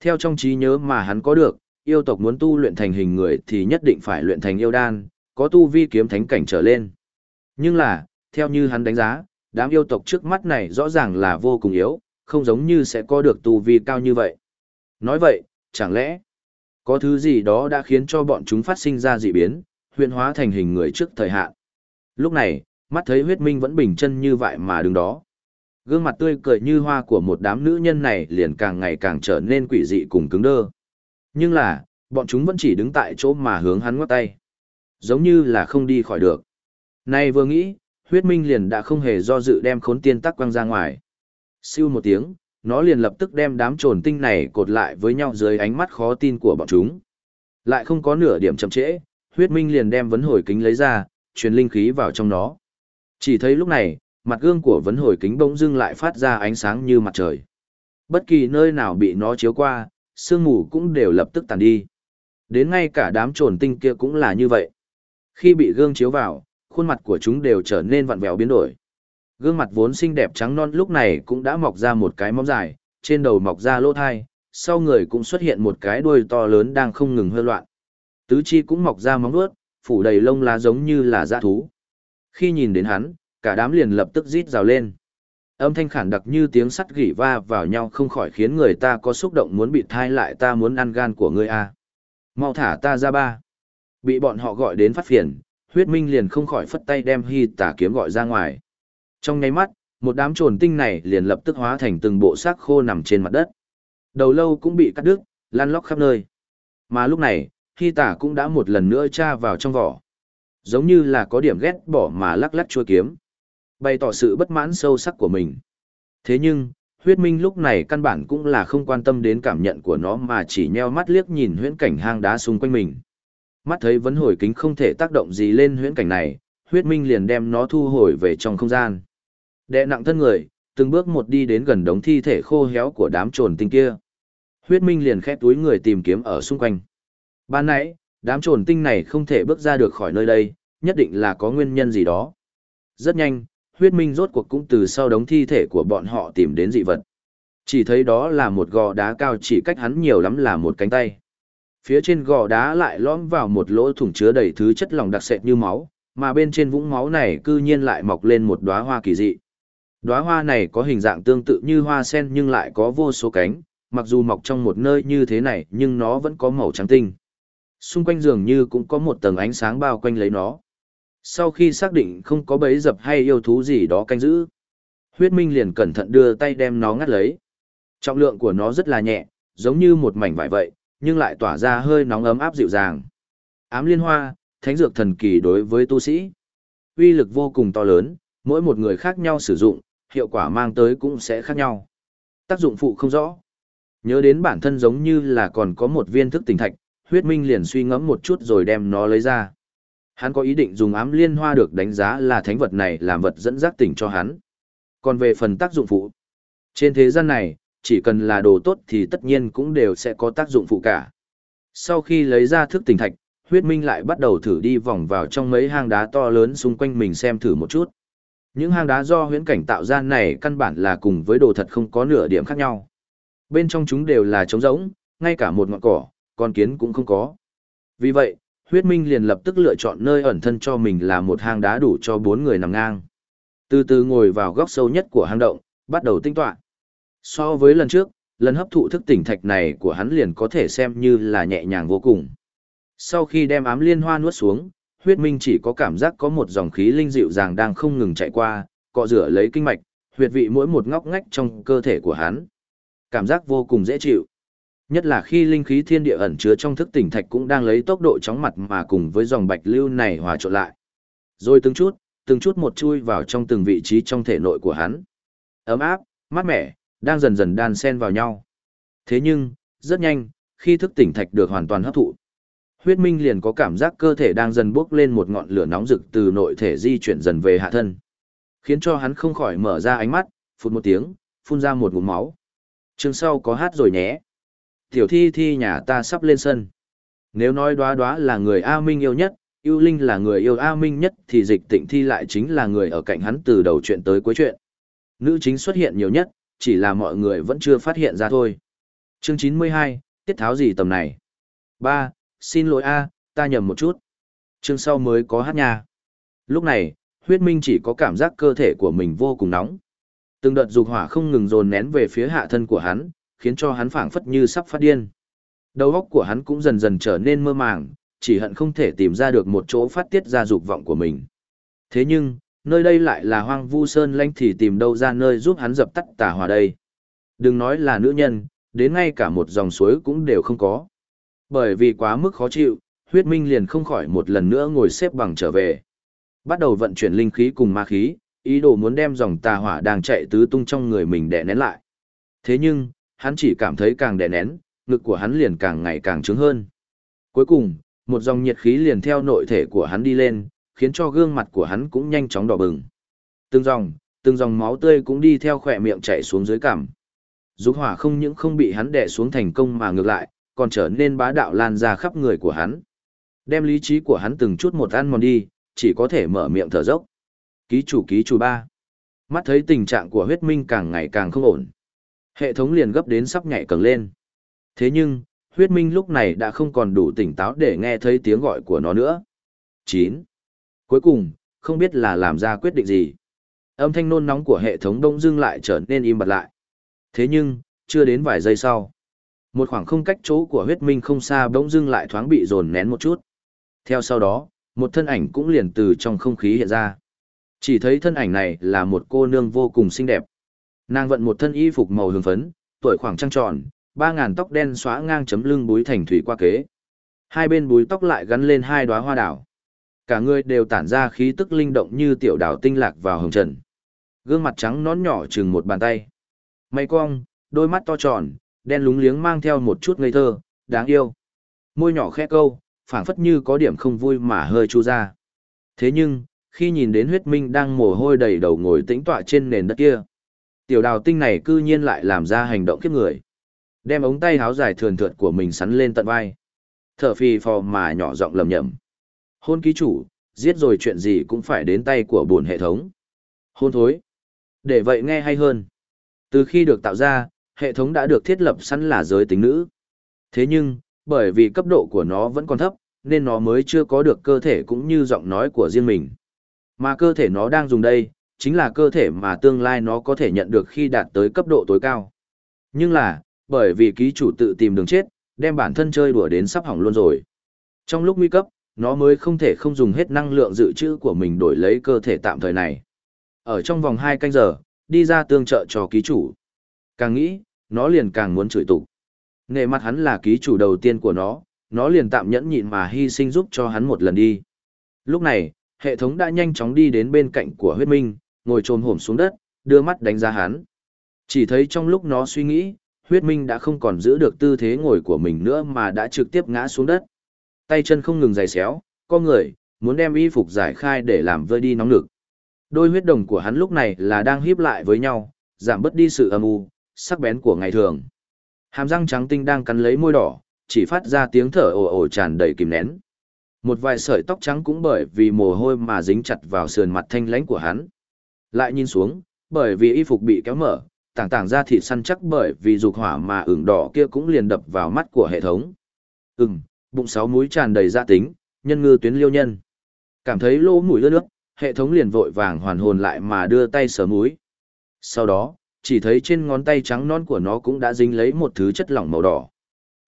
Theo trong trí nhớ mà hắn có được, yêu tộc muốn tu luyện thành hình người thì nhất định phải luyện thành yêu đan, có tu vi kiếm thánh cảnh trở lên. Nhưng là, theo như hắn đánh giá, đám yêu tộc trước mắt này rõ ràng là vô cùng yếu, không giống như sẽ có được tu vi cao như vậy. Nói vậy, chẳng lẽ có thứ gì đó đã khiến cho bọn chúng phát sinh ra dị biến, huyện hóa thành hình người trước thời hạn. Lúc này, mắt thấy huyết minh vẫn bình chân như vậy mà đứng đó. Gương mặt tươi cười như hoa của một đám nữ nhân này liền càng ngày càng trở nên quỷ dị cùng cứng đơ. Nhưng là, bọn chúng vẫn chỉ đứng tại chỗ mà hướng hắn ngoắc tay. Giống như là không đi khỏi được. Này vừa nghĩ, huyết minh liền đã không hề do dự đem khốn tiên tắc quăng ra ngoài. Siêu một tiếng, nó liền lập tức đem đám trồn tinh này cột lại với nhau dưới ánh mắt khó tin của bọn chúng. Lại không có nửa điểm chậm trễ, huyết minh liền đem vấn hồi kính lấy ra, truyền linh khí vào trong nó. Chỉ thấy lúc này, mặt gương của vấn hồi kính bỗng dưng lại phát ra ánh sáng như mặt trời. Bất kỳ nơi nào bị nó chiếu qua, sương mù cũng đều lập tức tàn đi. Đến ngay cả đám trồn tinh kia cũng là như vậy. Khi bị gương chiếu vào, khuôn mặt của chúng đều trở nên vặn vẹo biến đổi. Gương mặt vốn xinh đẹp trắng non lúc này cũng đã mọc ra một cái móng dài, trên đầu mọc ra lỗ thai, sau người cũng xuất hiện một cái đuôi to lớn đang không ngừng hơi loạn. Tứ chi cũng mọc ra móng vuốt, phủ đầy lông lá giống như là dã thú. Khi nhìn đến hắn, cả đám liền lập tức rít rào lên. Âm thanh khản đặc như tiếng sắt gỉ va vào nhau không khỏi khiến người ta có xúc động muốn bị thai lại ta muốn ăn gan của ngươi a. Mau thả ta ra ba. Bị bọn họ gọi đến phát phiền, huyết minh liền không khỏi phất tay đem hy tả kiếm gọi ra ngoài. Trong nháy mắt, một đám trồn tinh này liền lập tức hóa thành từng bộ xác khô nằm trên mặt đất. Đầu lâu cũng bị cắt đứt, lăn lóc khắp nơi. Mà lúc này, hy tả cũng đã một lần nữa tra vào trong vỏ. Giống như là có điểm ghét bỏ mà lắc lắc chua kiếm. Bày tỏ sự bất mãn sâu sắc của mình. Thế nhưng, huyết minh lúc này căn bản cũng là không quan tâm đến cảm nhận của nó mà chỉ nheo mắt liếc nhìn huyễn cảnh hang đá xung quanh mình. Mắt thấy vấn hồi kính không thể tác động gì lên huyễn cảnh này, huyết minh liền đem nó thu hồi về trong không gian. Đệ nặng thân người, từng bước một đi đến gần đống thi thể khô héo của đám trồn tinh kia. Huyết minh liền khép túi người tìm kiếm ở xung quanh. Ban nãy, đám trồn tinh này không thể bước ra được khỏi nơi đây, nhất định là có nguyên nhân gì đó. Rất nhanh, huyết minh rốt cuộc cũng từ sau đống thi thể của bọn họ tìm đến dị vật. Chỉ thấy đó là một gò đá cao chỉ cách hắn nhiều lắm là một cánh tay. Phía trên gò đá lại lõm vào một lỗ thủng chứa đầy thứ chất lỏng đặc sệt như máu, mà bên trên vũng máu này cư nhiên lại mọc lên một đóa hoa kỳ dị. Đóa hoa này có hình dạng tương tự như hoa sen nhưng lại có vô số cánh, mặc dù mọc trong một nơi như thế này nhưng nó vẫn có màu trắng tinh. Xung quanh dường như cũng có một tầng ánh sáng bao quanh lấy nó. Sau khi xác định không có bẫy dập hay yêu thú gì đó canh giữ, huyết minh liền cẩn thận đưa tay đem nó ngắt lấy. Trọng lượng của nó rất là nhẹ, giống như một mảnh vải vậy, nhưng lại tỏa ra hơi nóng ấm áp dịu dàng. Ám liên hoa, thánh dược thần kỳ đối với tu sĩ. Uy lực vô cùng to lớn, mỗi một người khác nhau sử dụng, hiệu quả mang tới cũng sẽ khác nhau. Tác dụng phụ không rõ. Nhớ đến bản thân giống như là còn có một viên thức tỉnh thạch, huyết minh liền suy ngẫm một chút rồi đem nó lấy ra. Hắn có ý định dùng ám liên hoa được đánh giá là thánh vật này làm vật dẫn giác tỉnh cho hắn. Còn về phần tác dụng phụ, trên thế gian này, chỉ cần là đồ tốt thì tất nhiên cũng đều sẽ có tác dụng phụ cả. Sau khi lấy ra thức tỉnh thạch, huyết minh lại bắt đầu thử đi vòng vào trong mấy hang đá to lớn xung quanh mình xem thử một chút. Những hang đá do huyễn cảnh tạo ra này căn bản là cùng với đồ thật không có nửa điểm khác nhau. Bên trong chúng đều là trống rỗng, ngay cả một ngọn cỏ, con kiến cũng không có. Vì vậy, huyết minh liền lập tức lựa chọn nơi ẩn thân cho mình là một hang đá đủ cho bốn người nằm ngang. Từ từ ngồi vào góc sâu nhất của hang động, bắt đầu tinh toán. So với lần trước, lần hấp thụ thức tỉnh thạch này của hắn liền có thể xem như là nhẹ nhàng vô cùng. Sau khi đem ám liên hoa nuốt xuống, huyết minh chỉ có cảm giác có một dòng khí linh dịu dàng đang không ngừng chạy qua, cọ rửa lấy kinh mạch, huyệt vị mỗi một ngóc ngách trong cơ thể của hắn. Cảm giác vô cùng dễ chịu. Nhất là khi linh khí thiên địa ẩn chứa trong thức tỉnh thạch cũng đang lấy tốc độ chóng mặt mà cùng với dòng bạch lưu này hòa trộn lại. Rồi từng chút, từng chút một chui vào trong từng vị trí trong thể nội của hắn. Ấm áp, mát mẻ, đang dần dần đan xen vào nhau. Thế nhưng, rất nhanh, khi thức tỉnh thạch được hoàn toàn hấp thụ, huyết minh liền có cảm giác cơ thể đang dần bốc lên một ngọn lửa nóng rực từ nội thể di chuyển dần về hạ thân. Khiến cho hắn không khỏi mở ra ánh mắt, phút một tiếng, phun ra một ngụm máu. Chương sau có hát rồi nhé. Tiểu thi thi nhà ta sắp lên sân. Nếu nói đoá đoá là người A Minh yêu nhất, yêu linh là người yêu A Minh nhất thì dịch tịnh thi lại chính là người ở cạnh hắn từ đầu chuyện tới cuối chuyện. Nữ chính xuất hiện nhiều nhất, chỉ là mọi người vẫn chưa phát hiện ra thôi. Chương 92, tiết tháo gì tầm này? 3. Xin lỗi A, ta nhầm một chút. Chương sau mới có hát nha. Lúc này, huyết minh chỉ có cảm giác cơ thể của mình vô cùng nóng. Từng đợt dục hỏa không ngừng dồn nén về phía hạ thân của hắn, khiến cho hắn phảng phất như sắp phát điên. Đầu óc của hắn cũng dần dần trở nên mơ màng, chỉ hận không thể tìm ra được một chỗ phát tiết ra dục vọng của mình. Thế nhưng, nơi đây lại là hoang vu sơn lanh thì tìm đâu ra nơi giúp hắn dập tắt tà hỏa đây. Đừng nói là nữ nhân, đến ngay cả một dòng suối cũng đều không có. Bởi vì quá mức khó chịu, huyết minh liền không khỏi một lần nữa ngồi xếp bằng trở về. Bắt đầu vận chuyển linh khí cùng ma khí, ý đồ muốn đem dòng tà hỏa đang chạy tứ tung trong người mình đè nén lại. Thế nhưng, hắn chỉ cảm thấy càng đè nén, ngực của hắn liền càng ngày càng trướng hơn. Cuối cùng, một dòng nhiệt khí liền theo nội thể của hắn đi lên, khiến cho gương mặt của hắn cũng nhanh chóng đỏ bừng. Từng dòng, từng dòng máu tươi cũng đi theo khỏe miệng chảy xuống dưới cằm. Dục hỏa không những không bị hắn đè xuống thành công mà ngược lại, còn trở nên bá đạo lan ra khắp người của hắn. Đem lý trí của hắn từng chút một ăn mòn đi, chỉ có thể mở miệng thở dốc. Ký chủ ký chủ ba. Mắt thấy tình trạng của huyết minh càng ngày càng không ổn. Hệ thống liền gấp đến sắp nhảy cẳng lên. Thế nhưng, huyết minh lúc này đã không còn đủ tỉnh táo để nghe thấy tiếng gọi của nó nữa. 9. Cuối cùng, không biết là làm ra quyết định gì. Âm thanh nôn nóng của hệ thống đông dưng lại trở nên im bặt lại. Thế nhưng, chưa đến vài giây sau. Một khoảng không cách chỗ của huyết minh không xa bỗng dưng lại thoáng bị dồn nén một chút. Theo sau đó, một thân ảnh cũng liền từ trong không khí hiện ra. Chỉ thấy thân ảnh này là một cô nương vô cùng xinh đẹp. Nàng vận một thân y phục màu hương phấn, tuổi khoảng trăng tròn, ba ngàn tóc đen xóa ngang chấm lưng búi thành thủy qua kế. Hai bên búi tóc lại gắn lên hai đóa hoa đảo. Cả người đều tản ra khí tức linh động như tiểu đảo tinh lạc vào hồng trần. Gương mặt trắng nón nhỏ chừng một bàn tay. Mày cong, đôi mắt to tròn, đen lúng liếng mang theo một chút ngây thơ, đáng yêu. Môi nhỏ khẽ câu, phảng phất như có điểm không vui mà hơi chu ra. Thế nhưng, khi nhìn đến huyết minh đang mồ hôi đầy đầu ngồi tĩnh tọa trên nền đất kia, tiểu đào tinh này cư nhiên lại làm ra hành động kiếp người. Đem ống tay háo dài thườn thượt của mình sắn lên tận vai. Thở phì phò mà nhỏ giọng lầm nhầm. Hôn ký chủ, giết rồi chuyện gì cũng phải đến tay của buồn hệ thống. Hôn thối. Để vậy nghe hay hơn. Từ khi được tạo ra, hệ thống đã được thiết lập sẵn là giới tính nữ. Thế nhưng, bởi vì cấp độ của nó vẫn còn thấp, nên nó mới chưa có được cơ thể cũng như giọng nói của riêng mình. Mà cơ thể nó đang dùng đây, chính là cơ thể mà tương lai nó có thể nhận được khi đạt tới cấp độ tối cao. Nhưng là, bởi vì ký chủ tự tìm đường chết, đem bản thân chơi đùa đến sắp hỏng luôn rồi. Trong lúc nguy cấp, nó mới không thể không dùng hết năng lượng dự trữ của mình đổi lấy cơ thể tạm thời này. Ở trong vòng 2 canh giờ, đi ra tương trợ cho ký chủ. Càng nghĩ, nó liền càng muốn chửi tục. Nề mặt hắn là ký chủ đầu tiên của nó, nó liền tạm nhẫn nhịn mà hy sinh giúp cho hắn một lần đi. Lúc này, hệ thống đã nhanh chóng đi đến bên cạnh của huyết minh, ngồi trồm hổm xuống đất, đưa mắt đánh giá hắn. Chỉ thấy trong lúc nó suy nghĩ, huyết minh đã không còn giữ được tư thế ngồi của mình nữa mà đã trực tiếp ngã xuống đất. Tay chân không ngừng giày xéo, con người, muốn đem y phục giải khai để làm vơi đi nóng lực. Đôi huyết đồng của hắn lúc này là đang híp lại với nhau, giảm bớt đi sự âm u, sắc bén của ngày thường. Hàm răng trắng tinh đang cắn lấy môi đỏ, chỉ phát ra tiếng thở ồ ồ tràn đầy kìm nén. Một vài sợi tóc trắng cũng bởi vì mồ hôi mà dính chặt vào sườn mặt thanh lãnh của hắn. Lại nhìn xuống, bởi vì y phục bị kéo mở, tảng tảng ra thịt săn chắc bởi vì dục hỏa mà ửng đỏ kia cũng liền đập vào mắt của hệ thống. Ừm, bụng sáu múi tràn đầy gia tính, nhân ngư tuyến liêu nhân. Cảm thấy lỗ mũi ướt nước, hệ thống liền vội vàng hoàn hồn lại mà đưa tay sờ múi. Sau đó, chỉ thấy trên ngón tay trắng non của nó cũng đã dính lấy một thứ chất lỏng màu đỏ.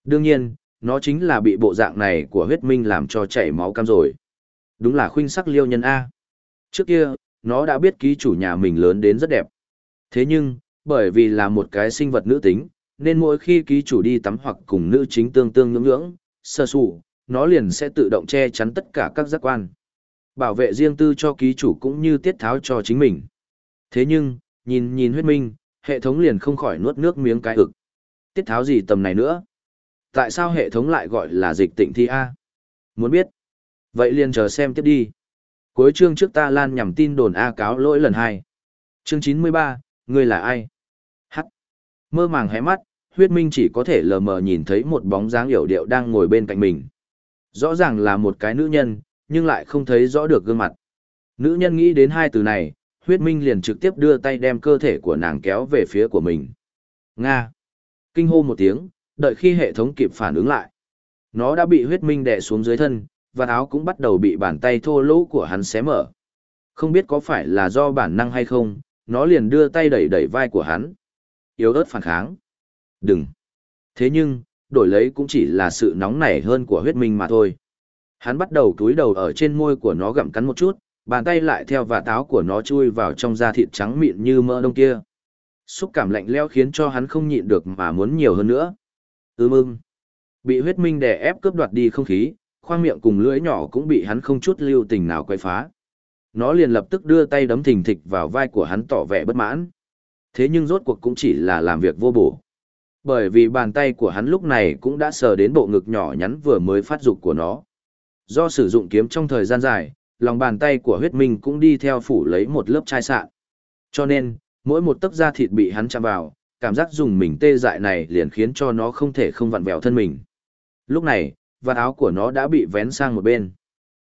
Đương nhiên, nó chính là bị bộ dạng này của huyết minh làm cho chảy máu cam rồi. Đúng là khuynh sắc liêu nhân A. Trước kia, nó đã biết ký chủ nhà mình lớn đến rất đẹp. Thế nhưng, bởi vì là một cái sinh vật nữ tính, nên mỗi khi ký chủ đi tắm hoặc cùng nữ chính tương tương ngưỡng ngưỡng, sơ sụ, nó liền sẽ tự động che chắn tất cả các giác quan. Bảo vệ riêng tư cho ký chủ cũng như tiết tháo cho chính mình. Thế nhưng, nhìn nhìn huyết minh, hệ thống liền không khỏi nuốt nước miếng cái ực. Tiết tháo gì tầm này nữa? Tại sao hệ thống lại gọi là dịch tịnh thi A? Muốn biết? Vậy liền chờ xem tiếp đi. Cuối chương trước ta lan nhằm tin đồn A cáo lỗi lần hai. Chương 93, ngươi là ai? Hắc. Mơ màng hé mắt, huyết minh chỉ có thể lờ mờ nhìn thấy một bóng dáng hiểu điệu đang ngồi bên cạnh mình. Rõ ràng là một cái nữ nhân, nhưng lại không thấy rõ được gương mặt. Nữ nhân nghĩ đến hai từ này, huyết minh liền trực tiếp đưa tay đem cơ thể của nàng kéo về phía của mình. Nga. Kinh hô một tiếng, đợi khi hệ thống kịp phản ứng lại. Nó đã bị huyết minh đè xuống dưới thân, và áo cũng bắt đầu bị bàn tay thô lỗ của hắn xé mở. Không biết có phải là do bản năng hay không, nó liền đưa tay đẩy đẩy vai của hắn. Yếu ớt phản kháng. Đừng. Thế nhưng, đổi lấy cũng chỉ là sự nóng nảy hơn của huyết minh mà thôi. Hắn bắt đầu túi đầu ở trên môi của nó gặm cắn một chút, bàn tay lại theo và táo của nó chui vào trong da thịt trắng mịn như mỡ đông kia. Xúc cảm lạnh leo khiến cho hắn không nhịn được mà muốn nhiều hơn nữa. Ưm ưng. Bị huyết minh đè ép cướp đoạt đi không khí, khoang miệng cùng lưỡi nhỏ cũng bị hắn không chút lưu tình nào quay phá. Nó liền lập tức đưa tay đấm thình thịch vào vai của hắn tỏ vẻ bất mãn. Thế nhưng rốt cuộc cũng chỉ là làm việc vô bổ. Bởi vì bàn tay của hắn lúc này cũng đã sờ đến bộ ngực nhỏ nhắn vừa mới phát dục của nó. Do sử dụng kiếm trong thời gian dài, lòng bàn tay của huyết minh cũng đi theo phủ lấy một lớp chai sạn. Cho nên, mỗi một tấc da thịt bị hắn chạm vào, cảm giác dùng mình tê dại này liền khiến cho nó không thể không vặn vẹo thân mình. Lúc này, và áo của nó đã bị vén sang một bên.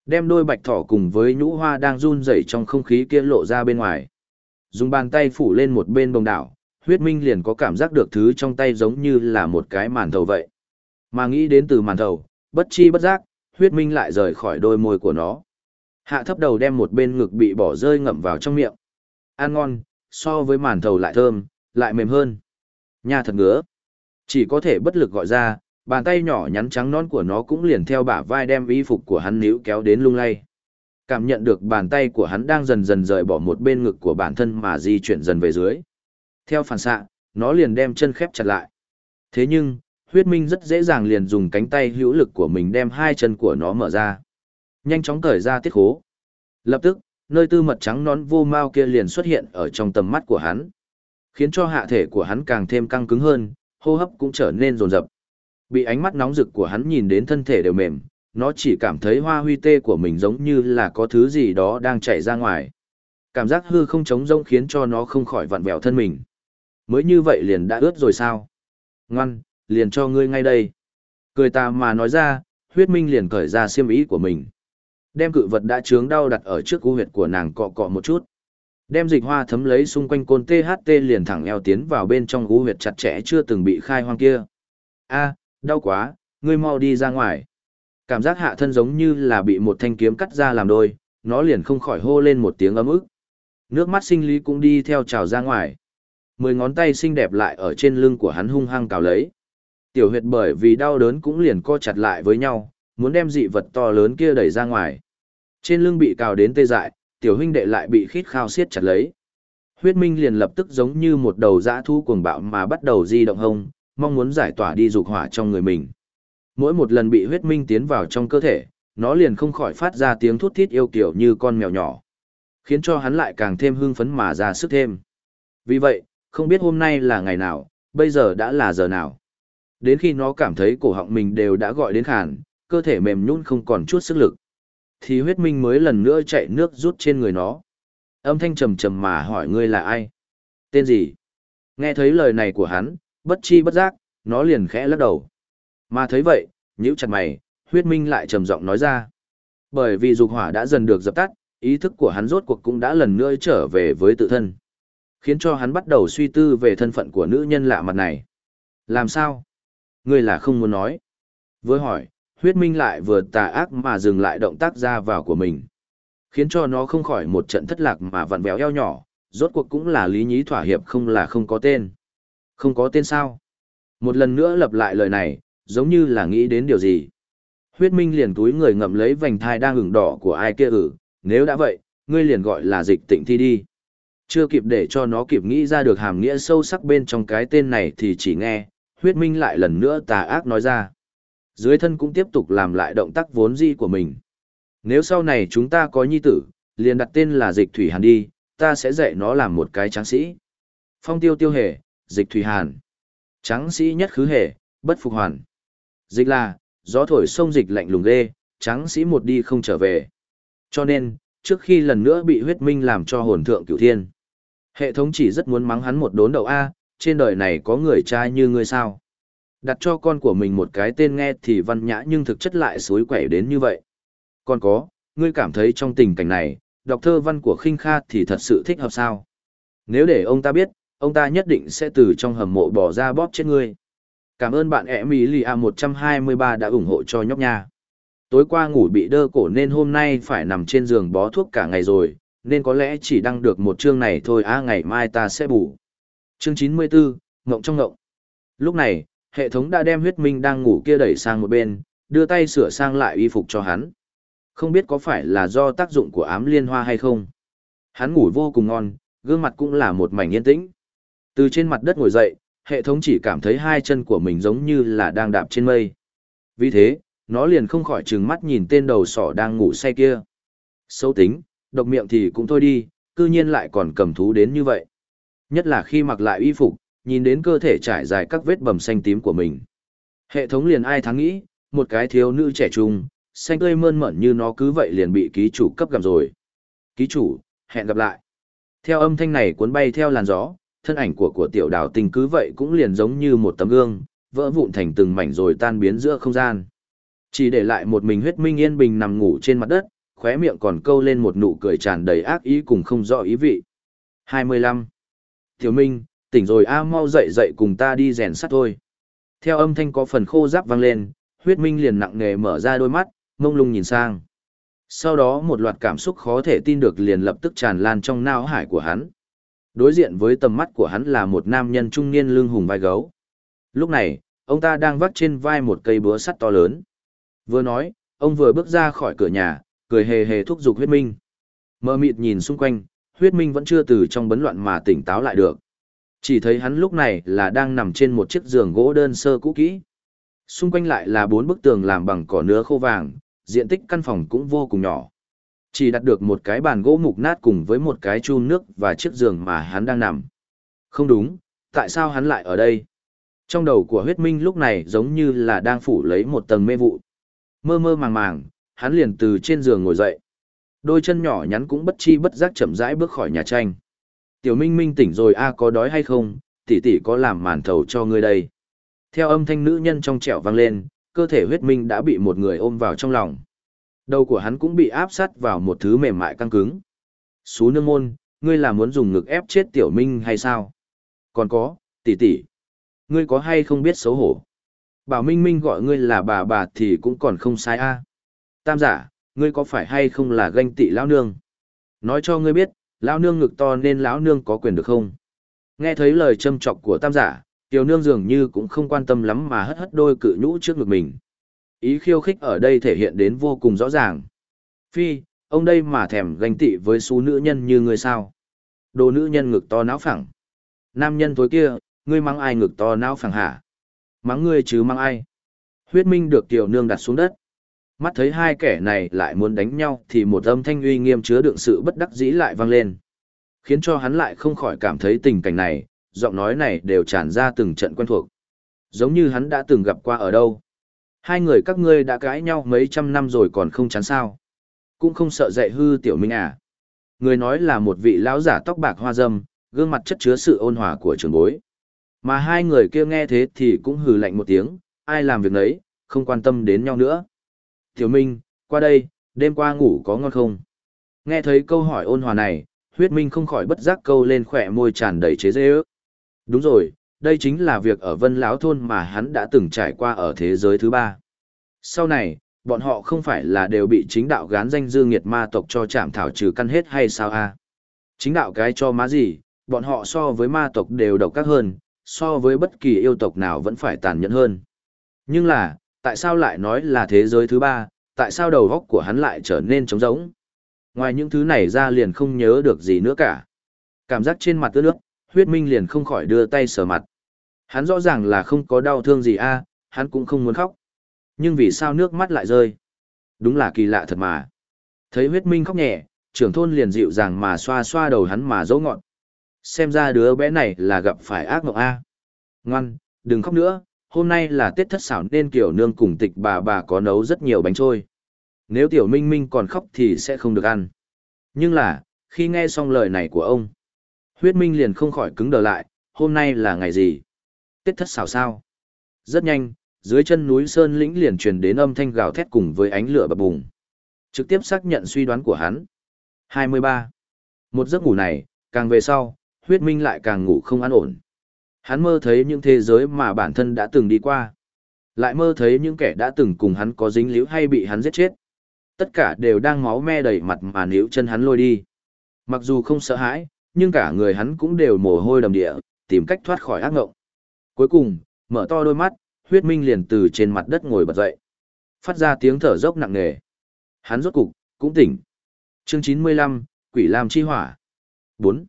Đem đôi bạch thỏ cùng với nhũ hoa đang run rẩy trong không khí kia lộ ra bên ngoài. Dùng bàn tay phủ lên một bên bồng đảo, huyết minh liền có cảm giác được thứ trong tay giống như là một cái màn thầu vậy. Mà nghĩ đến từ màn thầu, bất chi bất giác, huyết minh lại rời khỏi đôi môi của nó. Hạ thấp đầu đem một bên ngực bị bỏ rơi ngậm vào trong miệng. Ăn ngon, so với màn thầu lại thơm, lại mềm hơn. Nha thật ngứa. Chỉ có thể bất lực gọi ra, bàn tay nhỏ nhắn trắng non của nó cũng liền theo bả vai đem y phục của hắn níu kéo đến lung lay. Cảm nhận được bàn tay của hắn đang dần dần rời bỏ một bên ngực của bản thân mà di chuyển dần về dưới. Theo phản xạ, nó liền đem chân khép chặt lại. Thế nhưng, huyết minh rất dễ dàng liền dùng cánh tay hữu lực của mình đem hai chân của nó mở ra. Nhanh chóng cởi ra tiết khố. Lập tức, nơi tư mật trắng nón vô mao kia liền xuất hiện ở trong tầm mắt của hắn. khiến cho hạ thể của hắn càng thêm căng cứng hơn, hô hấp cũng trở nên rồn rập. Bị ánh mắt nóng rực của hắn nhìn đến thân thể đều mềm, nó chỉ cảm thấy hoa huy tê của mình giống như là có thứ gì đó đang chảy ra ngoài. Cảm giác hư không trống rỗng khiến cho nó không khỏi vặn vẹo thân mình. Mới như vậy liền đã ướt rồi sao? Ngoan, liền cho ngươi ngay đây. Cười ta mà nói ra, huyết minh liền cởi ra xiêm ý của mình. Đem cự vật đã trướng đau đặt ở trước cú huyệt của nàng cọ cọ một chút. Đem dịch hoa thấm lấy xung quanh côn THT liền thẳng eo tiến vào bên trong u huyệt chặt chẽ chưa từng bị khai hoang kia. A, đau quá, ngươi mau đi ra ngoài. Cảm giác hạ thân giống như là bị một thanh kiếm cắt ra làm đôi, nó liền không khỏi hô lên một tiếng ấm ức. Nước mắt sinh lý cũng đi theo trào ra ngoài. Mười ngón tay xinh đẹp lại ở trên lưng của hắn hung hăng cào lấy. Tiểu huyệt bởi vì đau đớn cũng liền co chặt lại với nhau, muốn đem dị vật to lớn kia đẩy ra ngoài. Trên lưng bị cào đến tê dại, tiểu huynh đệ lại bị khít khao siết chặt lấy. Huyết Minh liền lập tức giống như một đầu dã thu cuồng bạo mà bắt đầu di động hông, mong muốn giải tỏa đi dục hỏa trong người mình. Mỗi một lần bị huyết minh tiến vào trong cơ thể, nó liền không khỏi phát ra tiếng thút thít yêu kiểu như con mèo nhỏ. Khiến cho hắn lại càng thêm hưng phấn mà ra sức thêm. Vì vậy, không biết hôm nay là ngày nào, bây giờ đã là giờ nào. Đến khi nó cảm thấy cổ họng mình đều đã gọi đến khàn, cơ thể mềm nhũn không còn chút sức lực. Thì huyết minh mới lần nữa chạy nước rút trên người nó. Âm thanh trầm trầm mà hỏi ngươi là ai? Tên gì? Nghe thấy lời này của hắn, bất chi bất giác, nó liền khẽ lắc đầu. Mà thấy vậy, nhíu chặt mày, huyết minh lại trầm giọng nói ra. Bởi vì dục hỏa đã dần được dập tắt, ý thức của hắn rốt cuộc cũng đã lần nữa trở về với tự thân. Khiến cho hắn bắt đầu suy tư về thân phận của nữ nhân lạ mặt này. Làm sao? Ngươi là không muốn nói. Với hỏi, huyết minh lại vừa tà ác mà dừng lại động tác ra vào của mình. Khiến cho nó không khỏi một trận thất lạc mà vặn vẹo eo nhỏ, rốt cuộc cũng là lý nhí thỏa hiệp không là không có tên. Không có tên sao? Một lần nữa lặp lại lời này, giống như là nghĩ đến điều gì. Huyết minh liền túi người ngậm lấy vành thai đang ửng đỏ của ai kia ử, nếu đã vậy, ngươi liền gọi là dịch tịnh thi đi. Chưa kịp để cho nó kịp nghĩ ra được hàm nghĩa sâu sắc bên trong cái tên này thì chỉ nghe, huyết minh lại lần nữa tà ác nói ra. Dưới thân cũng tiếp tục làm lại động tác vốn di của mình. Nếu sau này chúng ta có nhi tử, liền đặt tên là dịch thủy hàn đi, ta sẽ dạy nó làm một cái tráng sĩ. Phong tiêu tiêu hề, dịch thủy hàn. Tráng sĩ nhất khứ hề, bất phục hoàn. Dịch là, gió thổi sông dịch lạnh lùng ghê, tráng sĩ một đi không trở về. Cho nên, trước khi lần nữa bị huyết minh làm cho hồn thượng cửu thiên. Hệ thống chỉ rất muốn mắng hắn một đốn đầu A, trên đời này có người trai như ngươi sao. Đặt cho con của mình một cái tên nghe thì văn nhã nhưng thực chất lại suối quẻ đến như vậy. Còn có, ngươi cảm thấy trong tình cảnh này, đọc thơ văn của khinh kha thì thật sự thích hợp sao? Nếu để ông ta biết, ông ta nhất định sẽ từ trong hầm mộ bỏ ra bóp chết ngươi. Cảm ơn bạn Emilia 123 đã ủng hộ cho nhóc nha. Tối qua ngủ bị đơ cổ nên hôm nay phải nằm trên giường bó thuốc cả ngày rồi, nên có lẽ chỉ đăng được một chương này thôi á ngày mai ta sẽ bù. Chương 94, Ngộng trong Ngộng. Lúc này, hệ thống đã đem huyết minh đang ngủ kia đẩy sang một bên, đưa tay sửa sang lại y phục cho hắn. Không biết có phải là do tác dụng của ám liên hoa hay không. Hắn ngủ vô cùng ngon, gương mặt cũng là một mảnh yên tĩnh. Từ trên mặt đất ngồi dậy, hệ thống chỉ cảm thấy hai chân của mình giống như là đang đạp trên mây. Vì thế, nó liền không khỏi trừng mắt nhìn tên đầu sỏ đang ngủ say kia. Xấu tính, độc miệng thì cũng thôi đi, cư nhiên lại còn cầm thú đến như vậy. Nhất là khi mặc lại y phục, nhìn đến cơ thể trải dài các vết bầm xanh tím của mình. Hệ thống liền ai thắng nghĩ, một cái thiếu nữ trẻ trung, xanh tươi mơn mởn như nó cứ vậy liền bị ký chủ cấp gặp rồi. Ký chủ, hẹn gặp lại. Theo âm thanh này cuốn bay theo làn gió, thân ảnh của của tiểu đào tình cứ vậy cũng liền giống như một tấm gương, vỡ vụn thành từng mảnh rồi tan biến giữa không gian. Chỉ để lại một mình huyết minh yên bình nằm ngủ trên mặt đất, khóe miệng còn câu lên một nụ cười tràn đầy ác ý cùng không rõ ý vị. 25. Tiểu Minh, tỉnh rồi a mau dậy dậy cùng ta đi rèn sắt thôi. Theo âm thanh có phần khô giáp vang lên, huyết minh liền nặng nề mở ra đôi mắt, mông lung nhìn sang. Sau đó một loạt cảm xúc khó thể tin được liền lập tức tràn lan trong não hải của hắn. Đối diện với tầm mắt của hắn là một nam nhân trung niên lưng hùng vai gấu. Lúc này, ông ta đang vắt trên vai một cây búa sắt to lớn. Vừa nói, ông vừa bước ra khỏi cửa nhà, cười hề hề thúc giục huyết minh. Mơ mịt nhìn xung quanh, huyết minh vẫn chưa từ trong bấn loạn mà tỉnh táo lại được. Chỉ thấy hắn lúc này là đang nằm trên một chiếc giường gỗ đơn sơ cũ kỹ. Xung quanh lại là bốn bức tường làm bằng cỏ nứa khô vàng, diện tích căn phòng cũng vô cùng nhỏ. Chỉ đặt được một cái bàn gỗ mục nát cùng với một cái chun nước và chiếc giường mà hắn đang nằm. Không đúng, tại sao hắn lại ở đây? Trong đầu của huyết minh lúc này giống như là đang phủ lấy một tầng mê vụ. Mơ mơ màng màng, hắn liền từ trên giường ngồi dậy. Đôi chân nhỏ nhắn cũng bất chi bất giác chậm rãi bước khỏi nhà tranh. Tiểu Minh Minh tỉnh rồi a có đói hay không, tỷ tỷ có làm màn thầu cho ngươi đây. Theo âm thanh nữ nhân trong trẻo vang lên, cơ thể huyết minh đã bị một người ôm vào trong lòng. Đầu của hắn cũng bị áp sát vào một thứ mềm mại căng cứng. Xú nương môn, ngươi là muốn dùng ngực ép chết tiểu minh hay sao? Còn có, tỷ tỷ, ngươi có hay không biết xấu hổ? Bảo Minh Minh gọi ngươi là bà bà thì cũng còn không sai a. Tam giả, ngươi có phải hay không là ganh tị lão nương? Nói cho ngươi biết, lão nương ngực to nên lão nương có quyền được không? Nghe thấy lời châm chọc của tam giả, tiểu nương dường như cũng không quan tâm lắm mà hất hất đôi cự nhũ trước ngực mình. Ý khiêu khích ở đây thể hiện đến vô cùng rõ ràng. Phi, ông đây mà thèm ganh tị với số nữ nhân như ngươi sao? Đồ nữ nhân ngực to não phẳng. Nam nhân tối kia, ngươi mắng ai ngực to não phẳng hả? Mắng ngươi chứ mắng ai? Huyết minh được tiểu nương đặt xuống đất. Mắt thấy hai kẻ này lại muốn đánh nhau thì một âm thanh uy nghiêm chứa đựng sự bất đắc dĩ lại vang lên. Khiến cho hắn lại không khỏi cảm thấy tình cảnh này, giọng nói này đều tràn ra từng trận quen thuộc. Giống như hắn đã từng gặp qua ở đâu. Hai người các ngươi đã cãi nhau mấy trăm năm rồi còn không chán sao. Cũng không sợ dạy hư tiểu minh à. Người nói là một vị lão giả tóc bạc hoa dâm, gương mặt chất chứa sự ôn hòa của trường bối. Mà hai người kia nghe thế thì cũng hừ lạnh một tiếng, ai làm việc nấy, không quan tâm đến nhau nữa. Tiểu Minh, qua đây, đêm qua ngủ có ngon không? Nghe thấy câu hỏi ôn hòa này, huyết minh không khỏi bất giác câu lên khỏe môi tràn đầy chế dê ước. Đúng rồi, đây chính là việc ở Vân Lão Thôn mà hắn đã từng trải qua ở thế giới thứ ba. Sau này, bọn họ không phải là đều bị chính đạo gán danh dương nghiệt ma tộc cho chạm thảo trừ căn hết hay sao a? Chính đạo cái cho má gì, bọn họ so với ma tộc đều độc các hơn, so với bất kỳ yêu tộc nào vẫn phải tàn nhẫn hơn. Nhưng là, tại sao lại nói là thế giới thứ ba, tại sao đầu góc của hắn lại trở nên trống rỗng? Ngoài những thứ này ra liền không nhớ được gì nữa cả. Cảm giác trên mặt ướt nước, huyết minh liền không khỏi đưa tay sờ mặt. Hắn rõ ràng là không có đau thương gì a, hắn cũng không muốn khóc. Nhưng vì sao nước mắt lại rơi? Đúng là kỳ lạ thật mà. Thấy huyết minh khóc nhẹ, trưởng thôn liền dịu dàng mà xoa xoa đầu hắn mà dỗ ngọn. Xem ra đứa bé này là gặp phải ác mộng a. Ngoan, đừng khóc nữa, hôm nay là Tết thất xảo nên kiểu nương cùng tịch bà bà có nấu rất nhiều bánh trôi. Nếu tiểu minh minh còn khóc thì sẽ không được ăn. Nhưng là, khi nghe xong lời này của ông, huyết minh liền không khỏi cứng đờ lại, hôm nay là ngày gì? Tết thất xào sao? Rất nhanh, dưới chân núi Sơn Lĩnh liền truyền đến âm thanh gào thét cùng với ánh lửa bập bùng. Trực tiếp xác nhận suy đoán của hắn. 23. Một giấc ngủ này, càng về sau, huyết minh lại càng ngủ không an ổn. Hắn mơ thấy những thế giới mà bản thân đã từng đi qua. Lại mơ thấy những kẻ đã từng cùng hắn có dính líu hay bị hắn giết chết. Tất cả đều đang máu me đầy mặt mà níu chân hắn lôi đi. Mặc dù không sợ hãi, nhưng cả người hắn cũng đều mồ hôi đầm địa, tìm cách thoát khỏi ác ngộng. Cuối cùng, mở to đôi mắt, huyết minh liền từ trên mặt đất ngồi bật dậy. Phát ra tiếng thở dốc nặng nề. Hắn rốt cục, cũng tỉnh. Chương 95, Quỷ Lam Chi Hỏa. 4.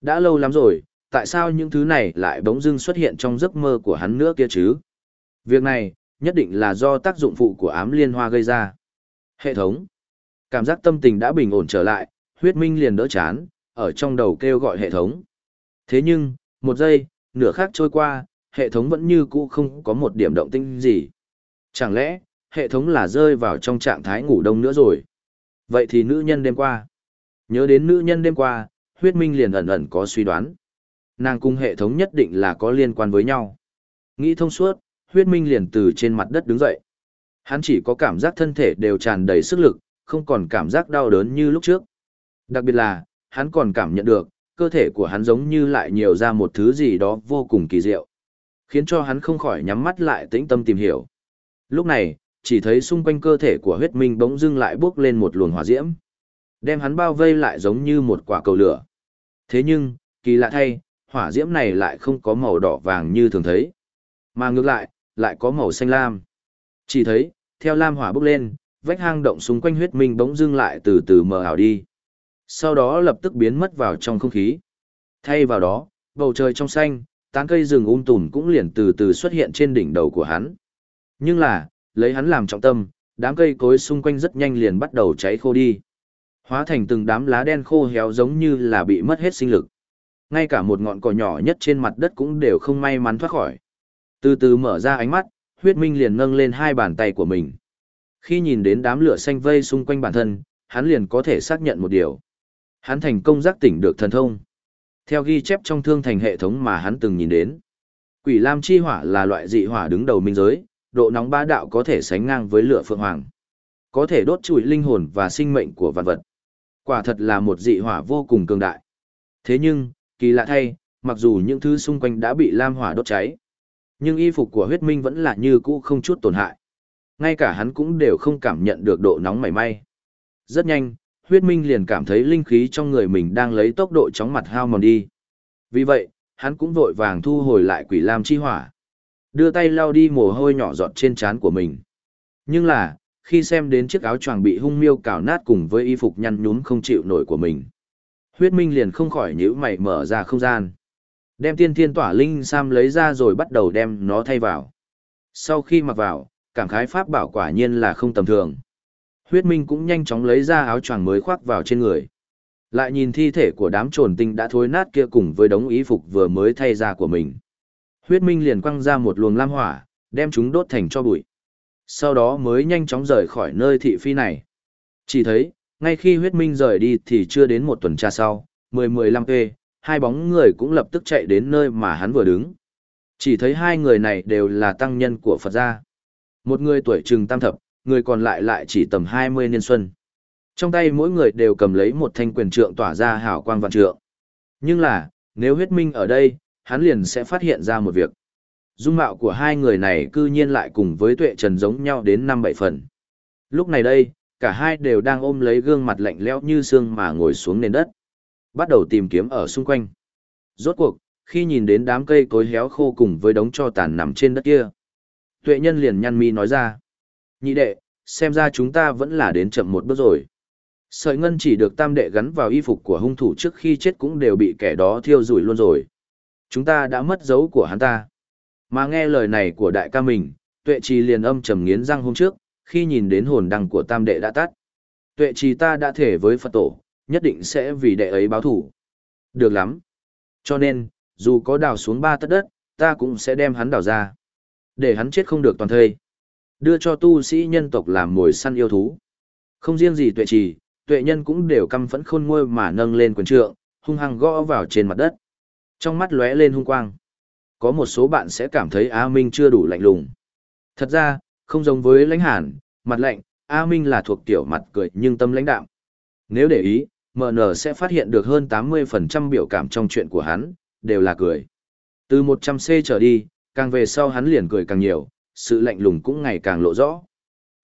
Đã lâu lắm rồi, tại sao những thứ này lại bỗng dưng xuất hiện trong giấc mơ của hắn nữa kia chứ? Việc này, nhất định là do tác dụng phụ của ám liên hoa gây ra. Hệ thống. Cảm giác tâm tình đã bình ổn trở lại, huyết minh liền đỡ chán, ở trong đầu kêu gọi hệ thống. Thế nhưng, một giây, nửa khác trôi qua, hệ thống vẫn như cũ không có một điểm động tinh gì. Chẳng lẽ, hệ thống là rơi vào trong trạng thái ngủ đông nữa rồi? Vậy thì nữ nhân đêm qua. Nhớ đến nữ nhân đêm qua, huyết minh liền ẩn ẩn có suy đoán. Nàng cung hệ thống nhất định là có liên quan với nhau. Nghĩ thông suốt, huyết minh liền từ trên mặt đất đứng dậy. Hắn chỉ có cảm giác thân thể đều tràn đầy sức lực, không còn cảm giác đau đớn như lúc trước. Đặc biệt là, hắn còn cảm nhận được, cơ thể của hắn giống như lại nhiều ra một thứ gì đó vô cùng kỳ diệu. Khiến cho hắn không khỏi nhắm mắt lại tĩnh tâm tìm hiểu. Lúc này, chỉ thấy xung quanh cơ thể của huyết minh bỗng dưng lại bốc lên một luồng hỏa diễm. Đem hắn bao vây lại giống như một quả cầu lửa. Thế nhưng, kỳ lạ thay, hỏa diễm này lại không có màu đỏ vàng như thường thấy. Mà ngược lại, lại có màu xanh lam. Chỉ thấy, theo lam hỏa bốc lên, vách hang động xung quanh huyết minh bỗng dưng lại từ từ mờ ảo đi. Sau đó lập tức biến mất vào trong không khí. Thay vào đó, bầu trời trong xanh, tán cây rừng um tùm cũng liền từ từ xuất hiện trên đỉnh đầu của hắn. Nhưng là, lấy hắn làm trọng tâm, đám cây cối xung quanh rất nhanh liền bắt đầu cháy khô đi. Hóa thành từng đám lá đen khô héo giống như là bị mất hết sinh lực. Ngay cả một ngọn cỏ nhỏ nhất trên mặt đất cũng đều không may mắn thoát khỏi. Từ từ mở ra ánh mắt, huyết minh liền nâng lên hai bàn tay của mình. Khi nhìn đến đám lửa xanh vây xung quanh bản thân, hắn liền có thể xác nhận một điều. Hắn thành công giác tỉnh được thần thông. Theo ghi chép trong thương thành hệ thống mà hắn từng nhìn đến, quỷ lam chi hỏa là loại dị hỏa đứng đầu minh giới, độ nóng ba đạo có thể sánh ngang với lửa phượng hoàng. Có thể đốt trụi linh hồn và sinh mệnh của vạn vật. Quả thật là một dị hỏa vô cùng cường đại. Thế nhưng, kỳ lạ thay, mặc dù những thứ xung quanh đã bị lam hỏa đốt cháy, nhưng y phục của huyết minh vẫn là như cũ không chút tổn hại. Ngay cả hắn cũng đều không cảm nhận được độ nóng mảy may. Rất nhanh, huyết minh liền cảm thấy linh khí trong người mình đang lấy tốc độ chóng mặt hao mòn đi. Vì vậy, hắn cũng vội vàng thu hồi lại quỷ lam chi hỏa. Đưa tay lau đi mồ hôi nhỏ giọt trên trán của mình. Nhưng là, khi xem đến chiếc áo choàng bị hung miêu cào nát cùng với y phục nhăn nhúm không chịu nổi của mình. Huyết minh liền không khỏi nhíu mày mở ra không gian. Đem tiên thiên tỏa linh sam lấy ra rồi bắt đầu đem nó thay vào. Sau khi mặc vào, cảm khái pháp bảo quả nhiên là không tầm thường. Huyết Minh cũng nhanh chóng lấy ra áo choàng mới khoác vào trên người. Lại nhìn thi thể của đám trồn tinh đã thối nát kia cùng với đống y phục vừa mới thay ra của mình. Huyết Minh liền quăng ra một luồng lam hỏa, đem chúng đốt thành cho bụi. Sau đó mới nhanh chóng rời khỏi nơi thị phi này. Chỉ thấy, ngay khi huyết minh rời đi thì chưa đến một tuần tra sau, 10-15 p, hai bóng người cũng lập tức chạy đến nơi mà hắn vừa đứng. Chỉ thấy hai người này đều là tăng nhân của Phật gia. Một người tuổi trừng tam thập, người còn lại lại chỉ tầm 20 niên xuân. Trong tay mỗi người đều cầm lấy một thanh quyền trượng tỏa ra hào quang vạn trượng. Nhưng là, nếu huyết minh ở đây, hắn liền sẽ phát hiện ra một việc. Dung mạo của hai người này cư nhiên lại cùng với tuệ trần giống nhau đến năm bảy phần. Lúc này đây, cả hai đều đang ôm lấy gương mặt lạnh lẽo như xương mà ngồi xuống nền đất. Bắt đầu tìm kiếm ở xung quanh. Rốt cuộc, khi nhìn đến đám cây cối héo khô cùng với đống cho tàn nằm trên đất kia. Tuệ nhân liền nhăn mi nói ra. Nhị đệ, xem ra chúng ta vẫn là đến chậm một bước rồi. Sợi ngân chỉ được tam đệ gắn vào y phục của hung thủ trước khi chết cũng đều bị kẻ đó thiêu rủi luôn rồi. Chúng ta đã mất dấu của hắn ta. Mà nghe lời này của đại ca mình, tuệ trì liền âm trầm nghiến răng hôm trước, khi nhìn đến hồn đăng của tam đệ đã tắt. Tuệ trì ta đã thể với Phật tổ, nhất định sẽ vì đệ ấy báo thủ. Được lắm. Cho nên, dù có đào xuống ba tất đất, ta cũng sẽ đem hắn đào ra. Để hắn chết không được toàn thây. Đưa cho tu sĩ nhân tộc làm mồi săn yêu thú. Không riêng gì tuệ trì, tuệ nhân cũng đều căm phẫn khôn ngôi mà nâng lên quyền trượng, hung hăng gõ vào trên mặt đất. Trong mắt lóe lên hung quang. Có một số bạn sẽ cảm thấy A Minh chưa đủ lạnh lùng. Thật ra, không giống với lãnh hàn, mặt lạnh, A Minh là thuộc tiểu mặt cười nhưng tâm lãnh đạm. Nếu để ý, MN sẽ phát hiện được hơn 80% biểu cảm trong chuyện của hắn, đều là cười. Từ 100C trở đi, càng về sau hắn liền cười càng nhiều, sự lạnh lùng cũng ngày càng lộ rõ.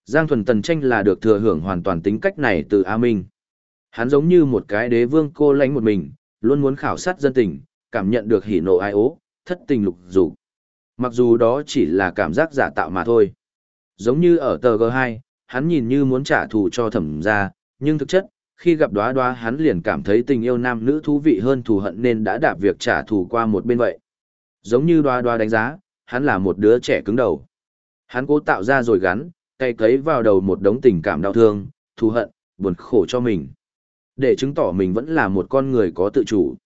Giang Thuần Tần Tranh là được thừa hưởng hoàn toàn tính cách này từ A Minh. Hắn giống như một cái đế vương cô lãnh một mình, luôn muốn khảo sát dân tình, cảm nhận được hỉ nộ ai ố, thất tình lục dục. Mặc dù đó chỉ là cảm giác giả tạo mà thôi. Giống như ở tờ G2, hắn nhìn như muốn trả thù cho thẩm gia, nhưng thực chất, khi gặp Đóa Đóa hắn liền cảm thấy tình yêu nam nữ thú vị hơn thù hận nên đã đạp việc trả thù qua một bên vậy. Giống như Đóa Đóa đánh giá, hắn là một đứa trẻ cứng đầu. Hắn cố tạo ra rồi gắn, cay cấy vào đầu một đống tình cảm đau thương, thù hận, buồn khổ cho mình. Để chứng tỏ mình vẫn là một con người có tự chủ.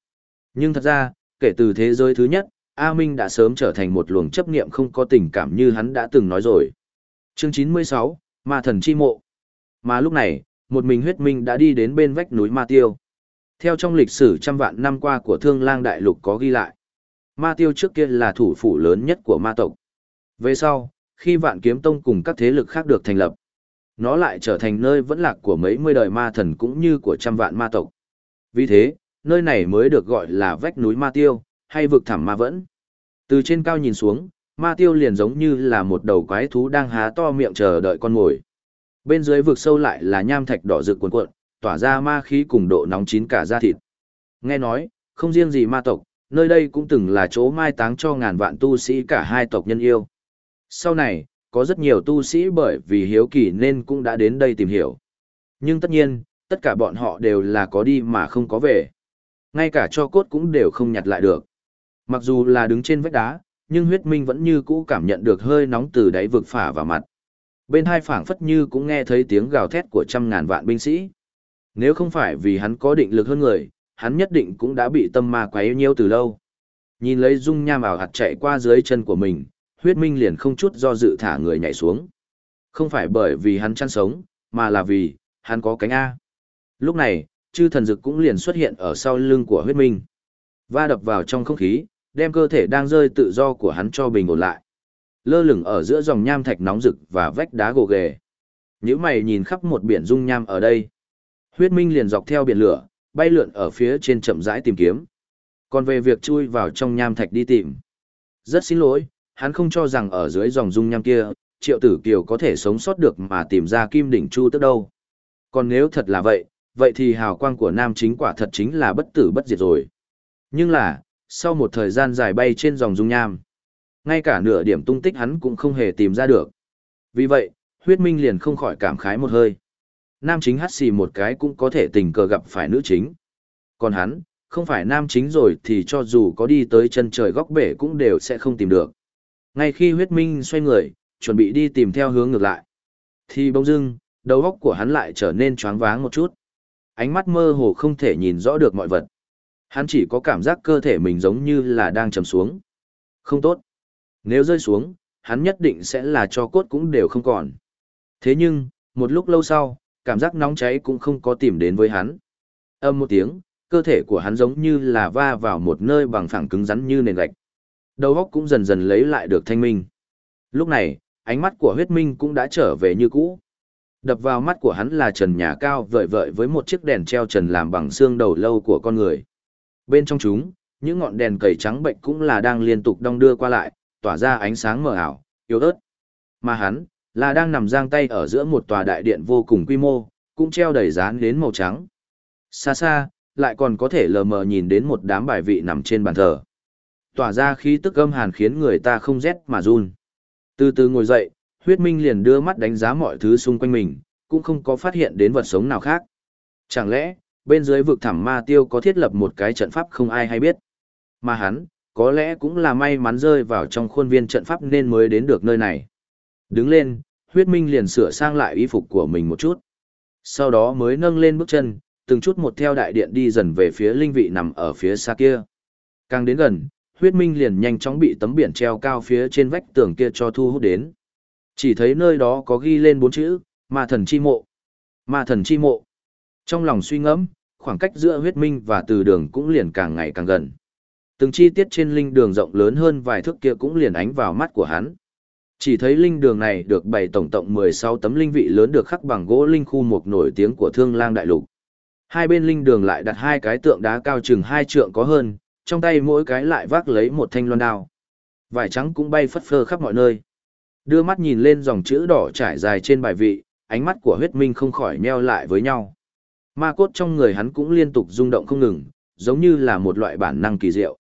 Nhưng thật ra, kể từ thế giới thứ nhất, A Minh đã sớm trở thành một luồng chấp niệm không có tình cảm như hắn đã từng nói rồi. Chương 96, Ma Thần Chi Mộ. Mà lúc này, một mình huyết minh đã đi đến bên vách núi Ma Tiêu. Theo trong lịch sử trăm vạn năm qua của Thương Lang Đại Lục có ghi lại. Ma Tiêu trước kia là thủ phủ lớn nhất của ma tộc. Về sau, khi vạn kiếm tông cùng các thế lực khác được thành lập, nó lại trở thành nơi vẫn lạc của mấy mươi đời ma thần cũng như của trăm vạn ma tộc. Vì thế, nơi này mới được gọi là vách núi Ma Tiêu, hay vực thẳm ma vẫn. Từ trên cao nhìn xuống, ma tiêu liền giống như là một đầu quái thú đang há to miệng chờ đợi con mồi. Bên dưới vực sâu lại là nham thạch đỏ rực cuồn cuộn, tỏa ra ma khí cùng độ nóng chín cả da thịt. Nghe nói, không riêng gì ma tộc, nơi đây cũng từng là chỗ mai táng cho ngàn vạn tu sĩ cả hai tộc nhân yêu. Sau này, có rất nhiều tu sĩ bởi vì hiếu kỳ nên cũng đã đến đây tìm hiểu. Nhưng tất nhiên, tất cả bọn họ đều là có đi mà không có về. Ngay cả cho cốt cũng đều không nhặt lại được. Mặc dù là đứng trên vách đá, nhưng huyết minh vẫn như cũ cảm nhận được hơi nóng từ đáy vực phả vào mặt. Bên hai phảng phất như cũng nghe thấy tiếng gào thét của trăm ngàn vạn binh sĩ. Nếu không phải vì hắn có định lực hơn người, hắn nhất định cũng đã bị tâm ma quấy nhiễu từ lâu. Nhìn lấy dung nham ảo hạt chạy qua dưới chân của mình, huyết minh liền không chút do dự thả người nhảy xuống. Không phải bởi vì hắn chăn sống, mà là vì, hắn có cánh A. Lúc này, chư thần dực cũng liền xuất hiện ở sau lưng của huyết minh. Va đập vào trong không khí, đem cơ thể đang rơi tự do của hắn cho bình ổn lại. Lơ lửng ở giữa dòng nham thạch nóng rực và vách đá gồ ghề. Nếu mày nhìn khắp một biển dung nham ở đây. Huyết minh liền dọc theo biển lửa, bay lượn ở phía trên chậm rãi tìm kiếm. Còn về việc chui vào trong nham thạch đi tìm. Rất xin lỗi, hắn không cho rằng ở dưới dòng dung nham kia, triệu tử kiều có thể sống sót được mà tìm ra kim đỉnh chu tức đâu. Còn nếu thật là vậy, vậy thì hào quang của nam chính quả thật chính là bất tử bất diệt rồi. Nhưng là, sau một thời gian dài bay trên dòng dung nham, ngay cả nửa điểm tung tích hắn cũng không hề tìm ra được. Vì vậy, huyết minh liền không khỏi cảm khái một hơi. Nam chính hắt xì một cái cũng có thể tình cờ gặp phải nữ chính. Còn hắn, không phải nam chính rồi thì cho dù có đi tới chân trời góc bể cũng đều sẽ không tìm được. Ngay khi huyết minh xoay người, chuẩn bị đi tìm theo hướng ngược lại. Thì bỗng dưng, đầu óc của hắn lại trở nên choáng váng một chút. Ánh mắt mơ hồ không thể nhìn rõ được mọi vật. Hắn chỉ có cảm giác cơ thể mình giống như là đang trầm xuống. Không tốt. Nếu rơi xuống, hắn nhất định sẽ là cho cốt cũng đều không còn. Thế nhưng, một lúc lâu sau, cảm giác nóng cháy cũng không có tìm đến với hắn. Âm một tiếng, cơ thể của hắn giống như là va vào một nơi bằng phẳng cứng rắn như nền gạch. Đầu óc cũng dần dần lấy lại được thanh minh. Lúc này, ánh mắt của huyết minh cũng đã trở về như cũ. Đập vào mắt của hắn là trần nhà cao vợi vợi với một chiếc đèn treo trần làm bằng xương đầu lâu của con người. Bên trong chúng, những ngọn đèn cầy trắng bệnh cũng là đang liên tục đong đưa qua lại, tỏa ra ánh sáng mờ ảo, yếu ớt. Mà hắn, là đang nằm giang tay ở giữa một tòa đại điện vô cùng quy mô, cũng treo đầy dán đến màu trắng. Xa xa, lại còn có thể lờ mờ nhìn đến một đám bài vị nằm trên bàn thờ. Tỏa ra khí tức âm hàn khiến người ta không rét mà run. Từ từ ngồi dậy, huyết minh liền đưa mắt đánh giá mọi thứ xung quanh mình, cũng không có phát hiện đến vật sống nào khác. Chẳng lẽ, bên dưới vực thẳm ma tiêu có thiết lập một cái trận pháp không ai hay biết. Mà hắn, có lẽ cũng là may mắn rơi vào trong khuôn viên trận pháp nên mới đến được nơi này. Đứng lên, huyết minh liền sửa sang lại y phục của mình một chút. Sau đó mới nâng lên bước chân, từng chút một theo đại điện đi dần về phía linh vị nằm ở phía xa kia. Càng đến gần, huyết minh liền nhanh chóng bị tấm biển treo cao phía trên vách tường kia cho thu hút đến. Chỉ thấy nơi đó có ghi lên bốn chữ, ma thần chi mộ. Ma thần chi mộ. Trong lòng suy ngẫm, khoảng cách giữa huyết minh và từ đường cũng liền càng ngày càng gần. Từng chi tiết trên linh đường rộng lớn hơn vài thước kia cũng liền ánh vào mắt của hắn. Chỉ thấy linh đường này được bày tổng tổng 16 tấm linh vị lớn được khắc bằng gỗ linh khu mục nổi tiếng của Thương Lang Đại Lục. Hai bên linh đường lại đặt hai cái tượng đá cao chừng hai trượng có hơn, trong tay mỗi cái lại vác lấy một thanh loan đao. Vải trắng cũng bay phất phơ khắp mọi nơi. Đưa mắt nhìn lên dòng chữ đỏ trải dài trên bài vị, ánh mắt của huyết minh không khỏi nheo lại với nhau. Ma cốt trong người hắn cũng liên tục rung động không ngừng, giống như là một loại bản năng kỳ diệu.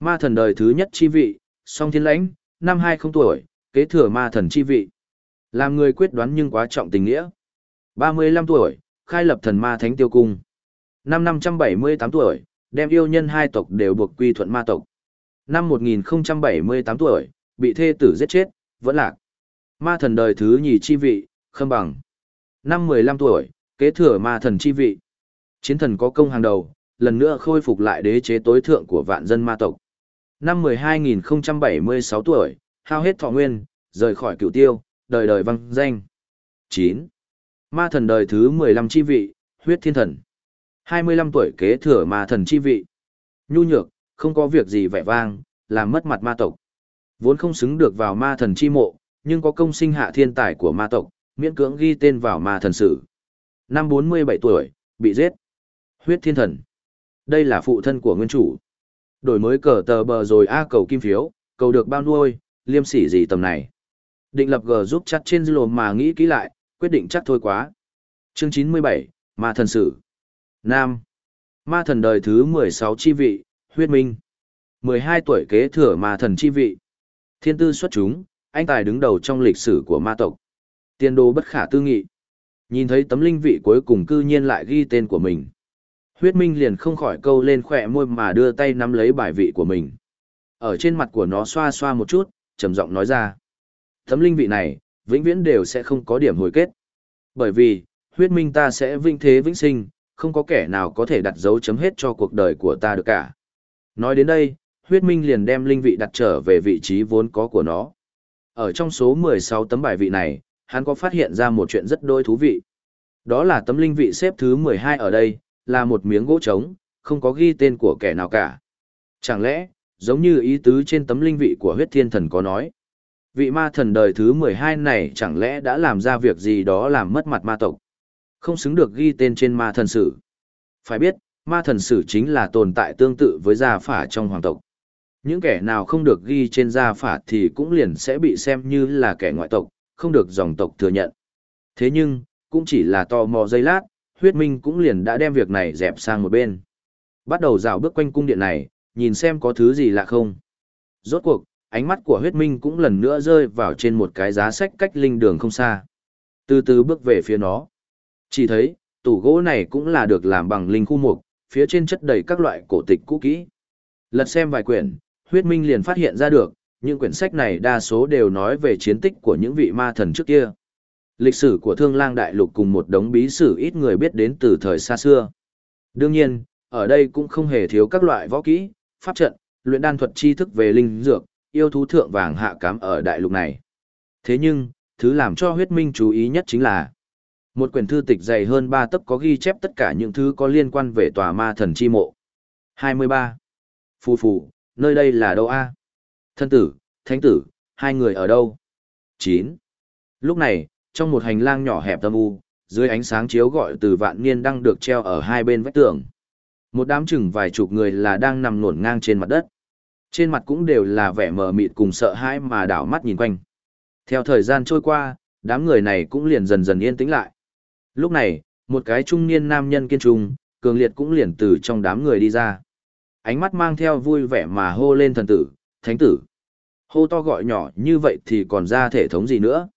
Ma thần đời thứ nhất chi vị, song thiên lãnh, năm hai không tuổi, kế thừa ma thần chi vị. Làm người quyết đoán nhưng quá trọng tình nghĩa. 35 tuổi, khai lập thần ma thánh tiêu cung. Năm 578 tuổi, đem yêu nhân hai tộc đều buộc quy thuận ma tộc. Năm 1078 tuổi, bị thê tử giết chết, vẫn lạc. Ma thần đời thứ nhì chi vị, khâm bằng. Năm 15 tuổi, kế thừa ma thần chi vị. Chiến thần có công hàng đầu, lần nữa khôi phục lại đế chế tối thượng của vạn dân ma tộc. Năm 12076 tuổi, hao hết thọ nguyên, rời khỏi cựu tiêu, đời đời văng danh. 9. Ma thần đời thứ 15 chi vị, huyết thiên thần. 25 tuổi kế thừa ma thần chi vị. Nhu nhược, không có việc gì vẻ vang, làm mất mặt ma tộc. Vốn không xứng được vào ma thần chi mộ, nhưng có công sinh hạ thiên tài của ma tộc, miễn cưỡng ghi tên vào ma thần sử. Năm 47 tuổi, bị giết. Huyết thiên thần. Đây là phụ thân của nguyên chủ. Đổi mới cờ tờ bờ rồi A cầu kim phiếu, cầu được bao nuôi, liêm sỉ gì tầm này. Định lập G giúp chắc trên dư mà nghĩ kỹ lại, quyết định chắc thôi quá. Chương 97, Ma thần sử. Nam. Ma thần đời thứ 16 chi vị, huyết minh. 12 tuổi kế thừa ma thần chi vị. Thiên tư xuất chúng, anh tài đứng đầu trong lịch sử của ma tộc. Tiên đồ bất khả tư nghị. Nhìn thấy tấm linh vị cuối cùng cư nhiên lại ghi tên của mình. Huyết Minh liền không khỏi câu lên khỏe môi mà đưa tay nắm lấy bài vị của mình. Ở trên mặt của nó xoa xoa một chút, trầm giọng nói ra. Tấm linh vị này, vĩnh viễn đều sẽ không có điểm hồi kết. Bởi vì, huyết minh ta sẽ vinh thế vĩnh sinh, không có kẻ nào có thể đặt dấu chấm hết cho cuộc đời của ta được cả. Nói đến đây, huyết minh liền đem linh vị đặt trở về vị trí vốn có của nó. Ở trong số 16 tấm bài vị này, hắn có phát hiện ra một chuyện rất đôi thú vị. Đó là tấm linh vị xếp thứ 12 ở đây, là một miếng gỗ trống, không có ghi tên của kẻ nào cả. Chẳng lẽ, giống như ý tứ trên tấm linh vị của huyết thiên thần có nói. Vị ma thần đời thứ 12 này chẳng lẽ đã làm ra việc gì đó làm mất mặt ma tộc. Không xứng được ghi tên trên ma thần sử. Phải biết, ma thần sử chính là tồn tại tương tự với gia phả trong hoàng tộc. Những kẻ nào không được ghi trên gia phả thì cũng liền sẽ bị xem như là kẻ ngoại tộc, không được dòng tộc thừa nhận. Thế nhưng, cũng chỉ là tò mò giây lát, huyết minh cũng liền đã đem việc này dẹp sang một bên. Bắt đầu dạo bước quanh cung điện này, nhìn xem có thứ gì lạ không. Rốt cuộc, ánh mắt của huyết minh cũng lần nữa rơi vào trên một cái giá sách cách linh đường không xa. Từ từ bước về phía nó. Chỉ thấy, tủ gỗ này cũng là được làm bằng linh khu mục, phía trên chất đầy các loại cổ tịch cũ kỹ. Lật xem vài quyển, huyết minh liền phát hiện ra được, những quyển sách này đa số đều nói về chiến tích của những vị ma thần trước kia. Lịch sử của Thương Lang Đại Lục cùng một đống bí sử ít người biết đến từ thời xa xưa. Đương nhiên, ở đây cũng không hề thiếu các loại võ kỹ, pháp trận, luyện đan thuật tri thức về linh dược, yêu thú thượng vàng hạ cám ở đại lục này. Thế nhưng, thứ làm cho huyết minh chú ý nhất chính là một quyển thư tịch dày hơn 3 tấc có ghi chép tất cả những thứ có liên quan về tòa ma thần chi mộ. 23. Phù phù, nơi đây là đâu a? Thân tử, thánh tử, hai người ở đâu? 9. Lúc này, trong một hành lang nhỏ hẹp tâm u, dưới ánh sáng chiếu gọi từ vạn niên đang được treo ở hai bên vách tường. Một đám chừng vài chục người là đang nằm nổn ngang trên mặt đất. Trên mặt cũng đều là vẻ mờ mịt cùng sợ hãi mà đảo mắt nhìn quanh. Theo thời gian trôi qua, đám người này cũng liền dần dần yên tĩnh lại. Lúc này, một cái trung niên nam nhân kiên trung, cường liệt cũng liền từ trong đám người đi ra. Ánh mắt mang theo vui vẻ mà hô lên thần tử, thánh tử. Hô to gọi nhỏ như vậy thì còn ra thể thống gì nữa.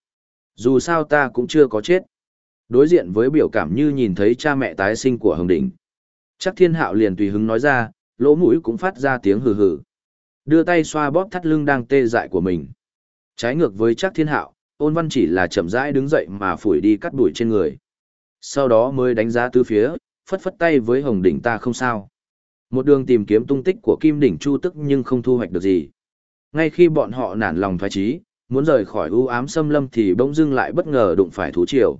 Dù sao ta cũng chưa có chết. Đối diện với biểu cảm như nhìn thấy cha mẹ tái sinh của Hồng Đỉnh. Chắc thiên hạo liền tùy hứng nói ra, lỗ mũi cũng phát ra tiếng hừ hừ. Đưa tay xoa bóp thắt lưng đang tê dại của mình. Trái ngược với chắc thiên hạo, ôn văn chỉ là chậm rãi đứng dậy mà phủi đi cắt đuổi trên người. Sau đó mới đánh giá tứ phía, phất phất tay với hồng đỉnh ta không sao. Một đường tìm kiếm tung tích của kim đỉnh chu tức nhưng không thu hoạch được gì. Ngay khi bọn họ nản lòng thoái trí, muốn rời khỏi u ám xâm lâm thì bỗng dưng lại bất ngờ đụng phải thú triều.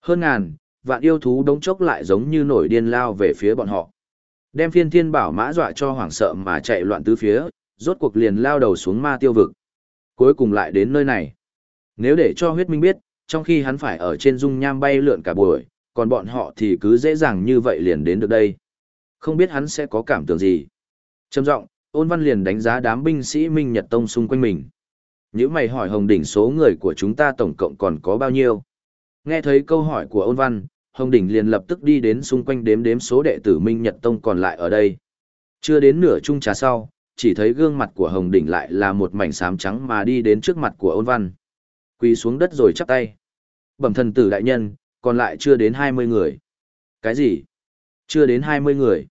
Hơn ngàn, vạn yêu thú đống chốc lại giống như nổi điên lao về phía bọn họ. Đem phiên thiên bảo mã dọa cho hoảng sợ mà chạy loạn tứ phía, rốt cuộc liền lao đầu xuống ma tiêu vực. Cuối cùng lại đến nơi này. Nếu để cho huyết minh biết, trong khi hắn phải ở trên dung nham bay lượn cả buổi, còn bọn họ thì cứ dễ dàng như vậy liền đến được đây. Không biết hắn sẽ có cảm tưởng gì. Trầm giọng, ôn văn liền đánh giá đám binh sĩ Minh Nhật Tông xung quanh mình. Nếu mày hỏi Hồng Đỉnh số người của chúng ta tổng cộng còn có bao nhiêu? Nghe thấy câu hỏi của ôn văn, Hồng Đỉnh liền lập tức đi đến xung quanh đếm đếm số đệ tử Minh Nhật Tông còn lại ở đây. Chưa đến nửa chung trà sau, chỉ thấy gương mặt của Hồng Đỉnh lại là một mảnh xám trắng mà đi đến trước mặt của ôn văn. Quỳ xuống đất rồi chắp tay. Bẩm thần tử đại nhân, còn lại chưa đến 20 người. Cái gì? Chưa đến 20 người.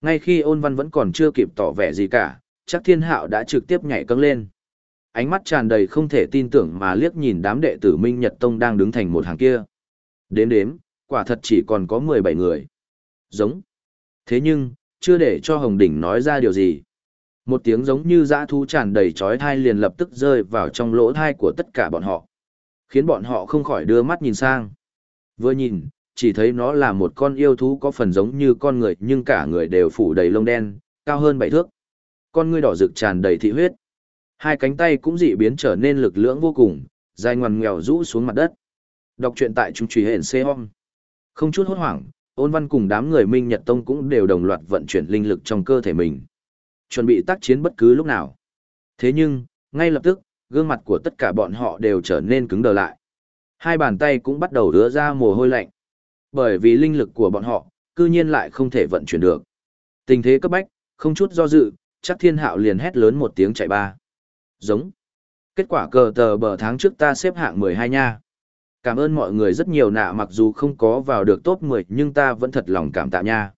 Ngay khi ôn văn vẫn còn chưa kịp tỏ vẻ gì cả, chắc thiên hạo đã trực tiếp nhảy câng lên. Ánh mắt tràn đầy không thể tin tưởng mà liếc nhìn đám đệ tử Minh Nhật Tông đang đứng thành một hàng kia. Đếm đếm, quả thật chỉ còn có 17 người. Giống. Thế nhưng, chưa để cho Hồng Đỉnh nói ra điều gì. Một tiếng giống như dã thú tràn đầy trói thai liền lập tức rơi vào trong lỗ thai của tất cả bọn họ. Khiến bọn họ không khỏi đưa mắt nhìn sang. Vừa nhìn, chỉ thấy nó là một con yêu thú có phần giống như con người nhưng cả người đều phủ đầy lông đen, cao hơn bảy thước. Con ngươi đỏ rực tràn đầy thị huyết. Hai cánh tay cũng dị biến trở nên lực lưỡng vô cùng, dài ngoằn nghèo rũ xuống mặt đất. Đọc truyện tại trung trùy hển xe hong. Không chút hốt hoảng, ôn văn cùng đám người Minh Nhật Tông cũng đều đồng loạt vận chuyển linh lực trong cơ thể mình. Chuẩn bị tác chiến bất cứ lúc nào. Thế nhưng, ngay lập tức, gương mặt của tất cả bọn họ đều trở nên cứng đờ lại. Hai bàn tay cũng bắt đầu rứa ra mồ hôi lạnh. Bởi vì linh lực của bọn họ, cư nhiên lại không thể vận chuyển được. Tình thế cấp bách, không chút do dự, chắc thiên hạo liền hét lớn một tiếng chạy ba. Giống. Kết quả cờ tờ bờ tháng trước ta xếp hạng 12 nha. Cảm ơn mọi người rất nhiều nạ mặc dù không có vào được top 10 nhưng ta vẫn thật lòng cảm tạ nha.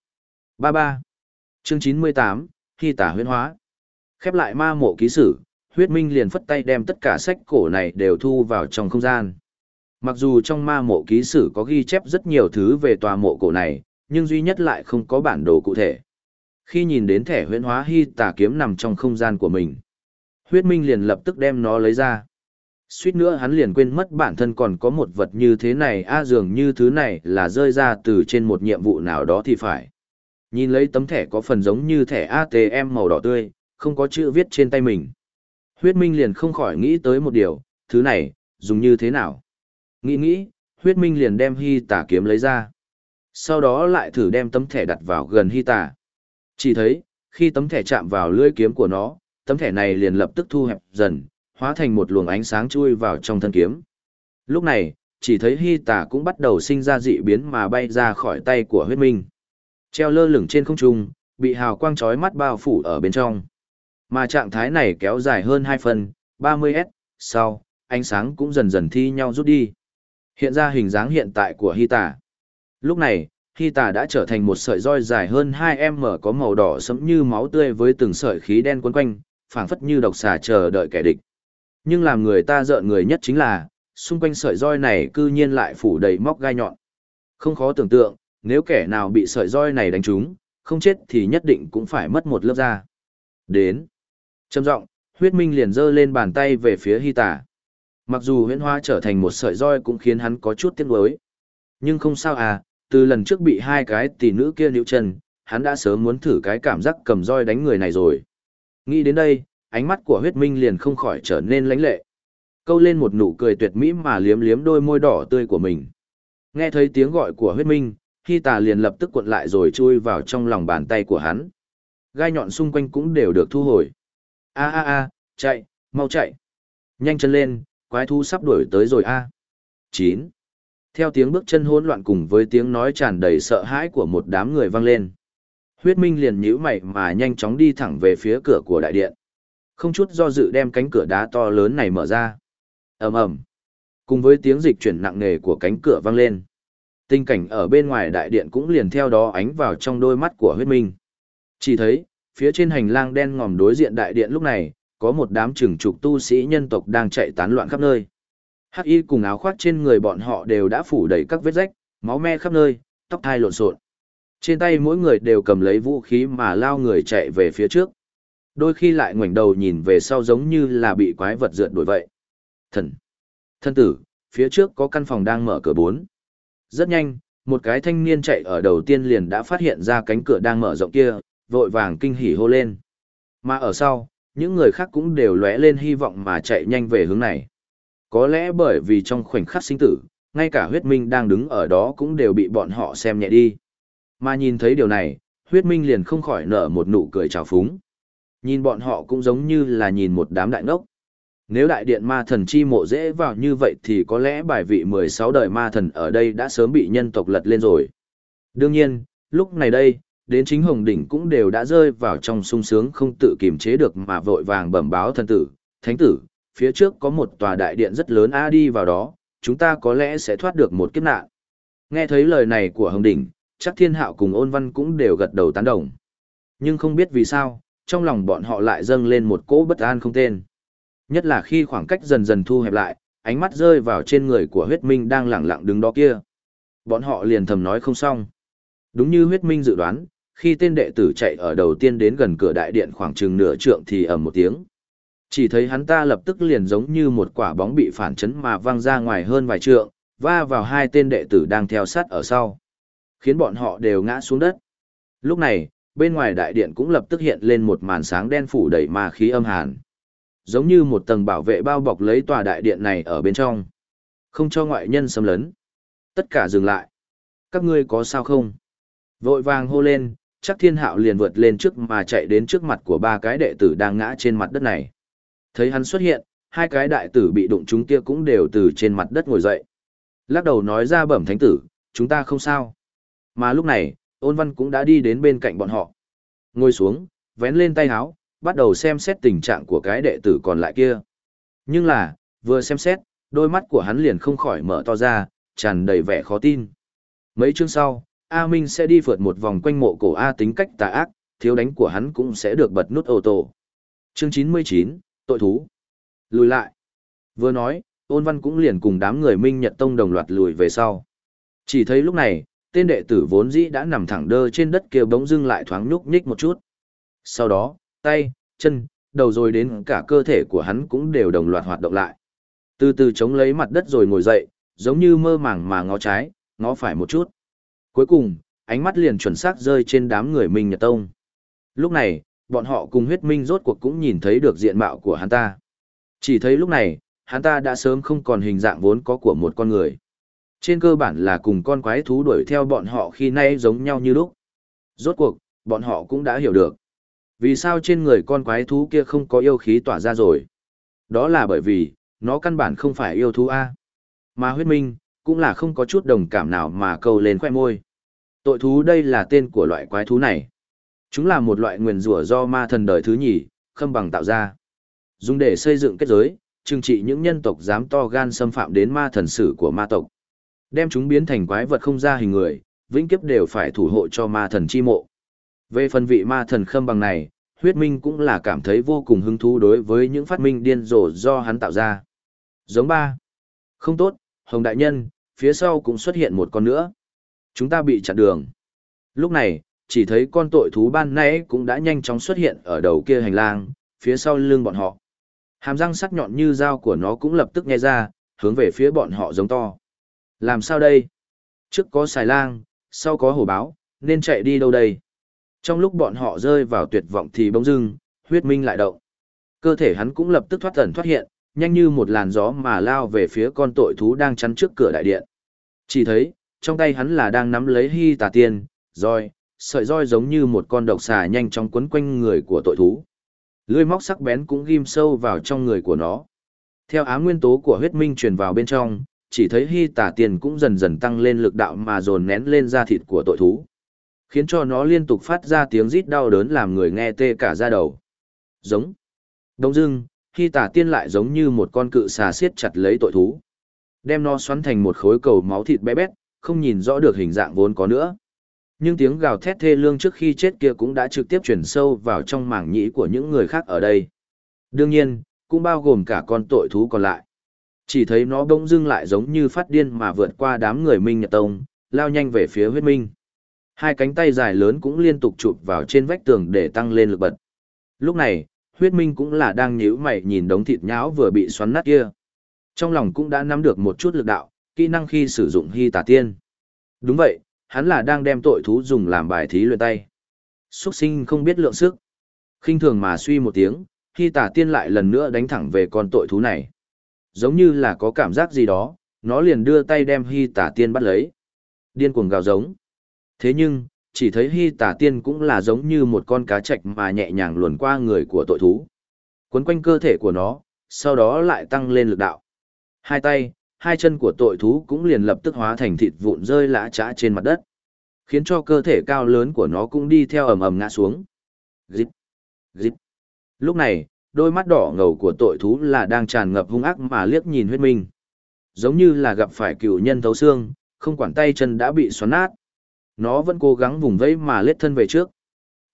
Ba ba. Chương 98, khi tả huyên hóa. Khép lại ma mộ ký sử, huyết minh liền phất tay đem tất cả sách cổ này đều thu vào trong không gian. Mặc dù trong ma mộ ký sử có ghi chép rất nhiều thứ về tòa mộ cổ này, nhưng duy nhất lại không có bản đồ cụ thể. Khi nhìn đến thẻ huyễn hóa hy tà kiếm nằm trong không gian của mình, huyết minh liền lập tức đem nó lấy ra. Suýt nữa hắn liền quên mất bản thân còn có một vật như thế này a dường như thứ này là rơi ra từ trên một nhiệm vụ nào đó thì phải. Nhìn lấy tấm thẻ có phần giống như thẻ ATM màu đỏ tươi, không có chữ viết trên tay mình. Huyết Minh liền không khỏi nghĩ tới một điều, thứ này, dùng như thế nào? Nghĩ nghĩ, huyết minh liền đem hy tà kiếm lấy ra. Sau đó lại thử đem tấm thẻ đặt vào gần hy tà. Chỉ thấy, khi tấm thẻ chạm vào lưỡi kiếm của nó, tấm thẻ này liền lập tức thu hẹp dần, hóa thành một luồng ánh sáng chui vào trong thân kiếm. Lúc này, chỉ thấy hy tà cũng bắt đầu sinh ra dị biến mà bay ra khỏi tay của huyết minh. Treo lơ lửng trên không trung, bị hào quang chói mắt bao phủ ở bên trong. Mà trạng thái này kéo dài hơn 2 phần, 30S, sau, ánh sáng cũng dần dần thi nhau rút đi. Hiện ra hình dáng hiện tại của Hy Tà. Lúc này, Hy Tà đã trở thành một sợi roi dài hơn 2m có màu đỏ sẫm như máu tươi với từng sợi khí đen quấn quanh, phảng phất như độc xà chờ đợi kẻ địch. Nhưng làm người ta giận người nhất chính là, xung quanh sợi roi này cư nhiên lại phủ đầy móc gai nhọn. Không khó tưởng tượng, nếu kẻ nào bị sợi roi này đánh trúng, không chết thì nhất định cũng phải mất một lớp da. Đến. Trầm giọng, huyết minh liền giơ lên bàn tay về phía Hy tả. Mặc dù huyễn hoa trở thành một sợi roi cũng khiến hắn có chút tiếc nuối. Nhưng không sao à, từ lần trước bị hai cái tỷ nữ kia níu chân, hắn đã sớm muốn thử cái cảm giác cầm roi đánh người này rồi. Nghĩ đến đây, ánh mắt của huyết minh liền không khỏi trở nên lãnh lệ. Câu lên một nụ cười tuyệt mỹ mà liếm liếm đôi môi đỏ tươi của mình. Nghe thấy tiếng gọi của huyết minh, Hy tà liền lập tức cuộn lại rồi chui vào trong lòng bàn tay của hắn. Gai nhọn xung quanh cũng đều được thu hồi. A a a, chạy, mau chạy. Nhanh chân lên, quái thú sắp đuổi tới rồi a. Chín. Theo tiếng bước chân hỗn loạn cùng với tiếng nói tràn đầy sợ hãi của một đám người vang lên. Huyết Minh liền nhíu mày mà nhanh chóng đi thẳng về phía cửa của đại điện. Không chút do dự đem cánh cửa đá to lớn này mở ra. Ầm ầm. Cùng với tiếng dịch chuyển nặng nề của cánh cửa vang lên. Tình cảnh ở bên ngoài đại điện cũng liền theo đó ánh vào trong đôi mắt của Huyết Minh. Chỉ thấy, phía trên hành lang đen ngòm đối diện đại điện lúc này, có một đám trừng trục tu sĩ nhân tộc đang chạy tán loạn khắp nơi. Hắc y cùng áo khoác trên người bọn họ đều đã phủ đầy các vết rách, máu me khắp nơi, tóc thai lộn xộn. Trên tay mỗi người đều cầm lấy vũ khí mà lao người chạy về phía trước. Đôi khi lại ngoảnh đầu nhìn về sau giống như là bị quái vật rượt đuổi vậy. Thần! Thân tử, phía trước có căn phòng đang mở cửa bốn. Rất nhanh, một cái thanh niên chạy ở đầu tiên liền đã phát hiện ra cánh cửa đang mở rộng kia, vội vàng kinh hỉ hô lên. Mà ở sau, những người khác cũng đều lóe lên hy vọng mà chạy nhanh về hướng này. Có lẽ bởi vì trong khoảnh khắc sinh tử, ngay cả huyết minh đang đứng ở đó cũng đều bị bọn họ xem nhẹ đi. Mà nhìn thấy điều này, huyết minh liền không khỏi nở một nụ cười trào phúng. Nhìn bọn họ cũng giống như là nhìn một đám đại ngốc. Nếu đại điện ma thần chi mộ dễ vào như vậy thì có lẽ bài vị 16 đời ma thần ở đây đã sớm bị nhân tộc lật lên rồi. Đương nhiên, lúc này đây, đến chính hồng đỉnh cũng đều đã rơi vào trong sung sướng không tự kiềm chế được mà vội vàng bẩm báo thần tử, thánh tử, phía trước có một tòa đại điện rất lớn a đi vào đó, chúng ta có lẽ sẽ thoát được một kiếp nạn. Nghe thấy lời này của hồng đỉnh, chắc thiên hạo cùng ôn văn cũng đều gật đầu tán đồng. Nhưng không biết vì sao, trong lòng bọn họ lại dâng lên một cỗ bất an không tên. Nhất là khi khoảng cách dần dần thu hẹp lại, ánh mắt rơi vào trên người của huyết minh đang lẳng lặng đứng đó kia. Bọn họ liền thầm nói không xong. Đúng như huyết minh dự đoán, khi tên đệ tử chạy ở đầu tiên đến gần cửa đại điện khoảng chừng nửa trượng thì ầm một tiếng. Chỉ thấy hắn ta lập tức liền giống như một quả bóng bị phản chấn mà văng ra ngoài hơn vài trượng, va vào hai tên đệ tử đang theo sát ở sau, khiến bọn họ đều ngã xuống đất. Lúc này, bên ngoài đại điện cũng lập tức hiện lên một màn sáng đen phủ đầy ma khí âm hàn. Giống như một tầng bảo vệ bao bọc lấy tòa đại điện này ở bên trong. Không cho ngoại nhân xâm lấn. Tất cả dừng lại. Các ngươi có sao không? Vội vàng hô lên, chắc thiên hạo liền vượt lên trước mà chạy đến trước mặt của ba cái đệ tử đang ngã trên mặt đất này. Thấy hắn xuất hiện, hai cái đại tử bị đụng chúng kia cũng đều từ trên mặt đất ngồi dậy. Lắc đầu nói ra bẩm thánh tử, chúng ta không sao. Mà lúc này, ôn văn cũng đã đi đến bên cạnh bọn họ. Ngồi xuống, vén lên tay háo, bắt đầu xem xét tình trạng của cái đệ tử còn lại kia. Nhưng là, vừa xem xét, đôi mắt của hắn liền không khỏi mở to ra, tràn đầy vẻ khó tin. Mấy chương sau, A Minh sẽ đi vượt một vòng quanh mộ cổ A tính cách tà ác, thiếu đánh của hắn cũng sẽ được bật nút ô tô. Chương 99, tội thú. Lùi lại. Vừa nói, ôn văn cũng liền cùng đám người Minh Nhật Tông đồng loạt lùi về sau. Chỉ thấy lúc này, tên đệ tử vốn dĩ đã nằm thẳng đơ trên đất kia bỗng dưng lại thoáng nhúc nhích một chút. Sau đó, tay, chân, đầu rồi đến cả cơ thể của hắn cũng đều đồng loạt hoạt động lại. Từ từ chống lấy mặt đất rồi ngồi dậy, giống như mơ màng mà ngó trái, ngó phải một chút. Cuối cùng, ánh mắt liền chuẩn xác rơi trên đám người Minh Nhật Tông. Lúc này, bọn họ cùng huyết minh rốt cuộc cũng nhìn thấy được diện mạo của hắn ta. Chỉ thấy lúc này, hắn ta đã sớm không còn hình dạng vốn có của một con người. Trên cơ bản là cùng con quái thú đuổi theo bọn họ khi nay giống nhau như lúc. Rốt cuộc, bọn họ cũng đã hiểu được. Vì sao trên người con quái thú kia không có yêu khí tỏa ra rồi? Đó là bởi vì, nó căn bản không phải yêu thú A. Mà huyết minh, cũng là không có chút đồng cảm nào mà câu lên khoe môi. Tội thú đây là tên của loại quái thú này. Chúng là một loại nguyền rủa do ma thần đời thứ nhì, khâm bằng tạo ra. Dùng để xây dựng kết giới, trừng trị những nhân tộc dám to gan xâm phạm đến ma thần sử của ma tộc. Đem chúng biến thành quái vật không ra hình người, vĩnh kiếp đều phải thủ hộ cho ma thần chi mộ. Về phần vị ma thần khâm bằng này, huyết minh cũng là cảm thấy vô cùng hứng thú đối với những phát minh điên rồ do hắn tạo ra. Giống ba. Không tốt, Hồng Đại Nhân, phía sau cũng xuất hiện một con nữa. Chúng ta bị chặn đường. Lúc này, chỉ thấy con tội thú ban nãy cũng đã nhanh chóng xuất hiện ở đầu kia hành lang, phía sau lưng bọn họ. Hàm răng sắc nhọn như dao của nó cũng lập tức nghe ra, hướng về phía bọn họ giống to. Làm sao đây? Trước có xài lang, sau có hổ báo, nên chạy đi đâu đây? Trong lúc bọn họ rơi vào tuyệt vọng thì bỗng dưng, huyết minh lại động. Cơ thể hắn cũng lập tức thoát thần thoát hiện, nhanh như một làn gió mà lao về phía con tội thú đang chắn trước cửa đại điện. Chỉ thấy, trong tay hắn là đang nắm lấy hy tà tiên, roi, sợi roi giống như một con độc xà nhanh chóng quấn quanh người của tội thú. Lưỡi móc sắc bén cũng ghim sâu vào trong người của nó. Theo ám nguyên tố của huyết minh truyền vào bên trong, chỉ thấy hy tà tiên cũng dần dần tăng lên lực đạo mà dồn nén lên da thịt của tội thú. Khiến cho nó liên tục phát ra tiếng rít đau đớn làm người nghe tê cả da đầu. Giống. Đông dưng, hy tà tiên lại giống như một con cự xà siết chặt lấy tội thú. Đem nó xoắn thành một khối cầu máu thịt bé bét, không nhìn rõ được hình dạng vốn có nữa. Nhưng tiếng gào thét thê lương trước khi chết kia cũng đã trực tiếp chuyển sâu vào trong mảng nhĩ của những người khác ở đây. Đương nhiên, cũng bao gồm cả con tội thú còn lại. Chỉ thấy nó bỗng dưng lại giống như phát điên mà vượt qua đám người Minh Nhật Tông, lao nhanh về phía huyết minh. Hai cánh tay dài lớn cũng liên tục chụp vào trên vách tường để tăng lên lực bật. Lúc này, huyết minh cũng là đang nhíu mày nhìn đống thịt nhão vừa bị xoắn nát kia. Trong lòng cũng đã nắm được một chút lực đạo, kỹ năng khi sử dụng hy tà tiên. Đúng vậy, hắn là đang đem tội thú dùng làm bài thí luyện tay. Xuất sinh không biết lượng sức. khinh thường mà suy một tiếng, hy tà tiên lại lần nữa đánh thẳng về con tội thú này. Giống như là có cảm giác gì đó, nó liền đưa tay đem hy tà tiên bắt lấy. Điên cuồng gào giống. Thế nhưng, chỉ thấy hy tả tiên cũng là giống như một con cá chạch mà nhẹ nhàng luồn qua người của tội thú. Quấn quanh cơ thể của nó, sau đó lại tăng lên lực đạo. Hai tay, hai chân của tội thú cũng liền lập tức hóa thành thịt vụn rơi lã trã trên mặt đất. Khiến cho cơ thể cao lớn của nó cũng đi theo ầm ầm ngã xuống. Dịp, dịp. Lúc này, đôi mắt đỏ ngầu của tội thú là đang tràn ngập hung ác mà liếc nhìn huyết minh. Giống như là gặp phải cựu nhân thấu xương, không quản tay chân đã bị xoắn nát. Nó vẫn cố gắng vùng vẫy mà lết thân về trước.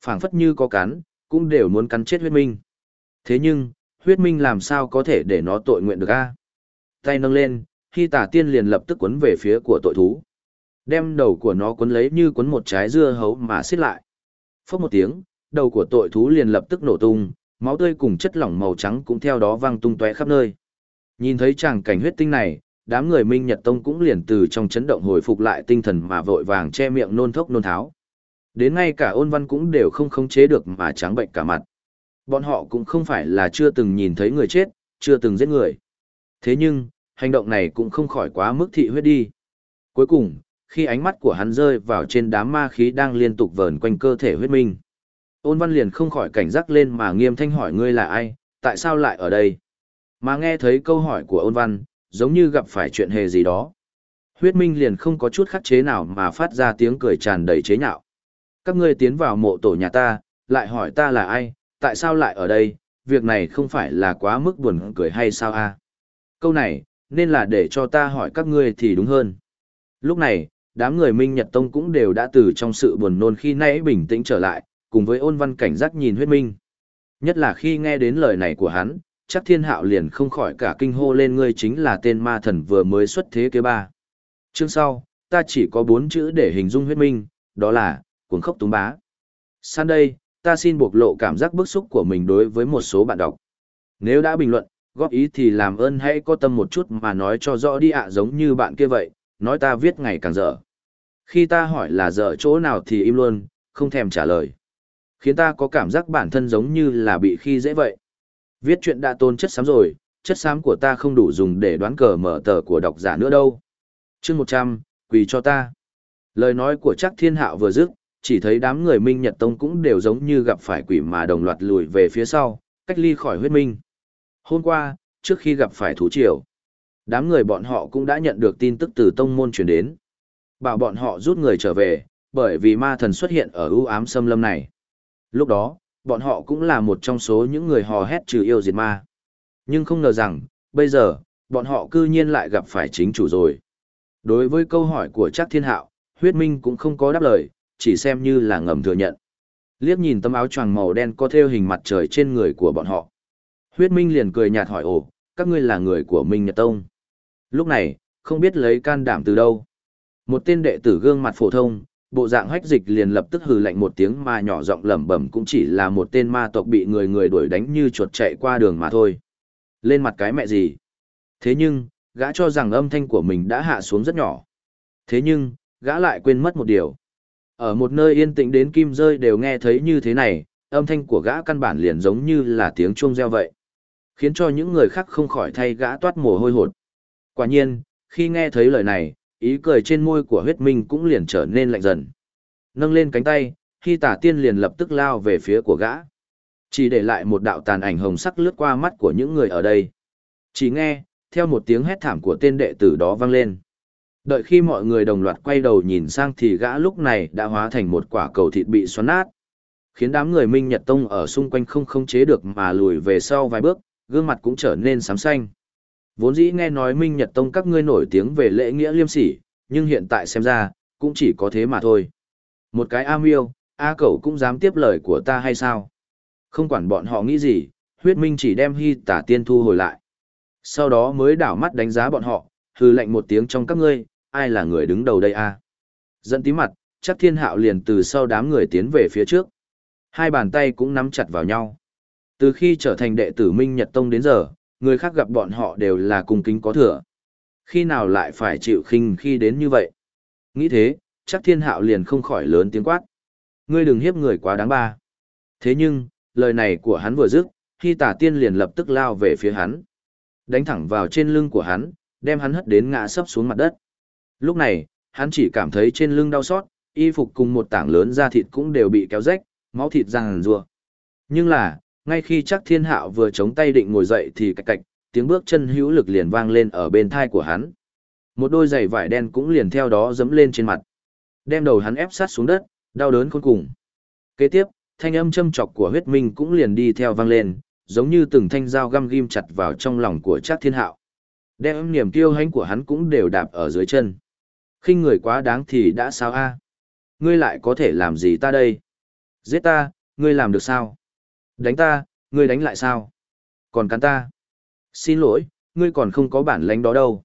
phảng phất như có cắn, cũng đều muốn cắn chết huyết minh. Thế nhưng, huyết minh làm sao có thể để nó tội nguyện được a? Tay nâng lên, khi tả tiên liền lập tức quấn về phía của tội thú. Đem đầu của nó quấn lấy như quấn một trái dưa hấu mà xiết lại. Phốc một tiếng, đầu của tội thú liền lập tức nổ tung, máu tươi cùng chất lỏng màu trắng cũng theo đó văng tung tóe khắp nơi. Nhìn thấy chàng cảnh huyết tinh này, đám người Minh Nhật Tông cũng liền từ trong chấn động hồi phục lại tinh thần mà vội vàng che miệng nôn thốc nôn tháo. Đến ngay cả ôn văn cũng đều không khống chế được mà trắng bệnh cả mặt. Bọn họ cũng không phải là chưa từng nhìn thấy người chết, chưa từng giết người. Thế nhưng, hành động này cũng không khỏi quá mức thị huyết đi. Cuối cùng, khi ánh mắt của hắn rơi vào trên đám ma khí đang liên tục vờn quanh cơ thể huyết minh. Ôn văn liền không khỏi cảnh giác lên mà nghiêm thanh hỏi ngươi là ai, tại sao lại ở đây? Mà nghe thấy câu hỏi của ôn văn, giống như gặp phải chuyện hề gì đó. Huyết minh liền không có chút khắc chế nào mà phát ra tiếng cười tràn đầy chế nhạo. Các ngươi tiến vào mộ tổ nhà ta, lại hỏi ta là ai, tại sao lại ở đây, việc này không phải là quá mức buồn cười hay sao a? Câu này, nên là để cho ta hỏi các ngươi thì đúng hơn. Lúc này, đám người Minh Nhật Tông cũng đều đã từ trong sự buồn nôn khi nãy bình tĩnh trở lại, cùng với ôn văn cảnh giác nhìn huyết minh. Nhất là khi nghe đến lời này của hắn, chắc thiên hạo liền không khỏi cả kinh hô lên ngươi chính là tên ma thần vừa mới xuất thế kế ba. Chương sau, ta chỉ có bốn chữ để hình dung huyết minh, đó là, cuồng khốc túng bá. San đây, ta xin bộc lộ cảm giác bức xúc của mình đối với một số bạn đọc. Nếu đã bình luận, góp ý thì làm ơn hãy có tâm một chút mà nói cho rõ đi ạ giống như bạn kia vậy, nói ta viết ngày càng dở. Khi ta hỏi là dở chỗ nào thì im luôn, không thèm trả lời. Khiến ta có cảm giác bản thân giống như là bị khi dễ vậy. Viết chuyện đã tôn chất xám rồi, chất xám của ta không đủ dùng để đoán cờ mở tờ của độc giả nữa đâu. chương 100, quỳ cho ta. Lời nói của chắc thiên hạo vừa dứt, chỉ thấy đám người Minh Nhật Tông cũng đều giống như gặp phải quỷ mà đồng loạt lùi về phía sau, cách ly khỏi huyết minh. Hôm qua, trước khi gặp phải thú triều, đám người bọn họ cũng đã nhận được tin tức từ tông môn truyền đến. Bảo bọn họ rút người trở về, bởi vì ma thần xuất hiện ở ưu ám xâm lâm này. Lúc đó, bọn họ cũng là một trong số những người hò hét trừ yêu diệt ma. Nhưng không ngờ rằng, bây giờ, bọn họ cư nhiên lại gặp phải chính chủ rồi. Đối với câu hỏi của Trác Thiên Hạo, huyết minh cũng không có đáp lời, chỉ xem như là ngầm thừa nhận. Liếc nhìn tấm áo choàng màu đen có thêu hình mặt trời trên người của bọn họ. Huyết minh liền cười nhạt hỏi ổ các ngươi là người của Minh Nhật Tông. Lúc này, không biết lấy can đảm từ đâu. Một tên đệ tử gương mặt phổ thông, bộ dạng hách dịch liền lập tức hừ lạnh một tiếng mà nhỏ giọng lẩm bẩm cũng chỉ là một tên ma tộc bị người người đuổi đánh như chuột chạy qua đường mà thôi. Lên mặt cái mẹ gì? Thế nhưng, gã cho rằng âm thanh của mình đã hạ xuống rất nhỏ. Thế nhưng, gã lại quên mất một điều. Ở một nơi yên tĩnh đến kim rơi đều nghe thấy như thế này, âm thanh của gã căn bản liền giống như là tiếng chuông reo vậy. Khiến cho những người khác không khỏi thay gã toát mồ hôi hột. Quả nhiên, khi nghe thấy lời này, ý cười trên môi của huyết minh cũng liền trở nên lạnh dần. Nâng lên cánh tay, khi tả tiên liền lập tức lao về phía của gã. Chỉ để lại một đạo tàn ảnh hồng sắc lướt qua mắt của những người ở đây. Chỉ nghe, theo một tiếng hét thảm của tên đệ tử đó vang lên. Đợi khi mọi người đồng loạt quay đầu nhìn sang thì gã lúc này đã hóa thành một quả cầu thịt bị xoắn nát. Khiến đám người Minh Nhật Tông ở xung quanh không không chế được mà lùi về sau vài bước, gương mặt cũng trở nên xám xanh. Vốn dĩ nghe nói Minh Nhật Tông các ngươi nổi tiếng về lễ nghĩa liêm sỉ, nhưng hiện tại xem ra, cũng chỉ có thế mà thôi. Một cái A miêu, A cậu cũng dám tiếp lời của ta hay sao? Không quản bọn họ nghĩ gì, huyết minh chỉ đem hy tả tiên thu hồi lại. Sau đó mới đảo mắt đánh giá bọn họ, hư lệnh một tiếng trong các ngươi, ai là người đứng đầu đây a? Dẫn tí mặt, chắc thiên hạo liền từ sau đám người tiến về phía trước. Hai bàn tay cũng nắm chặt vào nhau. Từ khi trở thành đệ tử Minh Nhật Tông đến giờ, người khác gặp bọn họ đều là cung kính có thừa. Khi nào lại phải chịu khinh khi đến như vậy? Nghĩ thế, chắc thiên hạo liền không khỏi lớn tiếng quát. Ngươi đừng hiếp người quá đáng ba. Thế nhưng, lời này của hắn vừa dứt, khi tả tiên liền lập tức lao về phía hắn. Đánh thẳng vào trên lưng của hắn, đem hắn hất đến ngã sấp xuống mặt đất. Lúc này, hắn chỉ cảm thấy trên lưng đau xót, y phục cùng một tảng lớn da thịt cũng đều bị kéo rách, máu thịt răng rùa. Nhưng là, ngay khi chắc thiên hạo vừa chống tay định ngồi dậy thì cạch cạch, tiếng bước chân hữu lực liền vang lên ở bên thai của hắn. Một đôi giày vải đen cũng liền theo đó dẫm lên trên mặt. Đem đầu hắn ép sát xuống đất, đau đớn khôn cùng. Kế tiếp, thanh âm châm chọc của huyết minh cũng liền đi theo vang lên, giống như từng thanh dao găm ghim chặt vào trong lòng của Trác Thiên Hạo. Đem niềm kiêu hãnh của hắn cũng đều đạp ở dưới chân. Khinh người quá đáng thì đã sao a? Ngươi lại có thể làm gì ta đây? Giết ta, ngươi làm được sao? Đánh ta, ngươi đánh lại sao? Còn cắn ta? Xin lỗi, ngươi còn không có bản lãnh đó đâu.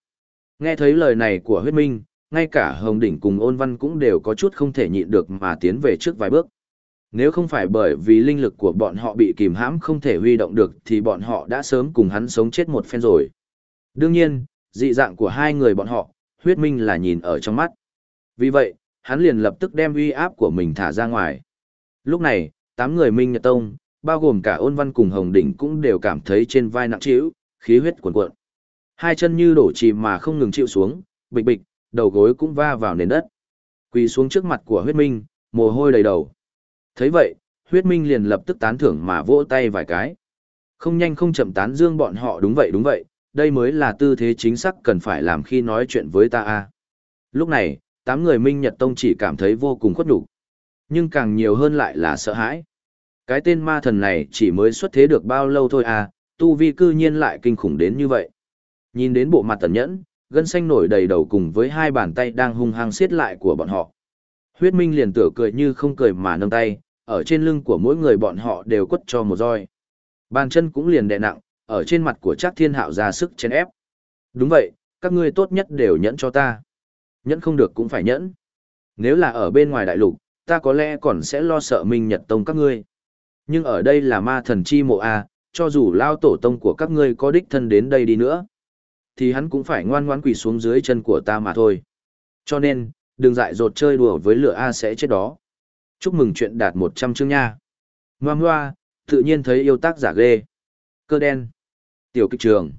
Nghe thấy lời này của huyết minh, ngay cả Hồng Đỉnh cùng ôn văn cũng đều có chút không thể nhịn được mà tiến về trước vài bước. Nếu không phải bởi vì linh lực của bọn họ bị kìm hãm không thể huy động được thì bọn họ đã sớm cùng hắn sống chết một phen rồi. Đương nhiên, dị dạng của hai người bọn họ, huyết minh là nhìn ở trong mắt. Vì vậy, hắn liền lập tức đem uy áp của mình thả ra ngoài. Lúc này, tám người Minh Nhật Tông, bao gồm cả ôn văn cùng Hồng Đỉnh cũng đều cảm thấy trên vai nặng trĩu, khí huyết cuồn cuộn. Hai chân như đổ chìm mà không ngừng chịu xuống, bịch bịch, đầu gối cũng va vào nền đất. Quỳ xuống trước mặt của huyết minh, mồ hôi đầy đầu thấy vậy, huyết minh liền lập tức tán thưởng mà vỗ tay vài cái. Không nhanh không chậm tán dương bọn họ đúng vậy đúng vậy, đây mới là tư thế chính xác cần phải làm khi nói chuyện với ta a. Lúc này, tám người Minh Nhật Tông chỉ cảm thấy vô cùng khuất nhục, nhưng càng nhiều hơn lại là sợ hãi. Cái tên ma thần này chỉ mới xuất thế được bao lâu thôi à, tu vi cư nhiên lại kinh khủng đến như vậy. Nhìn đến bộ mặt tần nhẫn, gân xanh nổi đầy đầu cùng với hai bàn tay đang hung hăng siết lại của bọn họ. Huyết Minh liền tựa cười như không cười mà nâng tay, ở trên lưng của mỗi người bọn họ đều quất cho một roi. Bàn chân cũng liền đè nặng, ở trên mặt của Trác Thiên Hạo ra sức chèn ép. Đúng vậy, các ngươi tốt nhất đều nhẫn cho ta. Nhẫn không được cũng phải nhẫn. Nếu là ở bên ngoài đại lục, ta có lẽ còn sẽ lo sợ Minh Nhật Tông các ngươi. Nhưng ở đây là ma thần chi mộ A, cho dù lao tổ tông của các ngươi có đích thân đến đây đi nữa, thì hắn cũng phải ngoan ngoãn quỳ xuống dưới chân của ta mà thôi. Cho nên, đừng dại dột chơi đùa với lửa A sẽ chết đó. Chúc mừng chuyện đạt 100 chương nha. Ngoan ngoa, tự nhiên thấy yêu tác giả ghê. Cơ đen. Tiểu kịch trường.